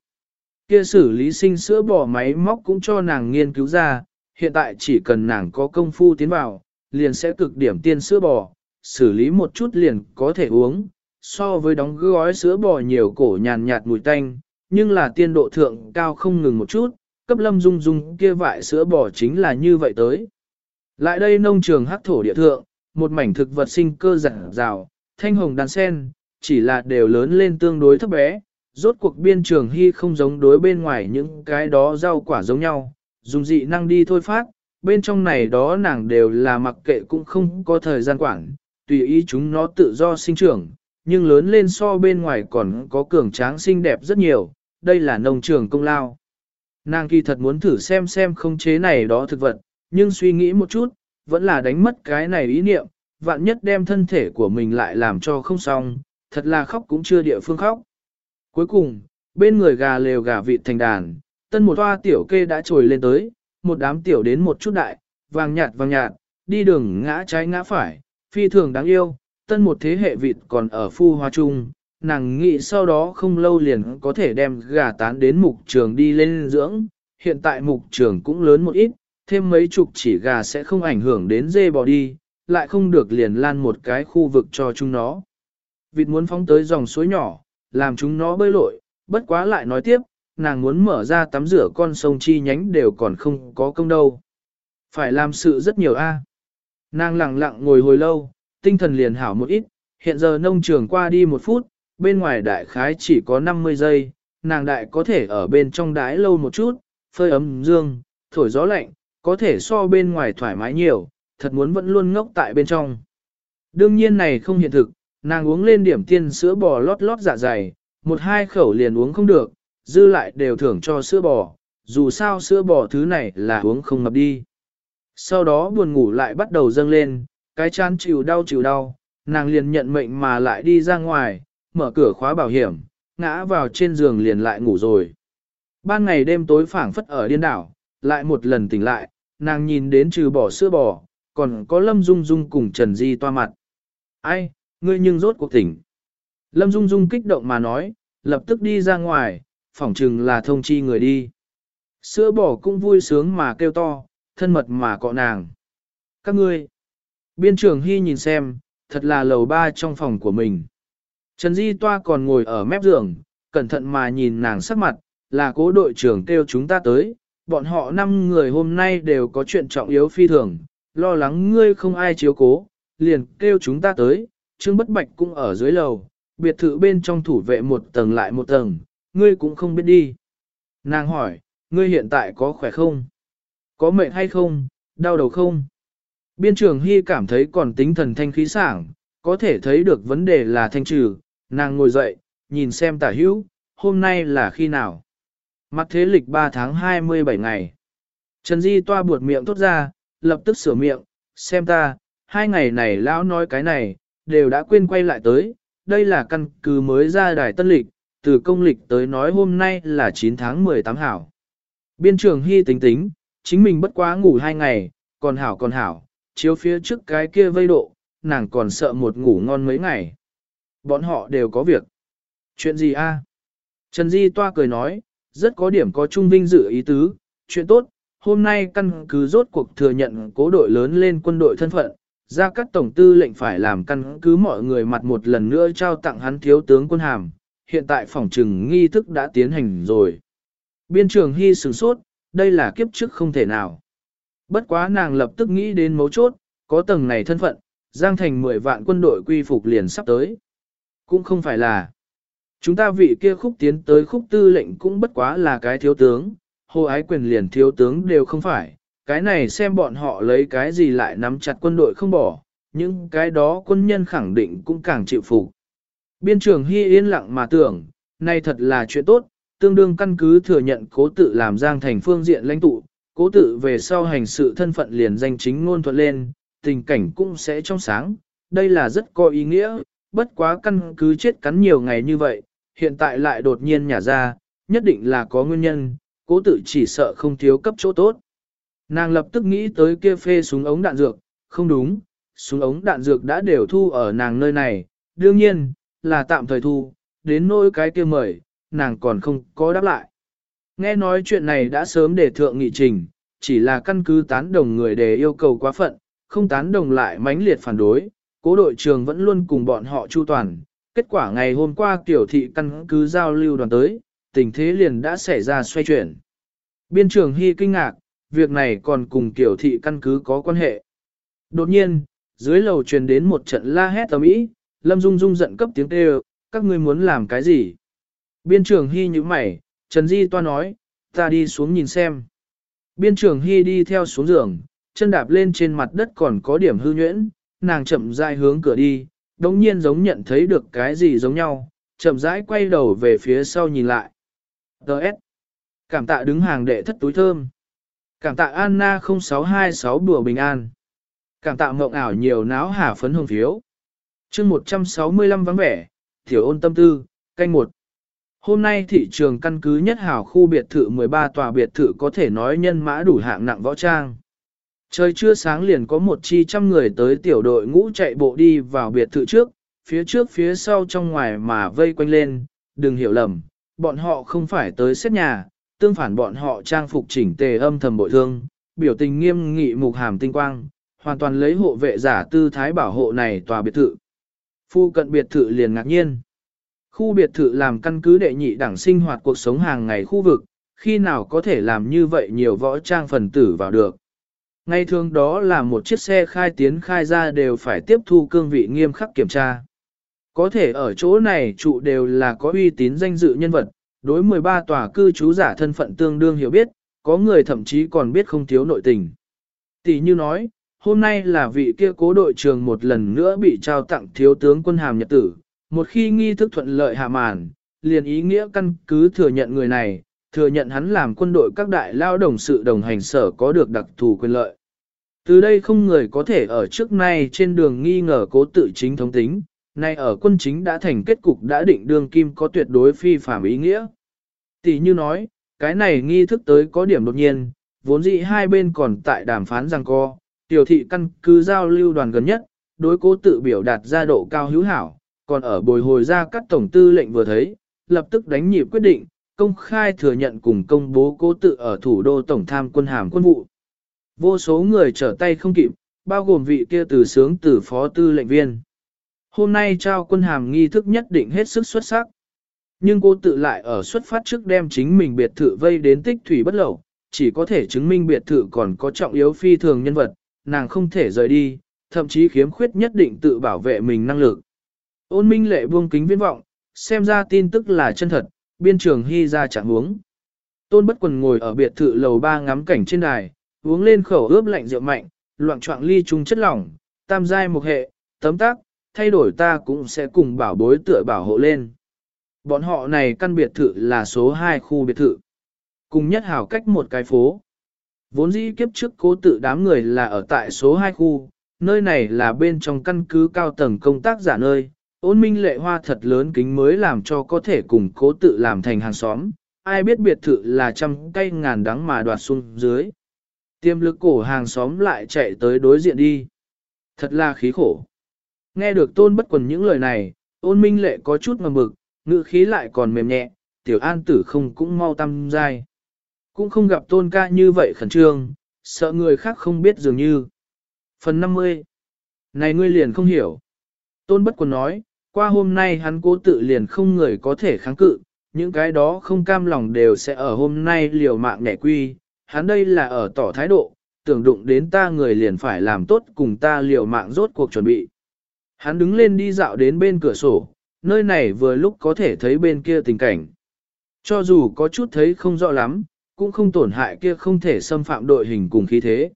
Kia xử lý sinh sữa bỏ máy móc cũng cho nàng nghiên cứu ra, hiện tại chỉ cần nàng có công phu tiến vào, liền sẽ cực điểm tiên sữa bò, xử lý một chút liền có thể uống, so với đóng gói sữa bò nhiều cổ nhàn nhạt mùi tanh, nhưng là tiên độ thượng cao không ngừng một chút, cấp lâm dung dung kia vại sữa bò chính là như vậy tới. Lại đây nông trường hắc thổ địa thượng, một mảnh thực vật sinh cơ giản rào, thanh hồng đàn sen, chỉ là đều lớn lên tương đối thấp bé, rốt cuộc biên trường hy không giống đối bên ngoài những cái đó rau quả giống nhau, dùng dị năng đi thôi phát, bên trong này đó nàng đều là mặc kệ cũng không có thời gian quản, tùy ý chúng nó tự do sinh trưởng, nhưng lớn lên so bên ngoài còn có cường tráng xinh đẹp rất nhiều, đây là nông trường công lao. Nàng kỳ thật muốn thử xem xem không chế này đó thực vật, nhưng suy nghĩ một chút, vẫn là đánh mất cái này ý niệm, vạn nhất đem thân thể của mình lại làm cho không xong, thật là khóc cũng chưa địa phương khóc. Cuối cùng, bên người gà lều gà vịt thành đàn, tân một toa tiểu kê đã trồi lên tới, một đám tiểu đến một chút đại, vàng nhạt vàng nhạt, đi đường ngã trái ngã phải, phi thường đáng yêu, tân một thế hệ vịt còn ở phu hoa trung, nàng nghĩ sau đó không lâu liền có thể đem gà tán đến mục trường đi lên dưỡng, hiện tại mục trường cũng lớn một ít, thêm mấy chục chỉ gà sẽ không ảnh hưởng đến dê bò đi, lại không được liền lan một cái khu vực cho chúng nó. Vịt muốn phóng tới dòng suối nhỏ, làm chúng nó bơi lội, bất quá lại nói tiếp, nàng muốn mở ra tắm rửa con sông chi nhánh đều còn không có công đâu. Phải làm sự rất nhiều a. Nàng lặng lặng ngồi hồi lâu, tinh thần liền hảo một ít, hiện giờ nông trường qua đi một phút, bên ngoài đại khái chỉ có 50 giây, nàng đại có thể ở bên trong đái lâu một chút, phơi ấm dương, thổi gió lạnh, có thể so bên ngoài thoải mái nhiều, thật muốn vẫn luôn ngốc tại bên trong. Đương nhiên này không hiện thực, nàng uống lên điểm tiên sữa bò lót lót dạ dày, một hai khẩu liền uống không được, dư lại đều thưởng cho sữa bò, dù sao sữa bò thứ này là uống không ngập đi. Sau đó buồn ngủ lại bắt đầu dâng lên, cái chán chịu đau chịu đau, nàng liền nhận mệnh mà lại đi ra ngoài, mở cửa khóa bảo hiểm, ngã vào trên giường liền lại ngủ rồi. Ban ngày đêm tối phảng phất ở điên đảo, lại một lần tỉnh lại, nàng nhìn đến trừ bỏ sữa bò, còn có Lâm Dung Dung cùng Trần Di toa mặt. Ai, ngươi nhưng rốt cuộc tỉnh. Lâm Dung Dung kích động mà nói, lập tức đi ra ngoài, phỏng chừng là thông chi người đi. Sữa bò cũng vui sướng mà kêu to, thân mật mà cọ nàng. Các ngươi, biên trưởng Hy nhìn xem, thật là lầu ba trong phòng của mình. Trần Di Toa còn ngồi ở mép giường, cẩn thận mà nhìn nàng sắc mặt, là cố đội trưởng kêu chúng ta tới, bọn họ năm người hôm nay đều có chuyện trọng yếu phi thường, lo lắng ngươi không ai chiếu cố, liền kêu chúng ta tới, Trương Bất Bạch cũng ở dưới lầu, biệt thự bên trong thủ vệ một tầng lại một tầng, ngươi cũng không biết đi. Nàng hỏi, ngươi hiện tại có khỏe không? Có mệt hay không, đau đầu không? Biên trường Hy cảm thấy còn tính thần thanh khí sảng, có thể thấy được vấn đề là thanh trừ, nàng ngồi dậy, nhìn xem tả hữu, hôm nay là khi nào? Mặt thế lịch 3 tháng 27 ngày. Trần Di toa buột miệng tốt ra, lập tức sửa miệng, xem ta, hai ngày này lão nói cái này, đều đã quên quay lại tới, đây là căn cứ mới ra đài tân lịch, từ công lịch tới nói hôm nay là 9 tháng 18 hảo. Biên trường Hy tính tính, chính mình bất quá ngủ hai ngày, còn hảo còn hảo, chiếu phía trước cái kia vây độ, nàng còn sợ một ngủ ngon mấy ngày. Bọn họ đều có việc. Chuyện gì a? Trần Di toa cười nói, rất có điểm có trung vinh dự ý tứ, chuyện tốt, hôm nay căn cứ rốt cuộc thừa nhận cố đội lớn lên quân đội thân phận, ra các tổng tư lệnh phải làm căn cứ mọi người mặt một lần nữa trao tặng hắn thiếu tướng quân hàm, hiện tại phòng trừng nghi thức đã tiến hành rồi. Biên trường hy sửng sốt, đây là kiếp trước không thể nào. Bất quá nàng lập tức nghĩ đến mấu chốt, có tầng này thân phận, Giang Thành 10 vạn quân đội quy phục liền sắp tới. Cũng không phải là. Chúng ta vị kia khúc tiến tới khúc tư lệnh cũng bất quá là cái thiếu tướng, hồ ái quyền liền thiếu tướng đều không phải. Cái này xem bọn họ lấy cái gì lại nắm chặt quân đội không bỏ, những cái đó quân nhân khẳng định cũng càng chịu phục. Biên trưởng Hy yên lặng mà tưởng, này thật là chuyện tốt, tương đương căn cứ thừa nhận cố tự làm giang thành phương diện lãnh tụ, cố tự về sau hành sự thân phận liền danh chính ngôn thuận lên, tình cảnh cũng sẽ trong sáng, đây là rất có ý nghĩa, bất quá căn cứ chết cắn nhiều ngày như vậy, hiện tại lại đột nhiên nhả ra, nhất định là có nguyên nhân, cố tự chỉ sợ không thiếu cấp chỗ tốt. Nàng lập tức nghĩ tới kia phê súng ống đạn dược, không đúng, súng ống đạn dược đã đều thu ở nàng nơi này, đương nhiên, là tạm thời thu, đến nỗi cái kia mời, nàng còn không có đáp lại. Nghe nói chuyện này đã sớm để thượng nghị trình, chỉ là căn cứ tán đồng người để yêu cầu quá phận, không tán đồng lại mãnh liệt phản đối, cố đội trường vẫn luôn cùng bọn họ chu toàn. Kết quả ngày hôm qua tiểu thị căn cứ giao lưu đoàn tới, tình thế liền đã xảy ra xoay chuyển. Biên trường Hy kinh ngạc, việc này còn cùng tiểu thị căn cứ có quan hệ. Đột nhiên, dưới lầu truyền đến một trận la hét tầm ý, Lâm Dung Dung giận cấp tiếng kêu, các ngươi muốn làm cái gì? Biên trường Hy như mày, Trần Di Toa nói, ta đi xuống nhìn xem. Biên trường Hy đi theo xuống giường, chân đạp lên trên mặt đất còn có điểm hư nhuyễn, nàng chậm rãi hướng cửa đi, đồng nhiên giống nhận thấy được cái gì giống nhau, chậm rãi quay đầu về phía sau nhìn lại. Đợt. Cảm tạ đứng hàng đệ thất túi thơm. Cảm tạ Anna 0626 đùa bình an. Cảm tạ mộng ảo nhiều náo hà phấn hồng phiếu. chương 165 vắng vẻ, tiểu ôn tâm tư, canh một. Hôm nay thị trường căn cứ nhất hảo khu biệt thự 13 tòa biệt thự có thể nói nhân mã đủ hạng nặng võ trang. Trời chưa sáng liền có một chi trăm người tới tiểu đội ngũ chạy bộ đi vào biệt thự trước, phía trước phía sau trong ngoài mà vây quanh lên, đừng hiểu lầm, bọn họ không phải tới xét nhà, tương phản bọn họ trang phục chỉnh tề âm thầm bội thương, biểu tình nghiêm nghị mục hàm tinh quang, hoàn toàn lấy hộ vệ giả tư thái bảo hộ này tòa biệt thự. Phu cận biệt thự liền ngạc nhiên. Khu biệt thự làm căn cứ đệ nhị đẳng sinh hoạt cuộc sống hàng ngày khu vực, khi nào có thể làm như vậy nhiều võ trang phần tử vào được. Ngay thường đó là một chiếc xe khai tiến khai ra đều phải tiếp thu cương vị nghiêm khắc kiểm tra. Có thể ở chỗ này trụ đều là có uy tín danh dự nhân vật, đối 13 tòa cư trú giả thân phận tương đương hiểu biết, có người thậm chí còn biết không thiếu nội tình. Tỷ như nói, hôm nay là vị kia cố đội trường một lần nữa bị trao tặng thiếu tướng quân hàm nhật tử, một khi nghi thức thuận lợi hạ màn, liền ý nghĩa căn cứ thừa nhận người này, thừa nhận hắn làm quân đội các đại lao đồng sự đồng hành sở có được đặc thù quyền lợi. Từ đây không người có thể ở trước nay trên đường nghi ngờ cố tự chính thống tính, nay ở quân chính đã thành kết cục đã định đường kim có tuyệt đối phi phạm ý nghĩa. Tỷ như nói, cái này nghi thức tới có điểm đột nhiên, vốn dĩ hai bên còn tại đàm phán rằng co, tiểu thị căn cứ giao lưu đoàn gần nhất, đối cố tự biểu đạt ra độ cao hữu hảo, còn ở bồi hồi ra các tổng tư lệnh vừa thấy, lập tức đánh nhịp quyết định, công khai thừa nhận cùng công bố cố tự ở thủ đô tổng tham quân hàm quân vụ. Vô số người trở tay không kịp, bao gồm vị kia từ sướng từ phó tư lệnh viên. Hôm nay trao quân hàm nghi thức nhất định hết sức xuất sắc. Nhưng cô tự lại ở xuất phát trước đem chính mình biệt thự vây đến tích thủy bất lậu, chỉ có thể chứng minh biệt thự còn có trọng yếu phi thường nhân vật, nàng không thể rời đi, thậm chí khiếm khuyết nhất định tự bảo vệ mình năng lực. Ôn minh lệ buông kính viễn vọng, xem ra tin tức là chân thật, biên trường hy ra chẳng uống. Tôn bất quần ngồi ở biệt thự lầu ba ngắm cảnh trên đài, uống lên khẩu ướp lạnh rượu mạnh, loạn trọng ly chung chất lỏng, tam giai một hệ, tấm tác, thay đổi ta cũng sẽ cùng bảo bối tựa bảo hộ lên. Bọn họ này căn biệt thự là số 2 khu biệt thự. Cùng nhất hảo cách một cái phố. Vốn dĩ kiếp trước cố tự đám người là ở tại số 2 khu, nơi này là bên trong căn cứ cao tầng công tác giả nơi. Ôn minh lệ hoa thật lớn kính mới làm cho có thể cùng cố tự làm thành hàng xóm. Ai biết biệt thự là trăm cây ngàn đắng mà đoạt xuống dưới. Tiêm lực cổ hàng xóm lại chạy tới đối diện đi. Thật là khí khổ. Nghe được tôn bất quần những lời này, ôn minh lệ có chút ngầm mực, ngữ khí lại còn mềm nhẹ, tiểu an tử không cũng mau tâm dai. Cũng không gặp tôn ca như vậy khẩn trương, sợ người khác không biết dường như. Phần 50 Này ngươi liền không hiểu. Tôn bất quần nói, qua hôm nay hắn cố tự liền không người có thể kháng cự, những cái đó không cam lòng đều sẽ ở hôm nay liều mạng nẻ quy, hắn đây là ở tỏ thái độ, tưởng đụng đến ta người liền phải làm tốt cùng ta liều mạng rốt cuộc chuẩn bị. Hắn đứng lên đi dạo đến bên cửa sổ, nơi này vừa lúc có thể thấy bên kia tình cảnh. Cho dù có chút thấy không rõ lắm, cũng không tổn hại kia không thể xâm phạm đội hình cùng khí thế.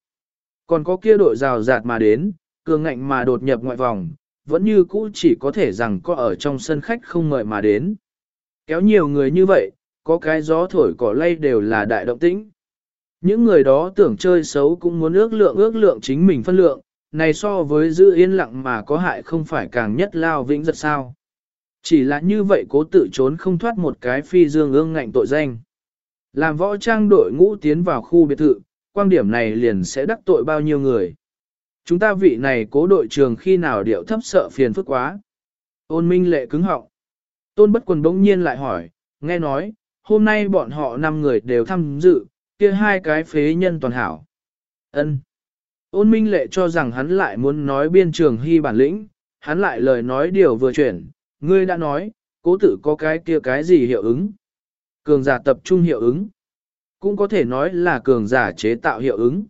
Còn có kia đội rào rạt mà đến, cường ngạnh mà đột nhập ngoại vòng, vẫn như cũ chỉ có thể rằng có ở trong sân khách không mời mà đến. Kéo nhiều người như vậy, có cái gió thổi cỏ lay đều là đại động tĩnh. Những người đó tưởng chơi xấu cũng muốn ước lượng ước lượng chính mình phân lượng, này so với giữ yên lặng mà có hại không phải càng nhất lao vĩnh giật sao. Chỉ là như vậy cố tự trốn không thoát một cái phi dương ương ngạnh tội danh. Làm võ trang đội ngũ tiến vào khu biệt thự, quan điểm này liền sẽ đắc tội bao nhiêu người. Chúng ta vị này cố đội trường khi nào điệu thấp sợ phiền phức quá. Ôn minh lệ cứng họng. Tôn bất quần bỗng nhiên lại hỏi, nghe nói, hôm nay bọn họ 5 người đều tham dự, kia hai cái phế nhân toàn hảo. ân Ôn minh lệ cho rằng hắn lại muốn nói biên trường hy bản lĩnh, hắn lại lời nói điều vừa chuyển, ngươi đã nói, cố tự có cái kia cái gì hiệu ứng. Cường giả tập trung hiệu ứng. Cũng có thể nói là cường giả chế tạo hiệu ứng.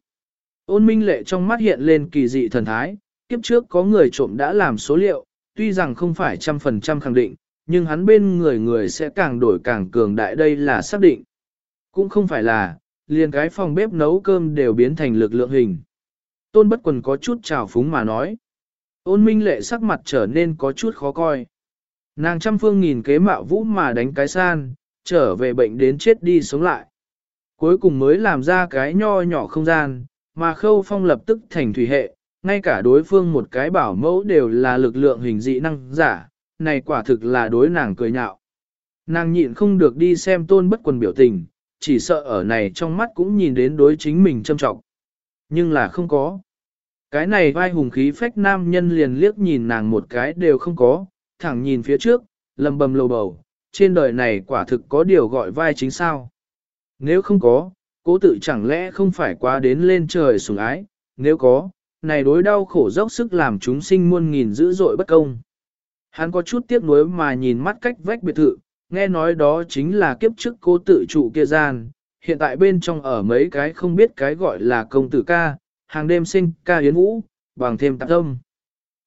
Ôn minh lệ trong mắt hiện lên kỳ dị thần thái, kiếp trước có người trộm đã làm số liệu, tuy rằng không phải trăm phần trăm khẳng định, nhưng hắn bên người người sẽ càng đổi càng cường đại đây là xác định. Cũng không phải là, liền cái phòng bếp nấu cơm đều biến thành lực lượng hình. Tôn bất quần có chút trào phúng mà nói. Ôn minh lệ sắc mặt trở nên có chút khó coi. Nàng trăm phương nghìn kế mạo vũ mà đánh cái san, trở về bệnh đến chết đi sống lại. Cuối cùng mới làm ra cái nho nhỏ không gian, mà khâu phong lập tức thành thủy hệ, ngay cả đối phương một cái bảo mẫu đều là lực lượng hình dị năng giả, này quả thực là đối nàng cười nhạo. Nàng nhịn không được đi xem tôn bất quần biểu tình, chỉ sợ ở này trong mắt cũng nhìn đến đối chính mình châm trọng. Nhưng là không có. Cái này vai hùng khí phách nam nhân liền liếc nhìn nàng một cái đều không có, thẳng nhìn phía trước, lầm bầm lầu bầu, trên đời này quả thực có điều gọi vai chính sao. Nếu không có, cố tự chẳng lẽ không phải quá đến lên trời sủng ái, nếu có, này đối đau khổ dốc sức làm chúng sinh muôn nghìn dữ dội bất công. Hắn có chút tiếc nuối mà nhìn mắt cách vách biệt thự, nghe nói đó chính là kiếp trước cố tự trụ kia gian, hiện tại bên trong ở mấy cái không biết cái gọi là công tử ca, hàng đêm sinh ca yến vũ, bằng thêm tạp tâm.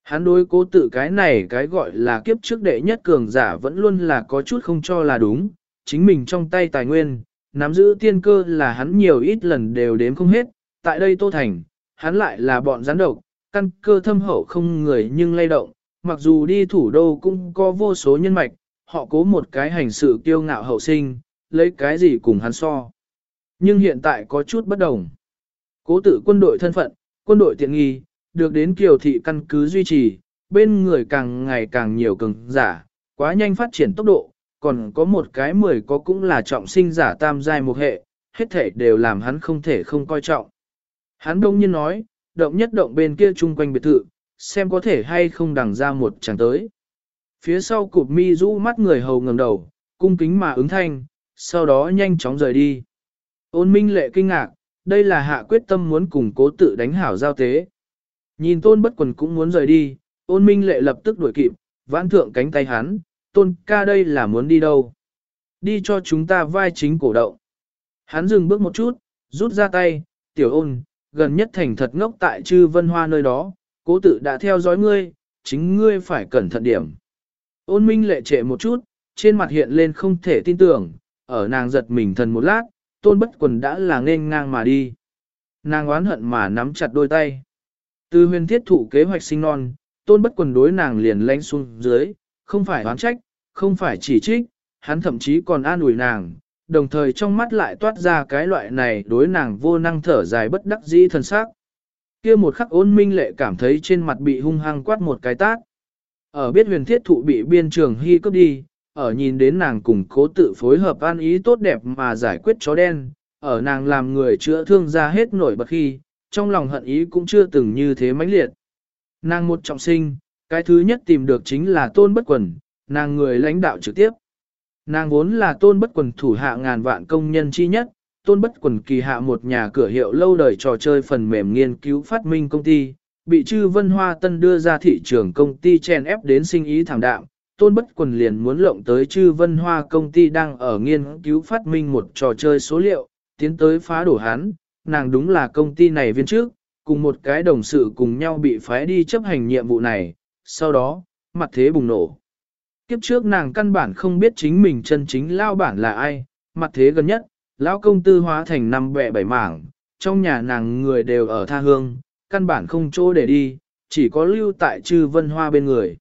Hắn đối cố tự cái này cái gọi là kiếp trước đệ nhất cường giả vẫn luôn là có chút không cho là đúng, chính mình trong tay tài nguyên, nắm giữ tiên cơ là hắn nhiều ít lần đều đếm không hết, tại đây Tô Thành, hắn lại là bọn gián độc, căn cơ thâm hậu không người nhưng lay động, mặc dù đi thủ đô cũng có vô số nhân mạch, họ cố một cái hành sự kiêu ngạo hậu sinh, lấy cái gì cùng hắn so. Nhưng hiện tại có chút bất đồng. Cố tự quân đội thân phận, quân đội tiện nghi, được đến kiều thị căn cứ duy trì, bên người càng ngày càng nhiều cường giả, quá nhanh phát triển tốc độ, còn có một cái mười có cũng là trọng sinh giả tam giai một hệ, hết thể đều làm hắn không thể không coi trọng. Hắn đông nhiên nói, động nhất động bên kia chung quanh biệt thự, xem có thể hay không đằng ra một chàng tới. Phía sau cụp mi rũ mắt người hầu ngầm đầu, cung kính mà ứng thanh, sau đó nhanh chóng rời đi. Ôn minh lệ kinh ngạc, đây là hạ quyết tâm muốn cùng cố tự đánh hảo giao tế. Nhìn tôn bất quần cũng muốn rời đi, ôn minh lệ lập tức đuổi kịp, vãn thượng cánh tay hắn, tôn ca đây là muốn đi đâu? Đi cho chúng ta vai chính cổ động. Hắn dừng bước một chút, rút ra tay, tiểu ôn, gần nhất thành thật ngốc tại chư vân hoa nơi đó, cố tự đã theo dõi ngươi, chính ngươi phải cẩn thận điểm. Ôn minh lệ trệ một chút, trên mặt hiện lên không thể tin tưởng, ở nàng giật mình thần một lát, tôn bất quần đã là nên ngang mà đi. Nàng oán hận mà nắm chặt đôi tay. Từ huyền thiết thụ kế hoạch sinh non, tôn bất quần đối nàng liền lánh xuống dưới, không phải oán trách, không phải chỉ trích, hắn thậm chí còn an ủi nàng, đồng thời trong mắt lại toát ra cái loại này đối nàng vô năng thở dài bất đắc dĩ thân xác. kia một khắc ôn minh lệ cảm thấy trên mặt bị hung hăng quát một cái tát. Ở biết huyền thiết thụ bị biên trường hy cướp đi, ở nhìn đến nàng cùng cố tự phối hợp an ý tốt đẹp mà giải quyết chó đen, ở nàng làm người chữa thương ra hết nổi bật khi, trong lòng hận ý cũng chưa từng như thế mãnh liệt. Nàng một trọng sinh, cái thứ nhất tìm được chính là tôn bất quần, nàng người lãnh đạo trực tiếp. Nàng vốn là tôn bất quần thủ hạ ngàn vạn công nhân chi nhất, tôn bất quần kỳ hạ một nhà cửa hiệu lâu đời trò chơi phần mềm nghiên cứu phát minh công ty, bị chư vân hoa tân đưa ra thị trường công ty chen ép đến sinh ý thảm đạm. Tôn bất quần liền muốn lộng tới chư vân hoa công ty đang ở nghiên cứu phát minh một trò chơi số liệu, tiến tới phá đổ hắn, nàng đúng là công ty này viên trước, cùng một cái đồng sự cùng nhau bị phái đi chấp hành nhiệm vụ này, sau đó, mặt thế bùng nổ. Kiếp trước nàng căn bản không biết chính mình chân chính lao bản là ai, mặt thế gần nhất, lão công tư hóa thành năm bẹ bảy mảng, trong nhà nàng người đều ở tha hương, căn bản không chỗ để đi, chỉ có lưu tại trư vân hoa bên người.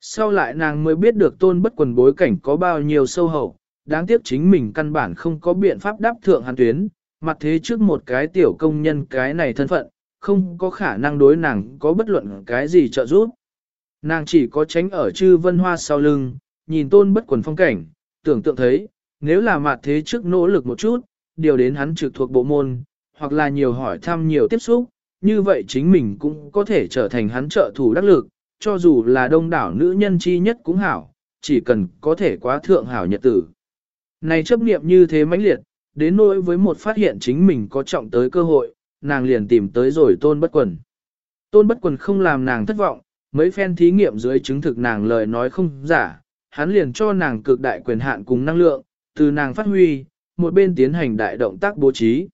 Sau lại nàng mới biết được tôn bất quần bối cảnh có bao nhiêu sâu hậu, đáng tiếc chính mình căn bản không có biện pháp đáp thượng hàn tuyến, mặt thế trước một cái tiểu công nhân cái này thân phận, không có khả năng đối nàng có bất luận cái gì trợ giúp. Nàng chỉ có tránh ở chư vân hoa sau lưng, nhìn tôn bất quần phong cảnh, tưởng tượng thấy, nếu là mặt thế trước nỗ lực một chút, điều đến hắn trực thuộc bộ môn, hoặc là nhiều hỏi thăm nhiều tiếp xúc, như vậy chính mình cũng có thể trở thành hắn trợ thủ đắc lực, cho dù là đông đảo nữ nhân chi nhất cũng hảo, chỉ cần có thể quá thượng hảo nhật tử. Này chấp niệm như thế mãnh liệt, đến nỗi với một phát hiện chính mình có trọng tới cơ hội, nàng liền tìm tới rồi tôn bất quần. Tôn bất quần không làm nàng thất vọng, mấy phen thí nghiệm dưới chứng thực nàng lời nói không giả, hắn liền cho nàng cực đại quyền hạn cùng năng lượng, từ nàng phát huy, một bên tiến hành đại động tác bố trí.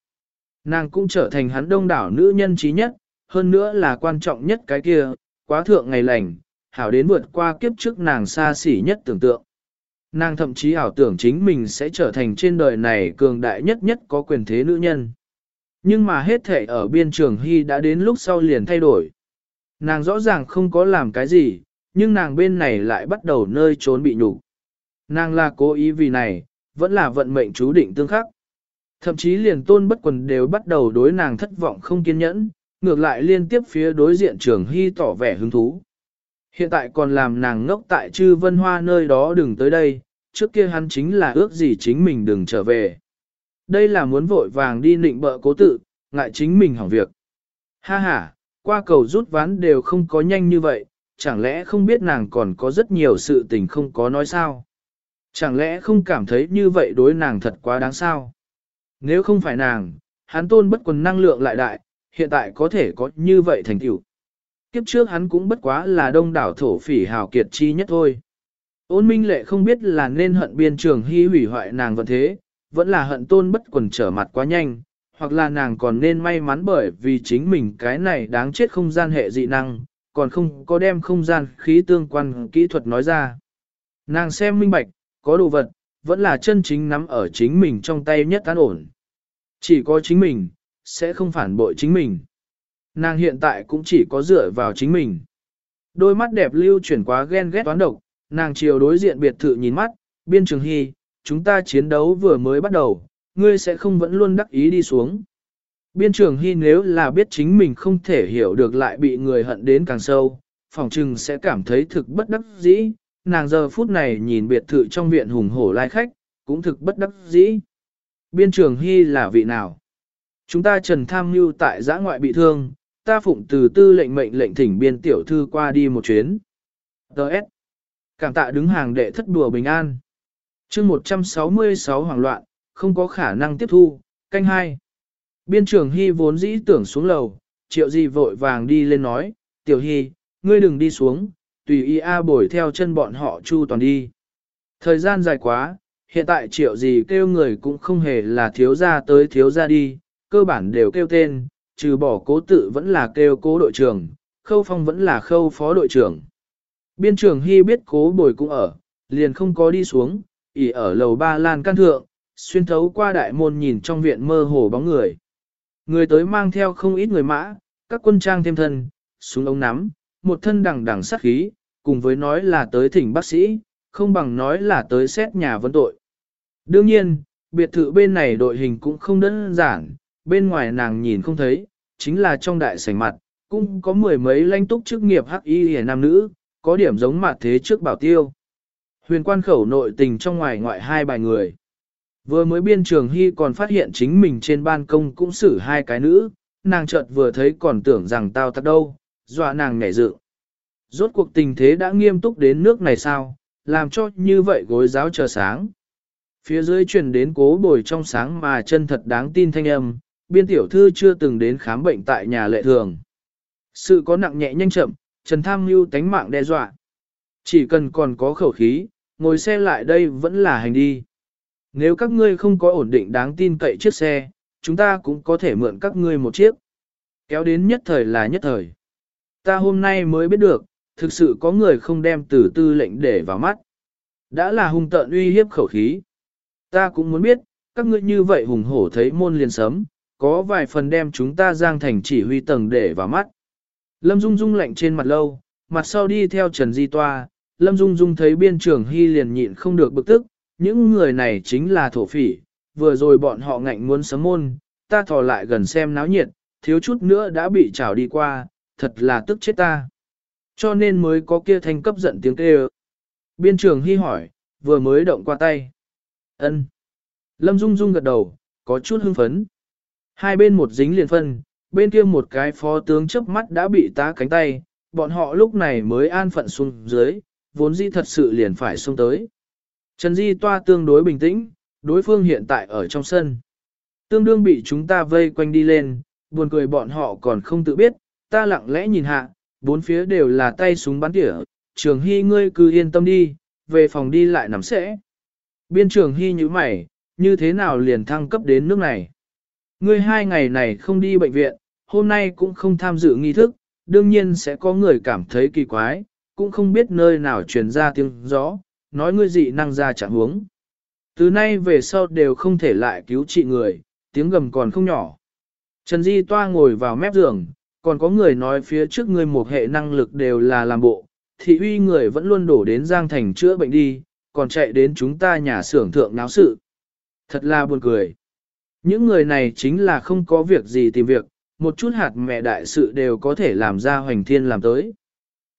Nàng cũng trở thành hắn đông đảo nữ nhân trí nhất, hơn nữa là quan trọng nhất cái kia, quá thượng ngày lành, hảo đến vượt qua kiếp trước nàng xa xỉ nhất tưởng tượng. Nàng thậm chí ảo tưởng chính mình sẽ trở thành trên đời này cường đại nhất nhất có quyền thế nữ nhân. Nhưng mà hết thể ở biên trường Hy đã đến lúc sau liền thay đổi. Nàng rõ ràng không có làm cái gì, nhưng nàng bên này lại bắt đầu nơi trốn bị nhục. Nàng là cố ý vì này, vẫn là vận mệnh chú định tương khắc. Thậm chí liền tôn bất quần đều bắt đầu đối nàng thất vọng không kiên nhẫn, ngược lại liên tiếp phía đối diện trường hy tỏ vẻ hứng thú. Hiện tại còn làm nàng ngốc tại chư vân hoa nơi đó đừng tới đây, trước kia hắn chính là ước gì chính mình đừng trở về. Đây là muốn vội vàng đi nịnh bợ cố tự, ngại chính mình hỏng việc. Ha ha, qua cầu rút ván đều không có nhanh như vậy, chẳng lẽ không biết nàng còn có rất nhiều sự tình không có nói sao? Chẳng lẽ không cảm thấy như vậy đối nàng thật quá đáng sao? Nếu không phải nàng, hắn tôn bất quần năng lượng lại đại, hiện tại có thể có như vậy thành tựu. Kiếp trước hắn cũng bất quá là đông đảo thổ phỉ hào kiệt chi nhất thôi. Ôn minh lệ không biết là nên hận biên trường hy hủy hoại nàng vận thế, vẫn là hận tôn bất quần trở mặt quá nhanh, hoặc là nàng còn nên may mắn bởi vì chính mình cái này đáng chết không gian hệ dị năng, còn không có đem không gian khí tương quan kỹ thuật nói ra. Nàng xem minh bạch, có đồ vật, vẫn là chân chính nắm ở chính mình trong tay nhất an ổn. Chỉ có chính mình, sẽ không phản bội chính mình. Nàng hiện tại cũng chỉ có dựa vào chính mình. Đôi mắt đẹp lưu chuyển quá ghen ghét toán độc, nàng chiều đối diện biệt thự nhìn mắt, biên trường hy, chúng ta chiến đấu vừa mới bắt đầu, ngươi sẽ không vẫn luôn đắc ý đi xuống. Biên trường hy nếu là biết chính mình không thể hiểu được lại bị người hận đến càng sâu, phòng trừng sẽ cảm thấy thực bất đắc dĩ, nàng giờ phút này nhìn biệt thự trong viện hùng hổ lai khách, cũng thực bất đắc dĩ. Biên trường hy là vị nào? Chúng ta trần tham mưu tại giã ngoại bị thương, ta phụng từ tư lệnh mệnh lệnh thỉnh biên tiểu thư qua đi một chuyến. Đợt. Cảm tạ đứng hàng đệ thất đùa bình an. chương 166 hoàng loạn, không có khả năng tiếp thu, canh hai. Biên trưởng Hy vốn dĩ tưởng xuống lầu, triệu gì vội vàng đi lên nói, tiểu Hy, ngươi đừng đi xuống, tùy y a bồi theo chân bọn họ chu toàn đi. Thời gian dài quá, hiện tại triệu gì kêu người cũng không hề là thiếu gia tới thiếu gia đi, cơ bản đều kêu tên, trừ bỏ cố tự vẫn là kêu cố đội trưởng, khâu phong vẫn là khâu phó đội trưởng. Biên trưởng Hy biết cố bồi cũng ở, liền không có đi xuống, ỉ ở lầu ba lan can thượng, xuyên thấu qua đại môn nhìn trong viện mơ hồ bóng người. Người tới mang theo không ít người mã, các quân trang thêm thân, súng ống nắm, một thân đằng đằng sát khí, cùng với nói là tới thỉnh bác sĩ, không bằng nói là tới xét nhà vấn tội. Đương nhiên, biệt thự bên này đội hình cũng không đơn giản, bên ngoài nàng nhìn không thấy, chính là trong đại sảnh mặt, cũng có mười mấy lãnh túc chức nghiệp hắc y hề nam nữ, có điểm giống mặt thế trước bảo tiêu. Huyền quan khẩu nội tình trong ngoài ngoại hai bài người. Vừa mới biên trường hy còn phát hiện chính mình trên ban công cũng xử hai cái nữ, nàng chợt vừa thấy còn tưởng rằng tao tắt đâu, dọa nàng nhảy dự. Rốt cuộc tình thế đã nghiêm túc đến nước này sao, làm cho như vậy gối giáo chờ sáng. Phía dưới truyền đến cố bồi trong sáng mà chân thật đáng tin thanh âm, biên tiểu thư chưa từng đến khám bệnh tại nhà lệ thường. Sự có nặng nhẹ nhanh chậm, Trần Tham Mưu tánh mạng đe dọa. Chỉ cần còn có khẩu khí, ngồi xe lại đây vẫn là hành đi. Nếu các ngươi không có ổn định đáng tin cậy chiếc xe, chúng ta cũng có thể mượn các ngươi một chiếc. Kéo đến nhất thời là nhất thời. Ta hôm nay mới biết được, thực sự có người không đem tử tư lệnh để vào mắt. Đã là hung tợn uy hiếp khẩu khí. Ta cũng muốn biết, các ngươi như vậy hùng hổ thấy môn liền sấm, có vài phần đem chúng ta giang thành chỉ huy tầng để vào mắt. Lâm Dung Dung lạnh trên mặt lâu, mặt sau đi theo Trần Di Toa, Lâm Dung Dung thấy biên trưởng hy liền nhịn không được bực tức, những người này chính là thổ phỉ, vừa rồi bọn họ ngạnh muốn sấm môn, ta thò lại gần xem náo nhiệt, thiếu chút nữa đã bị trào đi qua, thật là tức chết ta. Cho nên mới có kia thanh cấp giận tiếng kêu. Biên trường hy hỏi, vừa mới động qua tay. ân Lâm Dung Dung gật đầu, có chút hưng phấn. Hai bên một dính liền phân, bên kia một cái phó tướng chớp mắt đã bị tá cánh tay, bọn họ lúc này mới an phận xuống dưới, vốn dĩ thật sự liền phải xuống tới. Trần Di Toa tương đối bình tĩnh, đối phương hiện tại ở trong sân. Tương đương bị chúng ta vây quanh đi lên, buồn cười bọn họ còn không tự biết, ta lặng lẽ nhìn hạ, bốn phía đều là tay súng bắn tỉa, trường hy ngươi cứ yên tâm đi, về phòng đi lại nằm sẽ. Biên trường hy như mày, như thế nào liền thăng cấp đến nước này. Ngươi hai ngày này không đi bệnh viện, hôm nay cũng không tham dự nghi thức, đương nhiên sẽ có người cảm thấy kỳ quái, cũng không biết nơi nào truyền ra tiếng gió, nói ngươi dị năng ra chẳng huống. Từ nay về sau đều không thể lại cứu trị người, tiếng gầm còn không nhỏ. Trần Di Toa ngồi vào mép giường, còn có người nói phía trước ngươi một hệ năng lực đều là làm bộ, thị uy người vẫn luôn đổ đến Giang Thành chữa bệnh đi, còn chạy đến chúng ta nhà xưởng thượng náo sự. Thật là buồn cười. Những người này chính là không có việc gì tìm việc, một chút hạt mẹ đại sự đều có thể làm ra hoành thiên làm tới.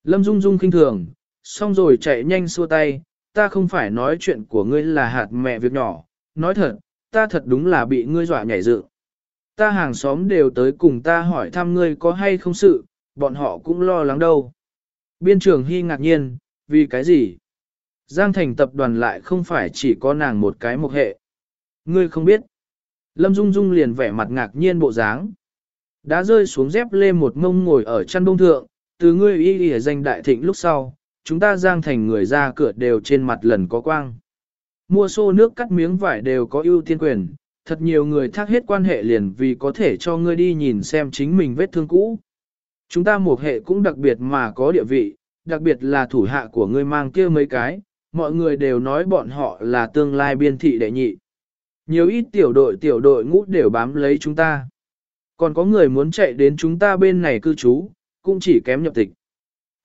Lâm Dung Dung kinh thường, xong rồi chạy nhanh xua tay, ta không phải nói chuyện của ngươi là hạt mẹ việc nhỏ, nói thật, ta thật đúng là bị ngươi dọa nhảy dựng. Ta hàng xóm đều tới cùng ta hỏi thăm ngươi có hay không sự, bọn họ cũng lo lắng đâu. Biên trường Hy ngạc nhiên, vì cái gì? Giang thành tập đoàn lại không phải chỉ có nàng một cái một hệ. Ngươi không biết. Lâm Dung Dung liền vẻ mặt ngạc nhiên bộ dáng. Đã rơi xuống dép lê một mông ngồi ở chăn đông thượng, từ ngươi y y danh đại thịnh lúc sau, chúng ta giang thành người ra cửa đều trên mặt lần có quang. Mua xô nước cắt miếng vải đều có ưu tiên quyền, thật nhiều người thác hết quan hệ liền vì có thể cho ngươi đi nhìn xem chính mình vết thương cũ. Chúng ta một hệ cũng đặc biệt mà có địa vị, đặc biệt là thủ hạ của ngươi mang kia mấy cái, mọi người đều nói bọn họ là tương lai biên thị đệ nhị. Nhiều ít tiểu đội tiểu đội ngũ đều bám lấy chúng ta. Còn có người muốn chạy đến chúng ta bên này cư trú, cũng chỉ kém nhập tịch.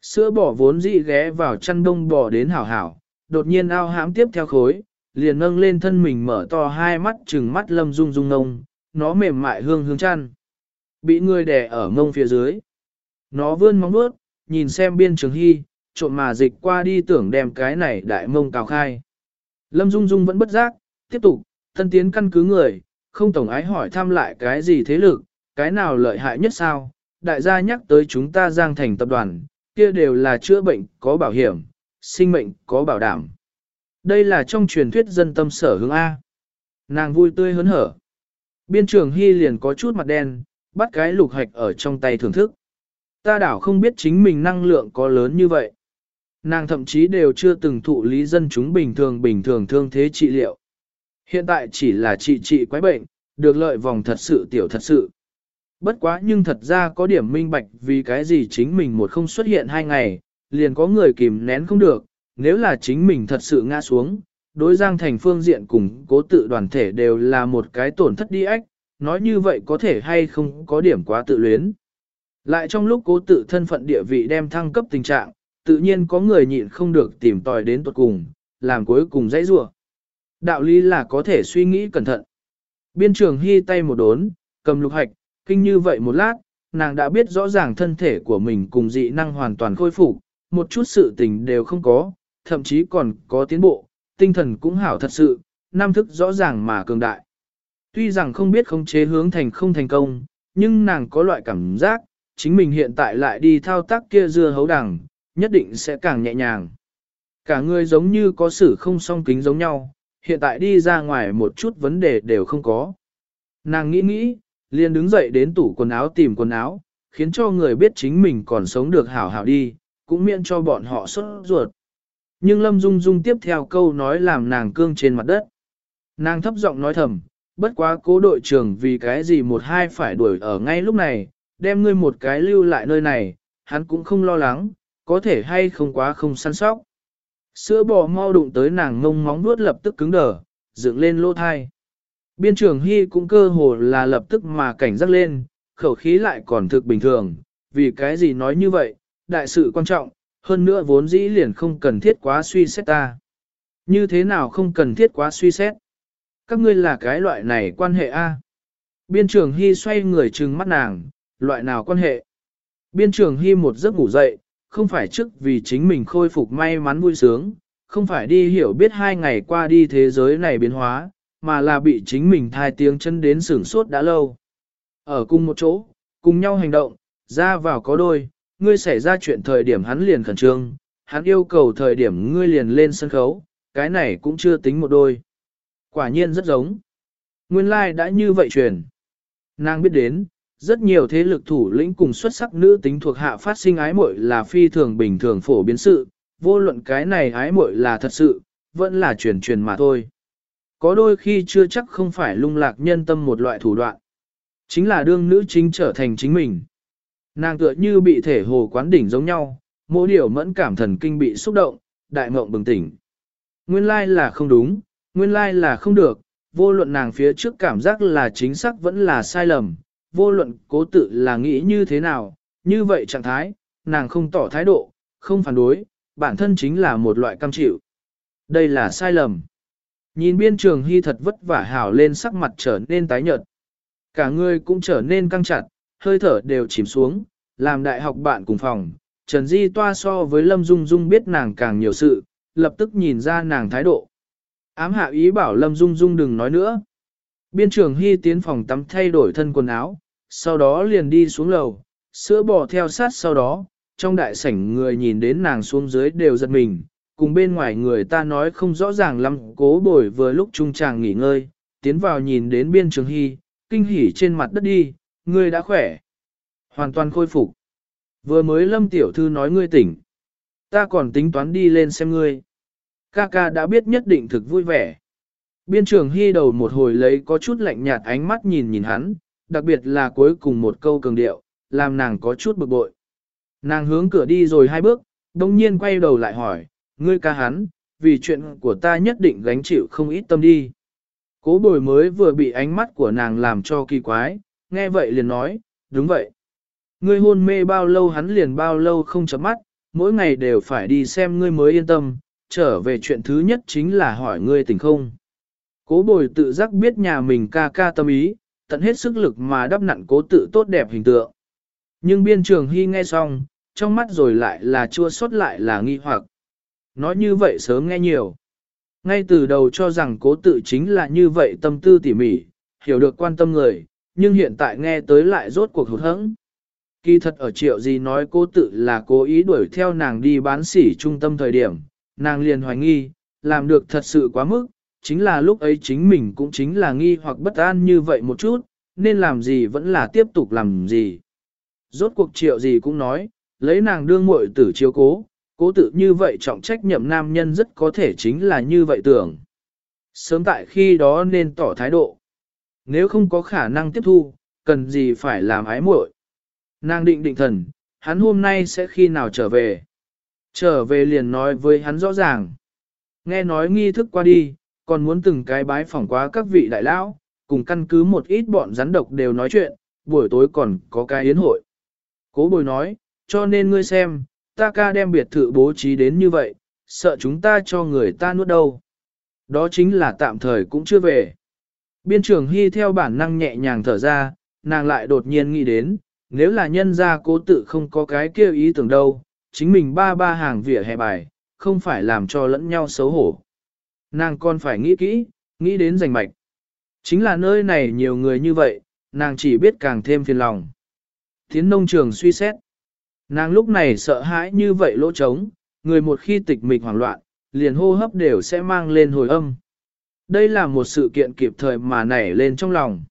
Sữa bỏ vốn dị ghé vào chăn đông bò đến hảo hảo, đột nhiên ao hãm tiếp theo khối, liền nâng lên thân mình mở to hai mắt trừng mắt lâm rung rung ngông, nó mềm mại hương hương chăn. Bị người đè ở ngông phía dưới. Nó vươn móng nuốt, nhìn xem biên trường hy, trộm mà dịch qua đi tưởng đem cái này đại mông cào khai. Lâm Dung Dung vẫn bất giác, tiếp tục, thân tiến căn cứ người, không tổng ái hỏi thăm lại cái gì thế lực, cái nào lợi hại nhất sao, đại gia nhắc tới chúng ta giang thành tập đoàn, kia đều là chữa bệnh có bảo hiểm, sinh mệnh có bảo đảm. Đây là trong truyền thuyết dân tâm sở hướng A. Nàng vui tươi hớn hở. Biên trường Hy liền có chút mặt đen, bắt cái lục hạch ở trong tay thưởng thức. Ta đảo không biết chính mình năng lượng có lớn như vậy. Nàng thậm chí đều chưa từng thụ lý dân chúng bình thường bình thường thương thế trị liệu. Hiện tại chỉ là trị trị quái bệnh, được lợi vòng thật sự tiểu thật sự. Bất quá nhưng thật ra có điểm minh bạch vì cái gì chính mình một không xuất hiện hai ngày, liền có người kìm nén không được, nếu là chính mình thật sự ngã xuống, đối giang thành phương diện cùng cố tự đoàn thể đều là một cái tổn thất đi ách, nói như vậy có thể hay không có điểm quá tự luyến. Lại trong lúc cố tự thân phận địa vị đem thăng cấp tình trạng, tự nhiên có người nhịn không được tìm tòi đến tuột cùng, làm cuối cùng dãy rủa. Đạo lý là có thể suy nghĩ cẩn thận. Biên trường hy tay một đốn, cầm lục hạch, kinh như vậy một lát, nàng đã biết rõ ràng thân thể của mình cùng dị năng hoàn toàn khôi phục, một chút sự tình đều không có, thậm chí còn có tiến bộ, tinh thần cũng hảo thật sự, nam thức rõ ràng mà cường đại. Tuy rằng không biết khống chế hướng thành không thành công, nhưng nàng có loại cảm giác, chính mình hiện tại lại đi thao tác kia dưa hấu đằng, nhất định sẽ càng nhẹ nhàng. Cả người giống như có sự không song kính giống nhau, hiện tại đi ra ngoài một chút vấn đề đều không có. Nàng nghĩ nghĩ, liền đứng dậy đến tủ quần áo tìm quần áo, khiến cho người biết chính mình còn sống được hảo hảo đi, cũng miễn cho bọn họ sốt ruột. Nhưng Lâm Dung Dung tiếp theo câu nói làm nàng cương trên mặt đất. Nàng thấp giọng nói thầm, bất quá cố đội trưởng vì cái gì một hai phải đuổi ở ngay lúc này, đem ngươi một cái lưu lại nơi này, hắn cũng không lo lắng, có thể hay không quá không săn sóc. Sữa bò mau đụng tới nàng ngông móng nuốt lập tức cứng đờ, dựng lên lô thai. Biên trưởng Hy cũng cơ hồ là lập tức mà cảnh giác lên, khẩu khí lại còn thực bình thường, vì cái gì nói như vậy, đại sự quan trọng, hơn nữa vốn dĩ liền không cần thiết quá suy xét ta. Như thế nào không cần thiết quá suy xét? Các ngươi là cái loại này quan hệ A. Biên trưởng Hy xoay người trừng mắt nàng, loại nào quan hệ? Biên trưởng Hy một giấc ngủ dậy, không phải trước vì chính mình khôi phục may mắn vui sướng, không phải đi hiểu biết hai ngày qua đi thế giới này biến hóa, mà là bị chính mình thai tiếng chân đến sửng sốt đã lâu. Ở cùng một chỗ, cùng nhau hành động, ra vào có đôi, ngươi xảy ra chuyện thời điểm hắn liền khẩn trương, hắn yêu cầu thời điểm ngươi liền lên sân khấu, cái này cũng chưa tính một đôi. Quả nhiên rất giống. Nguyên lai like đã như vậy truyền. Nàng biết đến, rất nhiều thế lực thủ lĩnh cùng xuất sắc nữ tính thuộc hạ phát sinh ái muội là phi thường bình thường phổ biến sự, vô luận cái này ái muội là thật sự, vẫn là truyền truyền mà thôi. Có đôi khi chưa chắc không phải lung lạc nhân tâm một loại thủ đoạn. Chính là đương nữ chính trở thành chính mình. Nàng tựa như bị thể hồ quán đỉnh giống nhau, mỗi điều mẫn cảm thần kinh bị xúc động, đại mộng bừng tỉnh. Nguyên lai là không đúng, nguyên lai là không được, vô luận nàng phía trước cảm giác là chính xác vẫn là sai lầm, vô luận cố tự là nghĩ như thế nào, như vậy trạng thái, nàng không tỏ thái độ, không phản đối, bản thân chính là một loại cam chịu. Đây là sai lầm. Nhìn biên trường hy thật vất vả hảo lên sắc mặt trở nên tái nhợt. Cả người cũng trở nên căng chặt, hơi thở đều chìm xuống, làm đại học bạn cùng phòng. Trần Di toa so với Lâm Dung Dung biết nàng càng nhiều sự, lập tức nhìn ra nàng thái độ. Ám hạ ý bảo Lâm Dung Dung đừng nói nữa. Biên trường hy tiến phòng tắm thay đổi thân quần áo, sau đó liền đi xuống lầu, sữa bò theo sát sau đó, trong đại sảnh người nhìn đến nàng xuống dưới đều giật mình, cùng bên ngoài người ta nói không rõ ràng lắm, cố bồi vừa lúc trung chàng nghỉ ngơi, tiến vào nhìn đến biên trường hy, kinh hỉ trên mặt đất đi, ngươi đã khỏe, hoàn toàn khôi phục. Vừa mới lâm tiểu thư nói ngươi tỉnh, ta còn tính toán đi lên xem ngươi. Ca ca đã biết nhất định thực vui vẻ. Biên trường hy đầu một hồi lấy có chút lạnh nhạt ánh mắt nhìn nhìn hắn, đặc biệt là cuối cùng một câu cường điệu, làm nàng có chút bực bội. Nàng hướng cửa đi rồi hai bước, đồng nhiên quay đầu lại hỏi, ngươi ca hắn, vì chuyện của ta nhất định gánh chịu không ít tâm đi. Cố bồi mới vừa bị ánh mắt của nàng làm cho kỳ quái, nghe vậy liền nói, đúng vậy. Ngươi hôn mê bao lâu hắn liền bao lâu không chấm mắt, mỗi ngày đều phải đi xem ngươi mới yên tâm, trở về chuyện thứ nhất chính là hỏi ngươi tỉnh không. Cố bồi tự giác biết nhà mình ca ca tâm ý, tận hết sức lực mà đắp nặn cố tự tốt đẹp hình tượng. Nhưng biên trường hy nghe xong, trong mắt rồi lại là chua xót lại là nghi hoặc. Nói như vậy sớm nghe nhiều. Ngay từ đầu cho rằng cố tự chính là như vậy tâm tư tỉ mỉ, hiểu được quan tâm người, nhưng hiện tại nghe tới lại rốt cuộc hụt hẫng. Kỳ thật ở triệu gì nói cố tự là cố ý đuổi theo nàng đi bán sỉ trung tâm thời điểm, nàng liền hoài nghi, làm được thật sự quá mức, chính là lúc ấy chính mình cũng chính là nghi hoặc bất an như vậy một chút, nên làm gì vẫn là tiếp tục làm gì. Rốt cuộc triệu gì cũng nói, lấy nàng đương muội tử chiếu cố, cố tự như vậy trọng trách nhậm nam nhân rất có thể chính là như vậy tưởng. Sớm tại khi đó nên tỏ thái độ. Nếu không có khả năng tiếp thu, cần gì phải làm ái muội. Nàng định định thần, hắn hôm nay sẽ khi nào trở về. Trở về liền nói với hắn rõ ràng. Nghe nói nghi thức qua đi, còn muốn từng cái bái phỏng quá các vị đại lão, cùng căn cứ một ít bọn rắn độc đều nói chuyện, buổi tối còn có cái yến hội. Cố bồi nói, cho nên ngươi xem, ta ca đem biệt thự bố trí đến như vậy, sợ chúng ta cho người ta nuốt đâu. Đó chính là tạm thời cũng chưa về. Biên trưởng Hy theo bản năng nhẹ nhàng thở ra, nàng lại đột nhiên nghĩ đến, nếu là nhân gia cố tự không có cái kia ý tưởng đâu, chính mình ba ba hàng vỉa hè bài, không phải làm cho lẫn nhau xấu hổ. Nàng còn phải nghĩ kỹ, nghĩ đến giành mạch. Chính là nơi này nhiều người như vậy, nàng chỉ biết càng thêm phiền lòng. Tiến nông trường suy xét. Nàng lúc này sợ hãi như vậy lỗ trống, người một khi tịch mịch hoảng loạn, liền hô hấp đều sẽ mang lên hồi âm. Đây là một sự kiện kịp thời mà nảy lên trong lòng.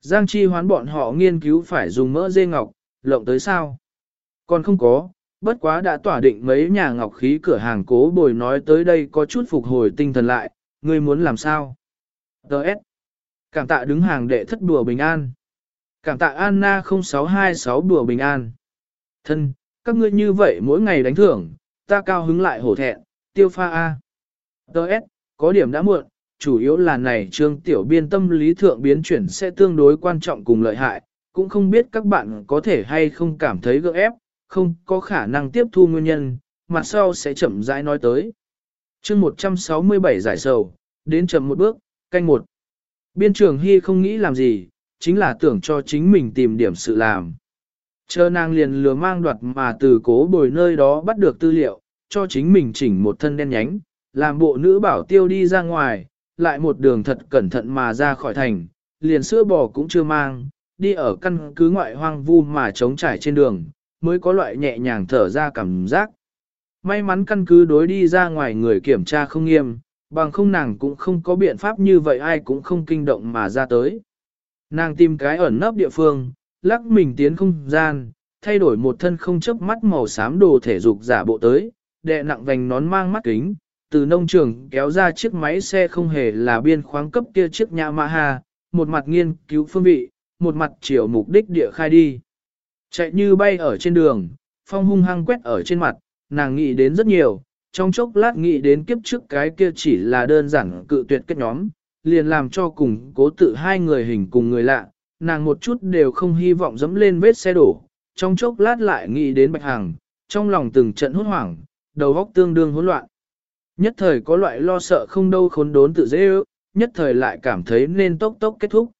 Giang chi hoán bọn họ nghiên cứu phải dùng mỡ dê ngọc, lộng tới sao? Còn không có, bất quá đã tỏa định mấy nhà ngọc khí cửa hàng cố bồi nói tới đây có chút phục hồi tinh thần lại, ngươi muốn làm sao? Đợt. Cảm tạ đứng hàng đệ thất đùa bình an. Cảm tạ Anna 0626 đùa bình an. Thân, các ngươi như vậy mỗi ngày đánh thưởng, ta cao hứng lại hổ thẹn, tiêu pha A. Đợt, có điểm đã muộn, chủ yếu là này trương tiểu biên tâm lý thượng biến chuyển sẽ tương đối quan trọng cùng lợi hại, cũng không biết các bạn có thể hay không cảm thấy gỡ ép, không có khả năng tiếp thu nguyên nhân, mặt sau sẽ chậm rãi nói tới. chương 167 giải sầu, đến chậm một bước, canh một. Biên trưởng Hy không nghĩ làm gì, chính là tưởng cho chính mình tìm điểm sự làm. Chờ nàng liền lừa mang đoạt mà từ cố bồi nơi đó bắt được tư liệu, cho chính mình chỉnh một thân đen nhánh, làm bộ nữ bảo tiêu đi ra ngoài, lại một đường thật cẩn thận mà ra khỏi thành, liền sữa bò cũng chưa mang, đi ở căn cứ ngoại hoang vu mà trống trải trên đường, mới có loại nhẹ nhàng thở ra cảm giác. May mắn căn cứ đối đi ra ngoài người kiểm tra không nghiêm, bằng không nàng cũng không có biện pháp như vậy ai cũng không kinh động mà ra tới. Nàng tìm cái ẩn nấp địa phương, lắc mình tiến không gian, thay đổi một thân không chấp mắt màu xám đồ thể dục giả bộ tới, đệ nặng vành nón mang mắt kính, từ nông trường kéo ra chiếc máy xe không hề là biên khoáng cấp kia chiếc nhà mã một mặt nghiên cứu phương vị, một mặt chiều mục đích địa khai đi. Chạy như bay ở trên đường, phong hung hăng quét ở trên mặt, nàng nghĩ đến rất nhiều, trong chốc lát nghĩ đến kiếp trước cái kia chỉ là đơn giản cự tuyệt kết nhóm, liền làm cho cùng cố tự hai người hình cùng người lạ, nàng một chút đều không hy vọng dẫm lên vết xe đổ, trong chốc lát lại nghĩ đến bạch hằng, trong lòng từng trận hốt hoảng, đầu óc tương đương hỗn loạn. Nhất thời có loại lo sợ không đâu khốn đốn tự dễ ước, nhất thời lại cảm thấy nên tốc tốc kết thúc.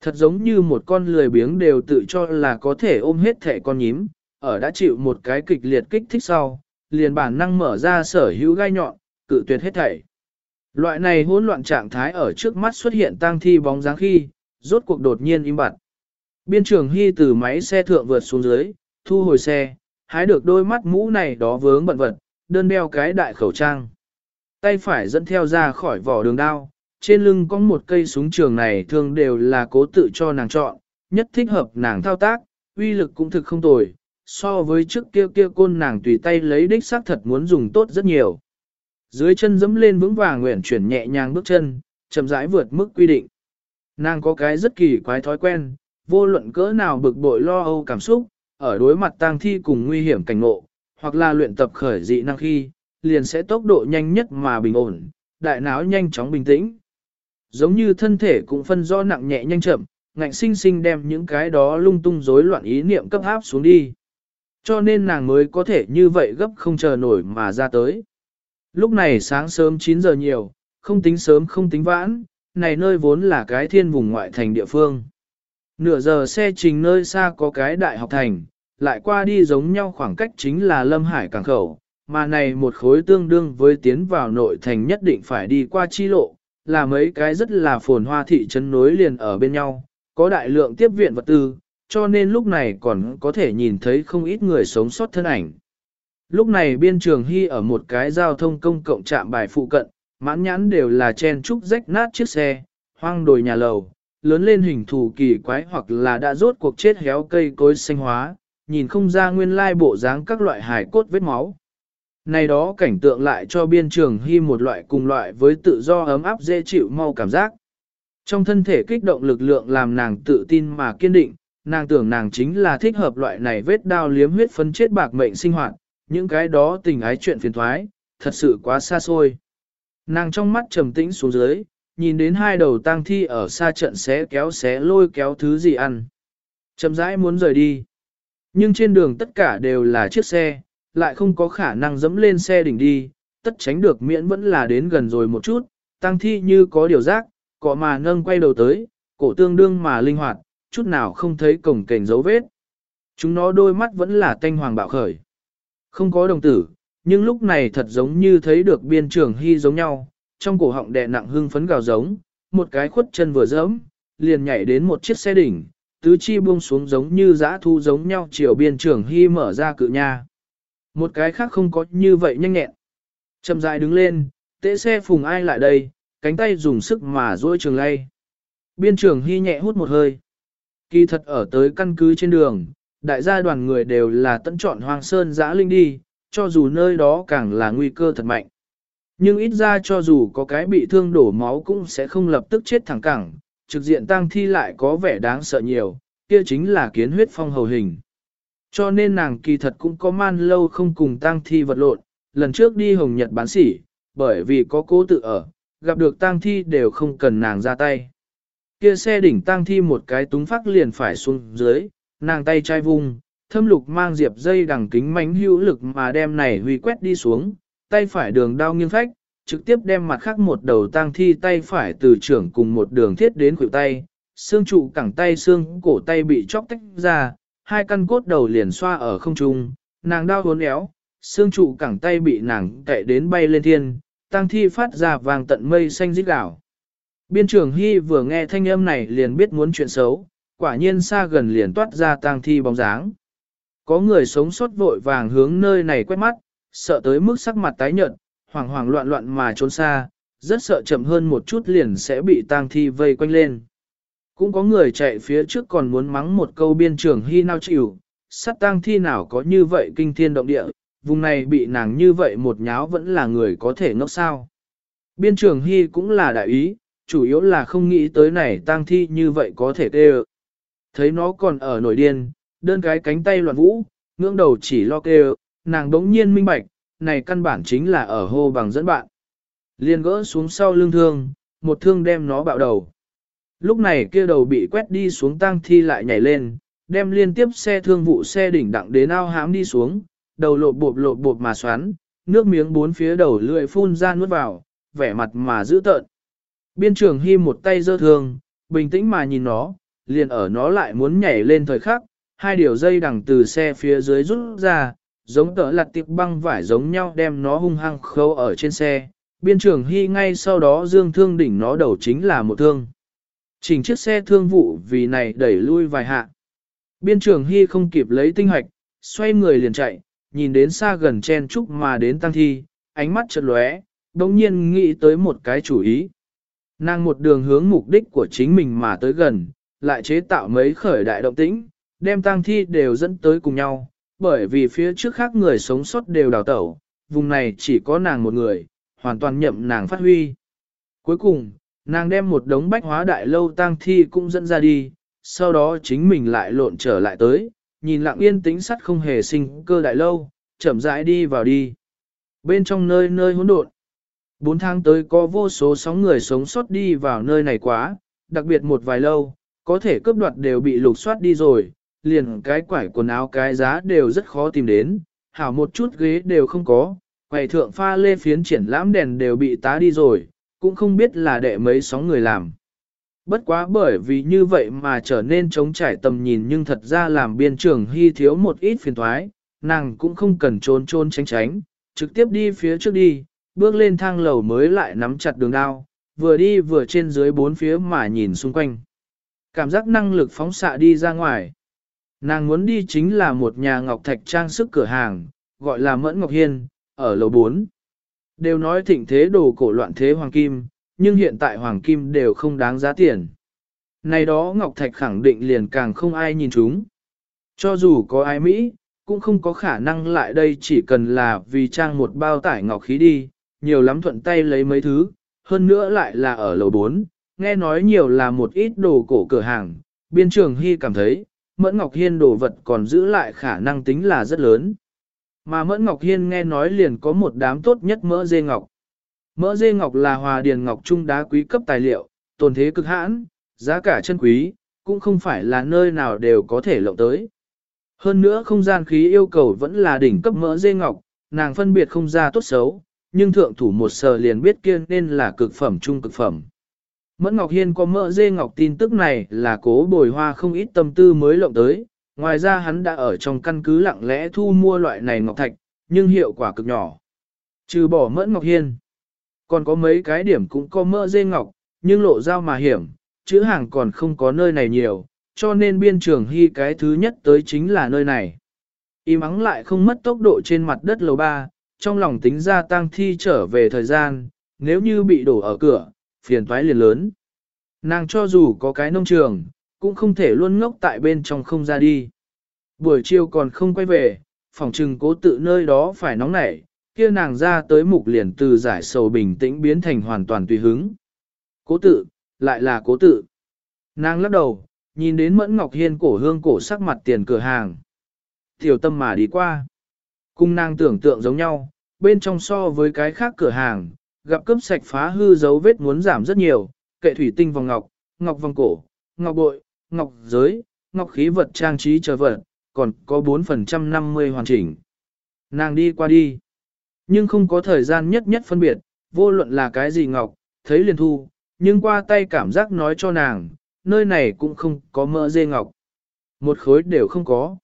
Thật giống như một con lười biếng đều tự cho là có thể ôm hết thể con nhím, ở đã chịu một cái kịch liệt kích thích sau, liền bản năng mở ra sở hữu gai nhọn, cự tuyệt hết thảy. Loại này hỗn loạn trạng thái ở trước mắt xuất hiện tang thi bóng dáng khi, rốt cuộc đột nhiên im bặt. Biên trường Hy từ máy xe thượng vượt xuống dưới, thu hồi xe, hái được đôi mắt mũ này đó vướng bận vật, đơn đeo cái đại khẩu trang. Tay phải dẫn theo ra khỏi vỏ đường đao, trên lưng có một cây súng trường này thường đều là cố tự cho nàng chọn, nhất thích hợp nàng thao tác, uy lực cũng thực không tồi, so với trước kia kia côn nàng tùy tay lấy đích xác thật muốn dùng tốt rất nhiều. Dưới chân dẫm lên vững vàng nguyện chuyển nhẹ nhàng bước chân, chậm rãi vượt mức quy định. Nàng có cái rất kỳ quái thói quen, vô luận cỡ nào bực bội lo âu cảm xúc, ở đối mặt tang thi cùng nguy hiểm cảnh ngộ, hoặc là luyện tập khởi dị năng khi, liền sẽ tốc độ nhanh nhất mà bình ổn, đại não nhanh chóng bình tĩnh. Giống như thân thể cũng phân rõ nặng nhẹ nhanh chậm, ngạnh sinh sinh đem những cái đó lung tung rối loạn ý niệm cấp áp xuống đi. Cho nên nàng mới có thể như vậy gấp không chờ nổi mà ra tới. Lúc này sáng sớm 9 giờ nhiều, không tính sớm không tính vãn, này nơi vốn là cái thiên vùng ngoại thành địa phương. Nửa giờ xe trình nơi xa có cái đại học thành, lại qua đi giống nhau khoảng cách chính là Lâm Hải Cảng Khẩu, mà này một khối tương đương với tiến vào nội thành nhất định phải đi qua chi lộ, là mấy cái rất là phồn hoa thị trấn nối liền ở bên nhau, có đại lượng tiếp viện vật tư, cho nên lúc này còn có thể nhìn thấy không ít người sống sót thân ảnh. Lúc này biên trường hy ở một cái giao thông công cộng trạm bài phụ cận, mãn nhãn đều là chen trúc rách nát chiếc xe, hoang đồi nhà lầu, lớn lên hình thù kỳ quái hoặc là đã rốt cuộc chết héo cây cối xanh hóa, nhìn không ra nguyên lai bộ dáng các loại hài cốt vết máu. Này đó cảnh tượng lại cho biên trường hy một loại cùng loại với tự do ấm áp dễ chịu mau cảm giác. Trong thân thể kích động lực lượng làm nàng tự tin mà kiên định, nàng tưởng nàng chính là thích hợp loại này vết đao liếm huyết phân chết bạc mệnh sinh hoạt, những cái đó tình ái chuyện phiền thoái, thật sự quá xa xôi. Nàng trong mắt trầm tĩnh xuống dưới, nhìn đến hai đầu tang thi ở xa trận xé kéo xé lôi kéo thứ gì ăn. Chậm rãi muốn rời đi. Nhưng trên đường tất cả đều là chiếc xe, lại không có khả năng dẫm lên xe đỉnh đi, tất tránh được miễn vẫn là đến gần rồi một chút, tăng thi như có điều giác, cọ mà nâng quay đầu tới, cổ tương đương mà linh hoạt, chút nào không thấy cổng cảnh dấu vết. Chúng nó đôi mắt vẫn là tanh hoàng bạo khởi. Không có đồng tử, nhưng lúc này thật giống như thấy được biên trường hy giống nhau, trong cổ họng đè nặng hưng phấn gào giống, một cái khuất chân vừa dẫm, liền nhảy đến một chiếc xe đỉnh, tứ chi buông xuống giống như dã thu giống nhau chiều biên trường hy mở ra cự nha. Một cái khác không có như vậy nhanh nhẹn. Chậm rãi đứng lên, tễ xe phùng ai lại đây, cánh tay dùng sức mà duỗi trường lay. Biên trường hy nhẹ hút một hơi. Kỳ thật ở tới căn cứ trên đường, đại gia đoàn người đều là tận chọn hoang sơn giã linh đi, cho dù nơi đó càng là nguy cơ thật mạnh. Nhưng ít ra cho dù có cái bị thương đổ máu cũng sẽ không lập tức chết thẳng cẳng, trực diện tang thi lại có vẻ đáng sợ nhiều, kia chính là kiến huyết phong hầu hình. Cho nên nàng kỳ thật cũng có man lâu không cùng tang thi vật lộn, lần trước đi Hồng Nhật bán sỉ, bởi vì có cố tự ở, gặp được tang thi đều không cần nàng ra tay. Kia xe đỉnh tang thi một cái túng phát liền phải xuống dưới, nàng tay trai vung, thâm lục mang diệp dây đằng kính mánh hữu lực mà đem này huy quét đi xuống, tay phải đường đao nghiêng phách, trực tiếp đem mặt khác một đầu tang thi tay phải từ trưởng cùng một đường thiết đến khuỷu tay, xương trụ cẳng tay xương cổ tay bị chóc tách ra, hai căn cốt đầu liền xoa ở không trung, nàng đao hốn éo, xương trụ cẳng tay bị nàng cậy đến bay lên thiên, tang thi phát ra vàng tận mây xanh rít gạo. Biên trưởng Hy vừa nghe thanh âm này liền biết muốn chuyện xấu, quả nhiên xa gần liền toát ra tang thi bóng dáng. Có người sống sót vội vàng hướng nơi này quét mắt, sợ tới mức sắc mặt tái nhợt, hoảng hoảng loạn loạn mà trốn xa, rất sợ chậm hơn một chút liền sẽ bị tang thi vây quanh lên. Cũng có người chạy phía trước còn muốn mắng một câu biên trưởng hy nào chịu, sát tang thi nào có như vậy kinh thiên động địa, vùng này bị nàng như vậy một nháo vẫn là người có thể ngốc sao. Biên trưởng hy cũng là đại ý, chủ yếu là không nghĩ tới này tang thi như vậy có thể tê Thấy nó còn ở nổi điên, đơn cái cánh tay loạn vũ, ngưỡng đầu chỉ lo kêu, nàng đống nhiên minh bạch, này căn bản chính là ở hô bằng dẫn bạn. Liên gỡ xuống sau lưng thương, một thương đem nó bạo đầu. Lúc này kia đầu bị quét đi xuống tăng thi lại nhảy lên, đem liên tiếp xe thương vụ xe đỉnh đặng đến ao hám đi xuống, đầu lộp bộp lộp bộp mà xoắn, nước miếng bốn phía đầu lưỡi phun ra nuốt vào, vẻ mặt mà giữ tợn. Biên trưởng hy một tay giơ thương, bình tĩnh mà nhìn nó, liền ở nó lại muốn nhảy lên thời khắc, hai điều dây đằng từ xe phía dưới rút ra, giống tờ lặt tiệp băng vải giống nhau đem nó hung hăng khâu ở trên xe. Biên trưởng hy ngay sau đó dương thương đỉnh nó đầu chính là một thương. Chỉnh chiếc xe thương vụ vì này đẩy lui vài hạ. Biên trưởng hy không kịp lấy tinh hoạch, xoay người liền chạy, nhìn đến xa gần chen trúc mà đến tăng thi, ánh mắt chợt lóe, đồng nhiên nghĩ tới một cái chủ ý. Nàng một đường hướng mục đích của chính mình mà tới gần, lại chế tạo mấy khởi đại động tĩnh, đem tang thi đều dẫn tới cùng nhau, bởi vì phía trước khác người sống sót đều đào tẩu, vùng này chỉ có nàng một người, hoàn toàn nhậm nàng phát huy. Cuối cùng, nàng đem một đống bách hóa đại lâu tang thi cũng dẫn ra đi, sau đó chính mình lại lộn trở lại tới, nhìn lặng yên tĩnh sắt không hề sinh cơ đại lâu, chậm rãi đi vào đi. Bên trong nơi nơi hỗn độn. Bốn tháng tới có vô số sóng người sống sót đi vào nơi này quá, đặc biệt một vài lâu, có thể cướp đoạt đều bị lục soát đi rồi, liền cái quải quần áo cái giá đều rất khó tìm đến, hảo một chút ghế đều không có, quầy thượng pha lê phiến triển lãm đèn đều bị tá đi rồi, cũng không biết là đệ mấy sóng người làm. Bất quá bởi vì như vậy mà trở nên trống trải tầm nhìn nhưng thật ra làm biên trường hy thiếu một ít phiền thoái, nàng cũng không cần trôn trôn tránh tránh, trực tiếp đi phía trước đi, bước lên thang lầu mới lại nắm chặt đường đao, vừa đi vừa trên dưới bốn phía mà nhìn xung quanh. Cảm giác năng lực phóng xạ đi ra ngoài. Nàng muốn đi chính là một nhà ngọc thạch trang sức cửa hàng, gọi là Mẫn Ngọc Hiên, ở lầu 4. Đều nói thịnh thế đồ cổ loạn thế hoàng kim, nhưng hiện tại hoàng kim đều không đáng giá tiền. Này đó Ngọc Thạch khẳng định liền càng không ai nhìn chúng. Cho dù có ai Mỹ, cũng không có khả năng lại đây chỉ cần là vì trang một bao tải ngọc khí đi, nhiều lắm thuận tay lấy mấy thứ, hơn nữa lại là ở lầu 4, nghe nói nhiều là một ít đồ cổ cửa hàng, biên trường hy cảm thấy, Mẫn Ngọc Hiên đồ vật còn giữ lại khả năng tính là rất lớn. Mà Mẫn Ngọc Hiên nghe nói liền có một đám tốt nhất mỡ dê ngọc. Mỡ dê ngọc là hòa điền ngọc trung đá quý cấp tài liệu, tồn thế cực hãn, giá cả chân quý, cũng không phải là nơi nào đều có thể lộng tới. Hơn nữa không gian khí yêu cầu vẫn là đỉnh cấp mỡ dê ngọc, nàng phân biệt không ra tốt xấu, nhưng thượng thủ một sờ liền biết kia nên là cực phẩm trung cực phẩm. Mẫn Ngọc Hiên có mỡ dê ngọc tin tức này là cố bồi hoa không ít tâm tư mới lộng tới, ngoài ra hắn đã ở trong căn cứ lặng lẽ thu mua loại này ngọc thạch, nhưng hiệu quả cực nhỏ. Trừ bỏ mẫn Ngọc Hiên, còn có mấy cái điểm cũng có mỡ dê ngọc, nhưng lộ giao mà hiểm, chữ hàng còn không có nơi này nhiều, cho nên biên trường hy cái thứ nhất tới chính là nơi này. Y mắng lại không mất tốc độ trên mặt đất lầu ba, trong lòng tính ra tăng thi trở về thời gian, nếu như bị đổ ở cửa, phiền toái liền lớn. Nàng cho dù có cái nông trường, cũng không thể luôn ngốc tại bên trong không ra đi. Buổi chiều còn không quay về, phòng trừng cố tự nơi đó phải nóng nảy, kia nàng ra tới mục liền từ giải sầu bình tĩnh biến thành hoàn toàn tùy hứng. Cố tự, lại là cố tự. Nàng lắc đầu, nhìn đến mẫn ngọc hiên cổ hương cổ sắc mặt tiền cửa hàng. Tiểu tâm mà đi qua. Cung nàng tưởng tượng giống nhau, bên trong so với cái khác cửa hàng, gặp cướp sạch phá hư dấu vết muốn giảm rất nhiều, kệ thủy tinh vòng ngọc, ngọc vòng cổ, ngọc bội, ngọc giới, ngọc khí vật trang trí chờ vật, còn có 4% 50 hoàn chỉnh. Nàng đi qua đi, nhưng không có thời gian nhất nhất phân biệt, vô luận là cái gì ngọc, thấy liền thu, nhưng qua tay cảm giác nói cho nàng, nơi này cũng không có mỡ dê ngọc. Một khối đều không có.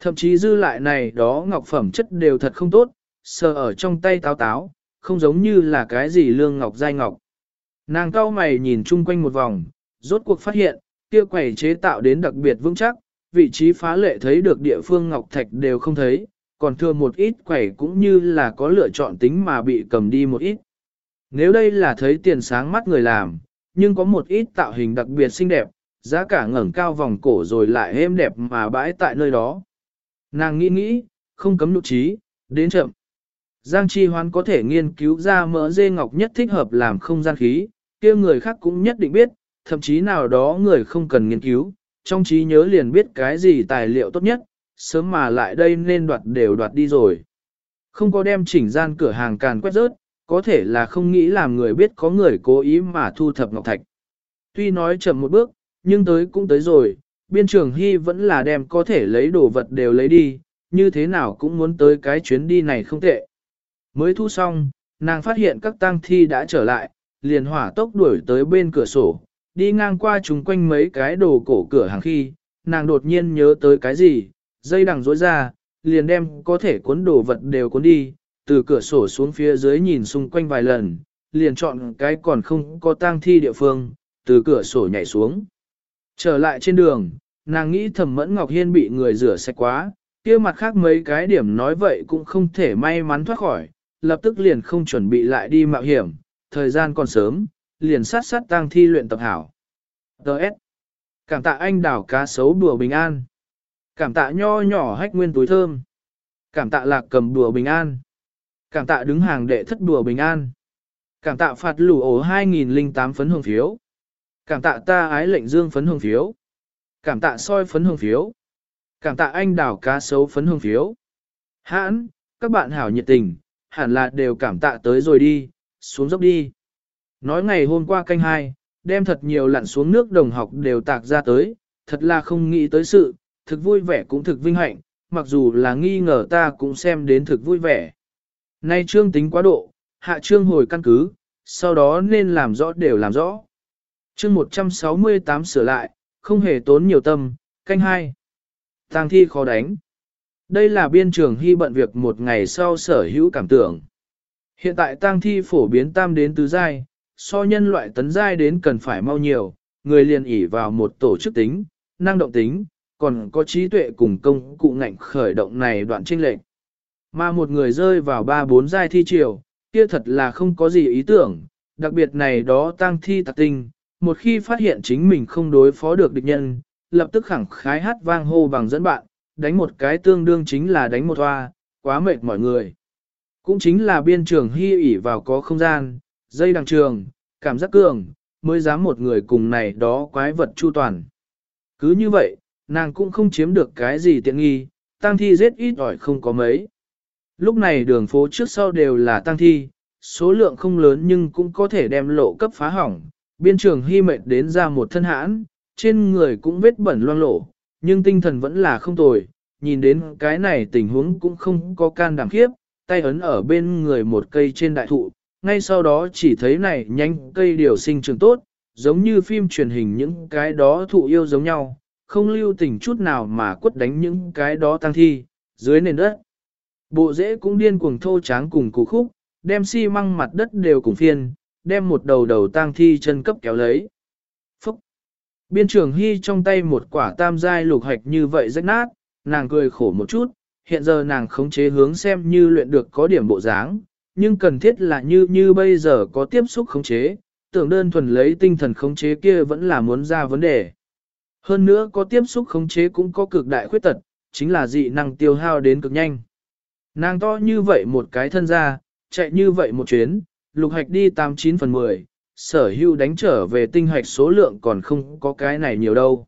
Thậm chí dư lại này đó ngọc phẩm chất đều thật không tốt, sờ ở trong tay táo táo, không giống như là cái gì lương ngọc dai ngọc. Nàng cao mày nhìn chung quanh một vòng, rốt cuộc phát hiện, kia quầy chế tạo đến đặc biệt vững chắc, vị trí phá lệ thấy được địa phương ngọc thạch đều không thấy, còn thừa một ít quầy cũng như là có lựa chọn tính mà bị cầm đi một ít. Nếu đây là thấy tiền sáng mắt người làm, nhưng có một ít tạo hình đặc biệt xinh đẹp, giá cả ngẩng cao vòng cổ rồi lại êm đẹp mà bãi tại nơi đó. Nàng nghĩ nghĩ, không cấm nụ trí, đến chậm. Giang Chi Hoán có thể nghiên cứu ra mỡ dê ngọc nhất thích hợp làm không gian khí, kia người khác cũng nhất định biết, thậm chí nào đó người không cần nghiên cứu, trong trí nhớ liền biết cái gì tài liệu tốt nhất, sớm mà lại đây nên đoạt đều đoạt đi rồi. Không có đem chỉnh gian cửa hàng càn quét rớt, có thể là không nghĩ làm người biết có người cố ý mà thu thập ngọc thạch. Tuy nói chậm một bước, nhưng tới cũng tới rồi, biên trường hy vẫn là đem có thể lấy đồ vật đều lấy đi, như thế nào cũng muốn tới cái chuyến đi này không tệ. Mới thu xong, nàng phát hiện các tang thi đã trở lại, liền hỏa tốc đuổi tới bên cửa sổ, đi ngang qua chúng quanh mấy cái đồ cổ cửa hàng khi, nàng đột nhiên nhớ tới cái gì, dây đằng rối ra, liền đem có thể cuốn đồ vật đều cuốn đi, từ cửa sổ xuống phía dưới nhìn xung quanh vài lần, liền chọn cái còn không có tang thi địa phương, từ cửa sổ nhảy xuống. Trở lại trên đường, nàng nghĩ thẩm mẫn Ngọc Hiên bị người rửa sạch quá, kia mặt khác mấy cái điểm nói vậy cũng không thể may mắn thoát khỏi, lập tức liền không chuẩn bị lại đi mạo hiểm, thời gian còn sớm, liền sát sát tang thi luyện tập hảo. Đợt. Cảm tạ anh đảo cá sấu đùa bình an. Cảm tạ nho nhỏ hách nguyên túi thơm. Cảm tạ lạc cầm đùa bình an. Cảm tạ đứng hàng đệ thất đùa bình an. Cảm tạ phạt lũ ổ 2008 phấn hương phiếu. Cảm tạ ta ái lệnh dương phấn hương phiếu. Cảm tạ soi phấn hương phiếu. Cảm tạ anh đảo cá sấu phấn hương phiếu. Hãn, các bạn hảo nhiệt tình, hẳn là đều cảm tạ tới rồi đi, xuống dốc đi. Nói ngày hôm qua canh hai, đem thật nhiều lặn xuống nước đồng học đều tạc ra tới, thật là không nghĩ tới sự, thực vui vẻ cũng thực vinh hạnh, mặc dù là nghi ngờ ta cũng xem đến thực vui vẻ. Nay trương tính quá độ, hạ trương hồi căn cứ, sau đó nên làm rõ đều làm rõ. Chương 168 sửa lại, không hề tốn nhiều tâm, canh hai. Tàng thi khó đánh. Đây là biên trường hy bận việc một ngày sau sở hữu cảm tưởng. Hiện tại tang thi phổ biến tam đến tứ giai, so nhân loại tấn giai đến cần phải mau nhiều, người liền ỉ vào một tổ chức tính, năng động tính, còn có trí tuệ cùng công cụ ngạnh khởi động này đoạn trinh lệnh. Mà một người rơi vào ba bốn giai thi triều, kia thật là không có gì ý tưởng, đặc biệt này đó tang thi tạc tinh, một khi phát hiện chính mình không đối phó được địch nhân, lập tức khẳng khái hát vang hô bằng dẫn bạn, đánh một cái tương đương chính là đánh một hoa, quá mệt mọi người. Cũng chính là biên trường hy ỉ vào có không gian, dây đằng trường, cảm giác cường, mới dám một người cùng này đó quái vật chu toàn. Cứ như vậy, nàng cũng không chiếm được cái gì tiện nghi, tăng thi giết ít ỏi không có mấy. Lúc này đường phố trước sau đều là tăng thi, số lượng không lớn nhưng cũng có thể đem lộ cấp phá hỏng. Biên trường hy mệt đến ra một thân hãn, trên người cũng vết bẩn loang lổ, nhưng tinh thần vẫn là không tồi, nhìn đến cái này tình huống cũng không có can đảm khiếp, tay ấn ở bên người một cây trên đại thụ, ngay sau đó chỉ thấy này nhanh cây điều sinh trường tốt, giống như phim truyền hình những cái đó thụ yêu giống nhau, không lưu tình chút nào mà quất đánh những cái đó tăng thi, dưới nền đất. Bộ rễ cũng điên cuồng thô tráng cùng cụ khúc, đem xi măng mặt đất đều cùng phiên, đem một đầu đầu tang thi chân cấp kéo lấy. Biên trưởng hy trong tay một quả tam giai lục hạch như vậy rách nát, nàng cười khổ một chút, hiện giờ nàng khống chế hướng xem như luyện được có điểm bộ dáng, nhưng cần thiết là như như bây giờ có tiếp xúc khống chế, tưởng đơn thuần lấy tinh thần khống chế kia vẫn là muốn ra vấn đề. Hơn nữa có tiếp xúc khống chế cũng có cực đại khuyết tật, chính là dị năng tiêu hao đến cực nhanh. Nàng to như vậy một cái thân ra, chạy như vậy một chuyến, lục hạch đi 89 phần 10, sở hưu đánh trở về tinh hạch số lượng còn không có cái này nhiều đâu.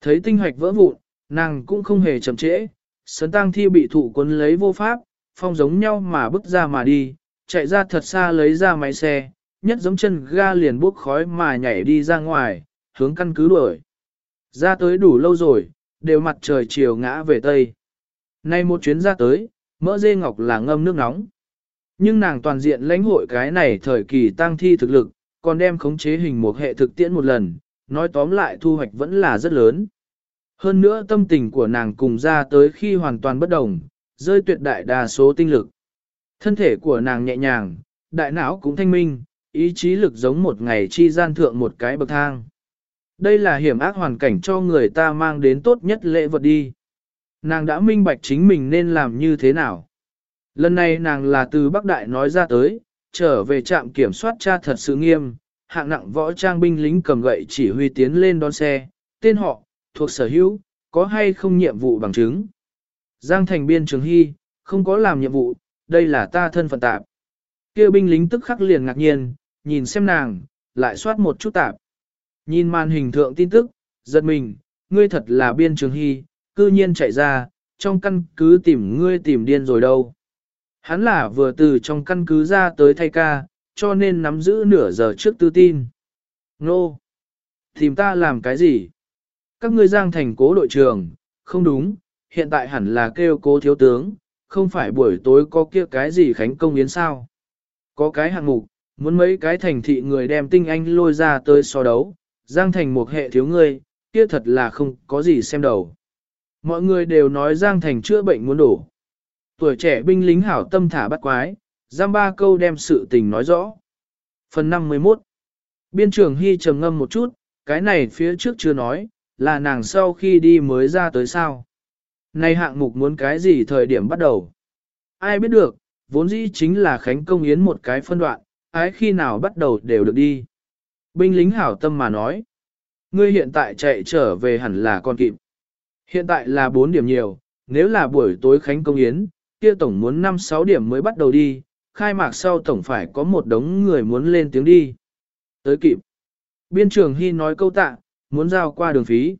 Thấy tinh hạch vỡ vụn, nàng cũng không hề chậm trễ, sấn tăng thi bị thụ quân lấy vô pháp, phong giống nhau mà bước ra mà đi, chạy ra thật xa lấy ra máy xe, nhất giống chân ga liền bốc khói mà nhảy đi ra ngoài, hướng căn cứ đuổi. Ra tới đủ lâu rồi, đều mặt trời chiều ngã về Tây. Nay một chuyến ra tới, mỡ dê ngọc là ngâm nước nóng. Nhưng nàng toàn diện lãnh hội cái này thời kỳ tăng thi thực lực, còn đem khống chế hình một hệ thực tiễn một lần, nói tóm lại thu hoạch vẫn là rất lớn. Hơn nữa tâm tình của nàng cùng ra tới khi hoàn toàn bất đồng, rơi tuyệt đại đa số tinh lực. Thân thể của nàng nhẹ nhàng, đại não cũng thanh minh, ý chí lực giống một ngày chi gian thượng một cái bậc thang. Đây là hiểm ác hoàn cảnh cho người ta mang đến tốt nhất lễ vật đi. Nàng đã minh bạch chính mình nên làm như thế nào. Lần này nàng là từ Bắc Đại nói ra tới, trở về trạm kiểm soát cha thật sự nghiêm, hạng nặng võ trang binh lính cầm gậy chỉ huy tiến lên đón xe, tên họ, thuộc sở hữu, có hay không nhiệm vụ bằng chứng. Giang thành biên trường hy, không có làm nhiệm vụ, đây là ta thân phận tạp. Kêu binh lính tức khắc liền ngạc nhiên, nhìn xem nàng, lại soát một chút tạp. Nhìn màn hình thượng tin tức, giật mình, ngươi thật là biên trường hy, cư nhiên chạy ra, trong căn cứ tìm ngươi tìm điên rồi đâu. Hắn là vừa từ trong căn cứ ra tới thay ca, cho nên nắm giữ nửa giờ trước tư tin. Nô! Tìm ta làm cái gì? Các ngươi giang thành cố đội trưởng, không đúng, hiện tại hẳn là kêu cố thiếu tướng, không phải buổi tối có kia cái gì khánh công yến sao. Có cái hạng mục, muốn mấy cái thành thị người đem tinh anh lôi ra tới so đấu, giang thành một hệ thiếu ngươi, kia thật là không có gì xem đầu. Mọi người đều nói giang thành chữa bệnh muốn đổ. Tuổi trẻ binh lính hảo tâm thả bắt quái, giam ba câu đem sự tình nói rõ. Phần 51 Biên trưởng Hy trầm ngâm một chút, cái này phía trước chưa nói, là nàng sau khi đi mới ra tới sao. Này hạng mục muốn cái gì thời điểm bắt đầu? Ai biết được, vốn dĩ chính là Khánh Công Yến một cái phân đoạn, ái khi nào bắt đầu đều được đi. Binh lính hảo tâm mà nói. Ngươi hiện tại chạy trở về hẳn là con kịp. Hiện tại là 4 điểm nhiều, nếu là buổi tối Khánh Công Yến, kia tổng muốn 5-6 điểm mới bắt đầu đi, khai mạc sau tổng phải có một đống người muốn lên tiếng đi. Tới kịp. Biên trưởng Hy nói câu tạ, muốn giao qua đường phí.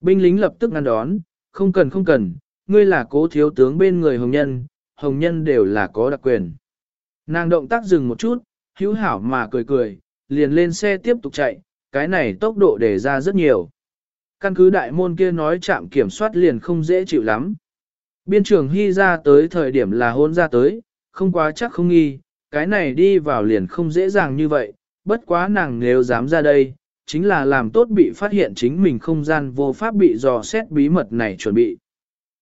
Binh lính lập tức ngăn đón, không cần không cần, ngươi là cố thiếu tướng bên người hồng nhân, hồng nhân đều là có đặc quyền. Nàng động tác dừng một chút, hữu hảo mà cười cười, liền lên xe tiếp tục chạy, cái này tốc độ để ra rất nhiều. Căn cứ đại môn kia nói chạm kiểm soát liền không dễ chịu lắm. Biên trưởng hy ra tới thời điểm là hôn ra tới, không quá chắc không nghi, cái này đi vào liền không dễ dàng như vậy, bất quá nàng nếu dám ra đây, chính là làm tốt bị phát hiện chính mình không gian vô pháp bị dò xét bí mật này chuẩn bị.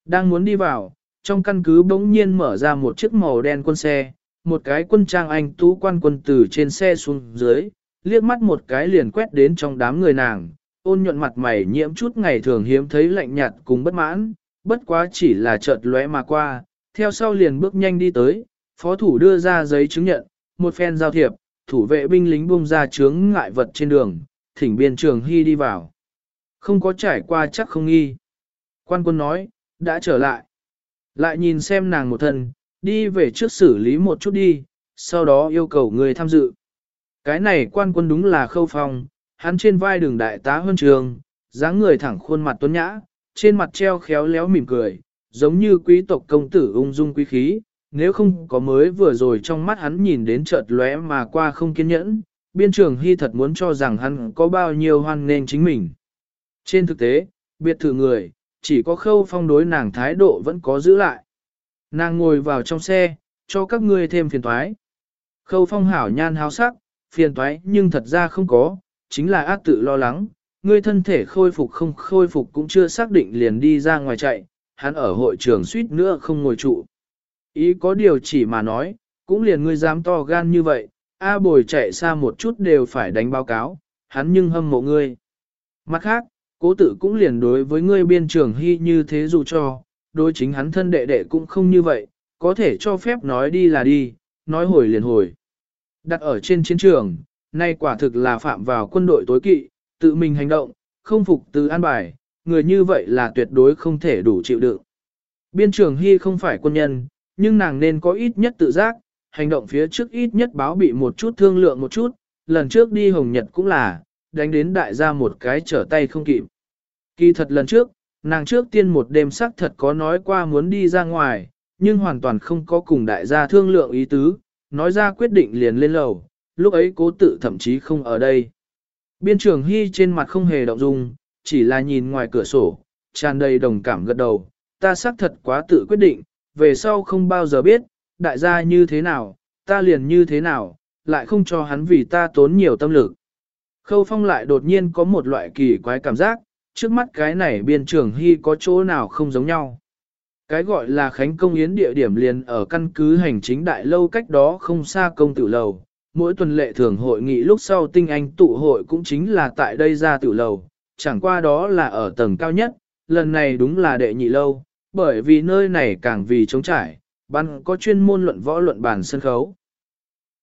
Đang muốn đi vào, trong căn cứ bỗng nhiên mở ra một chiếc màu đen quân xe, một cái quân trang anh tú quan quân từ trên xe xuống dưới, liếc mắt một cái liền quét đến trong đám người nàng, ôn nhuận mặt mày nhiễm chút ngày thường hiếm thấy lạnh nhạt cùng bất mãn, bất quá chỉ là chợt lóe mà qua, theo sau liền bước nhanh đi tới, phó thủ đưa ra giấy chứng nhận, một phen giao thiệp, thủ vệ binh lính bung ra chướng ngại vật trên đường, thỉnh biên trường hy đi vào. Không có trải qua chắc không nghi. Quan quân nói, đã trở lại. Lại nhìn xem nàng một thân, đi về trước xử lý một chút đi, sau đó yêu cầu người tham dự. Cái này quan quân đúng là khâu phong, hắn trên vai đường đại tá huân trường, dáng người thẳng khuôn mặt tuấn nhã, trên mặt treo khéo léo mỉm cười, giống như quý tộc công tử ung dung quý khí, nếu không có mới vừa rồi trong mắt hắn nhìn đến chợt lóe mà qua không kiên nhẫn, biên trường hy thật muốn cho rằng hắn có bao nhiêu hoan nên chính mình. Trên thực tế, biệt thự người, chỉ có khâu phong đối nàng thái độ vẫn có giữ lại. Nàng ngồi vào trong xe, cho các ngươi thêm phiền toái. Khâu phong hảo nhan háo sắc, phiền toái nhưng thật ra không có, chính là ác tự lo lắng, ngươi thân thể khôi phục không khôi phục cũng chưa xác định liền đi ra ngoài chạy, hắn ở hội trường suýt nữa không ngồi trụ. Ý có điều chỉ mà nói, cũng liền ngươi dám to gan như vậy, A bồi chạy xa một chút đều phải đánh báo cáo, hắn nhưng hâm mộ ngươi. Mặt khác, cố tử cũng liền đối với ngươi biên trường hy như thế dù cho, đối chính hắn thân đệ đệ cũng không như vậy, có thể cho phép nói đi là đi, nói hồi liền hồi. Đặt ở trên chiến trường, nay quả thực là phạm vào quân đội tối kỵ, tự mình hành động, không phục từ an bài, người như vậy là tuyệt đối không thể đủ chịu đựng. Biên trường Hy không phải quân nhân, nhưng nàng nên có ít nhất tự giác, hành động phía trước ít nhất báo bị một chút thương lượng một chút, lần trước đi Hồng Nhật cũng là, đánh đến đại gia một cái trở tay không kịp. Kỳ thật lần trước, nàng trước tiên một đêm sắc thật có nói qua muốn đi ra ngoài, nhưng hoàn toàn không có cùng đại gia thương lượng ý tứ, nói ra quyết định liền lên lầu, lúc ấy cố tự thậm chí không ở đây. Biên trường Hy trên mặt không hề động dung, chỉ là nhìn ngoài cửa sổ, tràn đầy đồng cảm gật đầu, ta xác thật quá tự quyết định, về sau không bao giờ biết, đại gia như thế nào, ta liền như thế nào, lại không cho hắn vì ta tốn nhiều tâm lực. Khâu phong lại đột nhiên có một loại kỳ quái cảm giác, trước mắt cái này biên trường hy có chỗ nào không giống nhau. Cái gọi là khánh công yến địa điểm liền ở căn cứ hành chính đại lâu cách đó không xa công tử lầu. Mỗi tuần lệ thường hội nghị lúc sau tinh anh tụ hội cũng chính là tại đây ra tử lầu, chẳng qua đó là ở tầng cao nhất, lần này đúng là đệ nhị lâu, bởi vì nơi này càng vì trống trải, ban có chuyên môn luận võ luận bàn sân khấu.